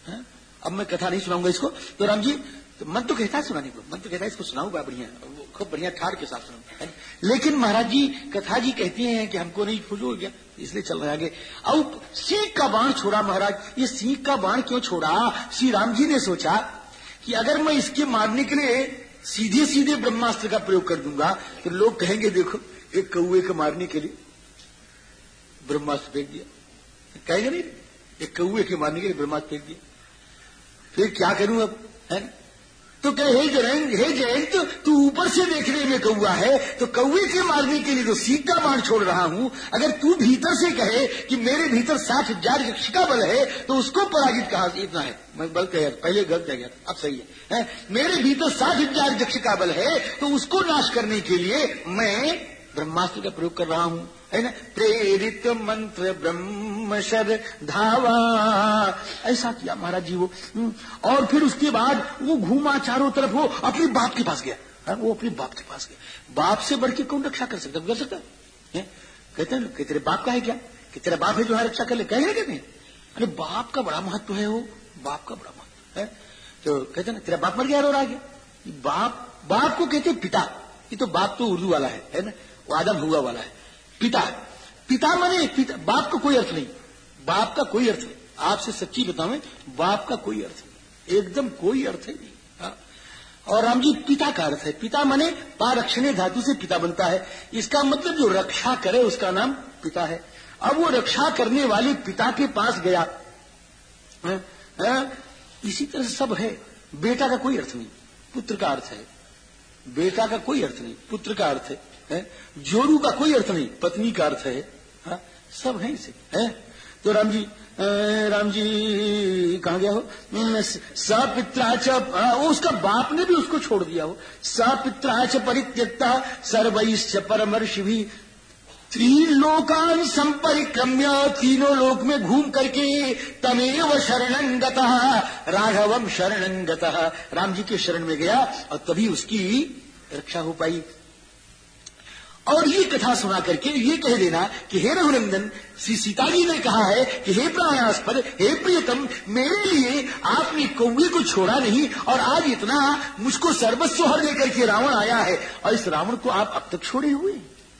है? अब मैं कथा नहीं सुनाऊँगा इसको। तो राम जी तो तो कहता है सुनाने को। तो कहता है, इसको सुनाऊँगा बढ़िया। खूब बढ़िया ठाड़ के साथ सुनाऊँगा। लेकिन महाराज जी, कथा जी कहते हैं कि हमको नहीं फुल हो गया, इसलिए चल रहे आगे। अब सीख का बाण छोड़ा महाराज। ये सीख का बाण क्यों छोड़ा? श्री राम जी ने सोचा कि अगर मैं इसके मारने के लिए सीधे सीधे ब्रह्मास्त्र का प्रयोग कर दूँगा तो लोग कहेंगे, देखो, एक कौए को मारने के लिए ब्रह्मास्त्र फेंक दिया। कहेंगे नहीं। एक कौए के मारने के लिए ब्रह्मास्त्र फेंक दिया। फिर क्या करूँ अब है तो कहे हे जयंत हे जयंत तू ऊपर से देखने में कौआ है तो कौए के मारने के लिए तो सीख का बाण छोड़ रहा हूँ। अगर तू भीतर से कहे कि मेरे भीतर साठ हज़ार यक्ष का बल है तो उसको पराजित कहा इतना है। मैं बल कह पहले गलत कह गया अब सही है, है? मेरे भीतर साठ हज़ार यक्ष का बल है तो उसको नाश करने के लिए मैं ब्रह्मास्त्र का प्रयोग कर रहा हूँ। है ना प्रेरित मंत्र ब्रह्म शर धावा। ऐसा किया महाराज जी वो। हम्म। और फिर उसके बाद वो घूमा चारों तरफ़, वो अपने बाप के पास गया। है? वो अपने बाप के पास गया। बाप से बढ़ के कौन रक्षा कर सकता? कर सकता? है? कहते हैं, कि तेरे बाप का है क्या? कि तेरा बाप है जो है रक्षा कर ले? कह कहते हैं अरे, बाप का बड़ा महत्व है वो। बाप का बड़ा महत्व है। तो कहते ना, तेरा बाप मर गया और आ गया। बाप बाप को कहते पिता। ये तो बाप तो उर्दू वाला है है ना? वो आदम हुआ वाला है। पिता है। पिता माने पिता बाप का कोई अर्थ नहीं। बाप का कोई अर्थ नहीं। आपसे सच्ची बतावे बाप का कोई अर्थ नहीं। एकदम कोई अर्थ है नहीं। हाँ। और राम जी पिता का अर्थ है। पिता माने पारक्षणे धातु से पिता बनता है। इसका मतलब जो रक्षा करे उसका नाम पिता है। अब वो रक्षा करने वाले पिता के पास गया। है, हाँ। इसी तरह सब है। बेटा का कोई अर्थ नहीं। पुत्र का अर्थ है। बेटा का कोई अर्थ नहीं। पुत्र का अर्थ है। है? जोरू का कोई अर्थ नहीं, पत्नी का अर्थ है। हा? सब है इसे, है? तो राम जी राम जी कहा गया हो? सपित्राच उसका बाप ने भी उसको छोड़ दिया हो। सपित्राच परित्यक्ता, सर्वैश्च परमर्षि भी त्रिलोकान संपरिक्रम्य, तीनों लोक में घूम करके तमेव शरणं राघवम शरणं राम जी के शरण में गया और तभी उसकी रक्षा हो पाई। और ये कथा सुना करके ये कह देना कि हे रघुनंदन, श्री सीता जी ने कहा है कि हे प्राणास्पद, हे प्रियतम, मेरे लिए आपने कौए को छोड़ा नहीं और आज इतना मुझको सर्वस्व हर लेकर के रावण आया है। और इस रावण को आप अब तक छोड़े हुए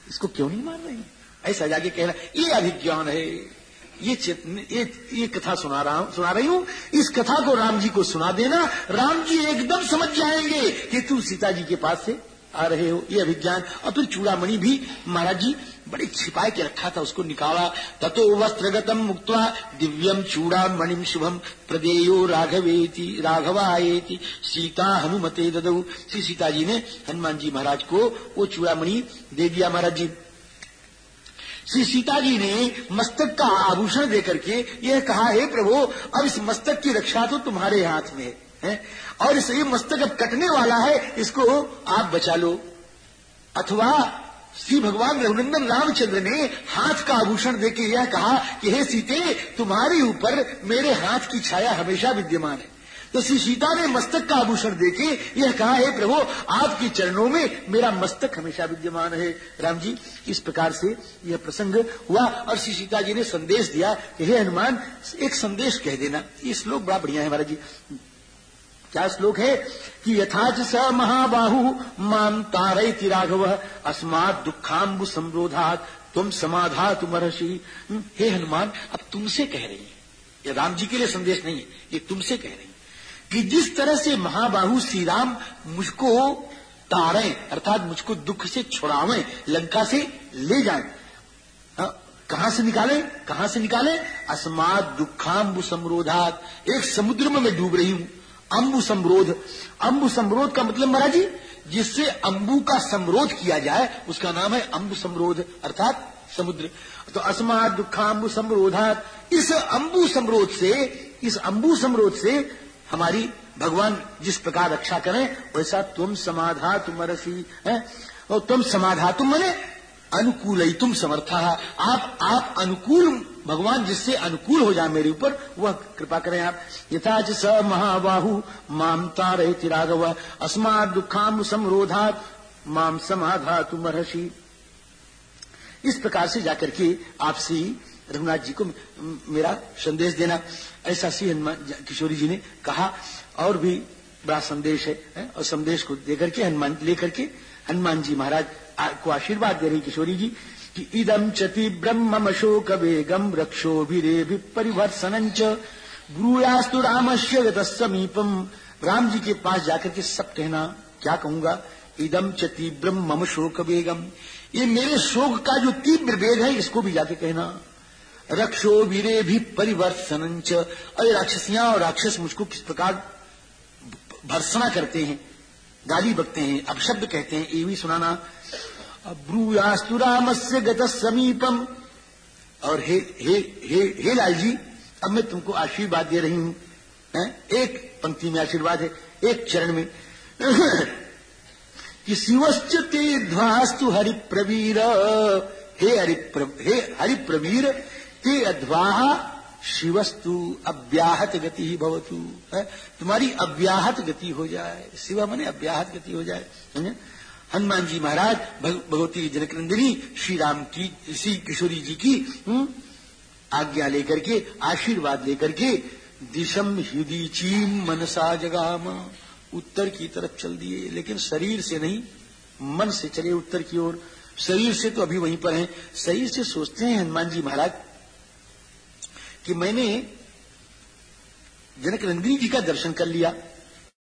इसको क्यों नहीं मान रहे ऐसा जाके कहना, ये अभिज्ञान है। ये ये ये कथा सुना रहा हूँ, सुना रही हूँ। इस कथा को राम जी को सुना देना। राम जी एकदम समझ जाएँगे कि तू सीता जी के पास से आ रहे हो, ये अभिज्ञान। और फिर चूड़ामणि भी, महाराज जी, बड़े छिपाए के रखा था, उसको निकाला। ततो वस्त्रगतम मुक्त दिव्यम चूड़ामणिम शुभम प्रदेयो राघवेति राघवाएति सीता हनुमते ददऊ श्री सीता जी ने हनुमान जी महाराज को वो चूड़ामणि दे दिया, महाराज जी। श्री सीता जी ने मस्तक का आभूषण देकर के यह कहा, हे प्रभु, अब इस मस्तक की रक्षा तो तुम्हारे हाथ में है? और इस मस्तक अब कटने वाला है, इसको आप बचा लो। अथवा श्री भगवान रघुनंदन रामचंद्र ने हाथ का आभूषण देके यह कहा कि, हे सीते, तुम्हारे ऊपर मेरे हाथ की छाया हमेशा विद्यमान है। तो श्री सीता ने मस्तक का आभूषण देके यह कहा, हे प्रभु, आपके चरणों में मेरा मस्तक हमेशा विद्यमान है। राम जी, इस प्रकार से यह प्रसंग हुआ और श्री सीता जी ने संदेश दिया कि, हे हनुमान, एक संदेश कह देना। ये श्लोक बड़ा बढ़िया है महाराज जी। क्या श्लोक है? कि यथाच स महाबाहु माम तारयति राघव अस्मात दुखाम्बु संरोधात तुम समाधा तुम ऋषि हे हनुमान अब तुमसे कह रही है। ये राम जी के लिए संदेश नहीं है ये तुमसे कह रही है कि जिस तरह से महाबाहु श्री राम मुझको तारे अर्थात मुझको दुख से छुड़ावे लंका से ले जाए हाँ, कहाँ से निकाले? कहाँ से निकाले? अस्मात दुखाम्बु समरोधात एक समुद्र में मैं डूब रही हूँ। अम्बु समरोध। अम्बु समरोध का मतलब महाराज जी, जिससे अंबु का समरोध किया जाए, उसका नाम है अम्बु समरोध, अर्थात समुद्र। तो अस्मात दुखाम्बु समरोधात। इस अंबु समरोध से, इस अंबु समरोध से हमारी भगवान जिस प्रकार रक्षा करें, वैसा तुम समाधा तुम रसी है? और तुम समाधा तुम मने अनुकूल तुम समर्था। आप आप अनुकूल भगवान जिससे अनुकूल हो जाए मेरे ऊपर वह कृपा करें आप। यथाच स महाबाहु माम तारे राघव अस्मात दुखाम समरोधात माम समाधा तुम इस प्रकार से जाकर के आपसे रघुनाथ जी को मेरा संदेश देना। ऐसा सी हनुमान किशोरी जी ने कहा और भी बड़ा संदेश है, है और संदेश को देकर के हनुमान लेकर के हनुमान जी महाराज को आशीर्वाद दे रही किशोरी जी। कि इदम चति ब्रह्म शोक वेगम रक्षो भी परिवर्सन गुरुयास्तु रामस्य समीपम राम जी के पास जाकर के सब कहना, क्या कहूँगा? इदम चति ब्रह्म शोक वेगम ये मेरे शोक का जो तीव्र वेग है, इसको भी जाके कहना। रक्षो वीरे भी परिवर्तन अरे राक्षसियाँ और राक्षस मुझको किस प्रकार भर्सना करते हैं? गाली बकते हैं, अपशब्द कहते हैं, ये भी सुनाना ब्रूयास्तु राम से समीपम। और हे हे हे हे लाल जी अब मैं तुमको आशीर्वाद दे रही हूँ। एक पंक्ति में आशीर्वाद है, एक चरण में। कि शिवश्च ते ध्वास्तु हरिप्रवीर। हे हरि हे हरिप्रवीर, ते अध्वाह शिवस्तु अव्याहत गति ही भवतु। तुम्हारी अव्याहत गति हो जाए। शिव मने अव्याहत गति हो जाए। हनुमान जी महाराज भगवती जनकनंदिनी श्री राम की, श्री किशोरी जी की आज्ञा लेकर के, आशीर्वाद लेकर के, दिशम चीम मनसा जगाम। उत्तर की तरफ़ चल दिए, लेकिन शरीर से नहीं, मन से चले उत्तर की ओर। शरीर से तो अभी वहीं पर हैं। शरीर से सोचते हैं हनुमान जी महाराज, कि मैंने जनक नंदिनी जी का दर्शन कर लिया।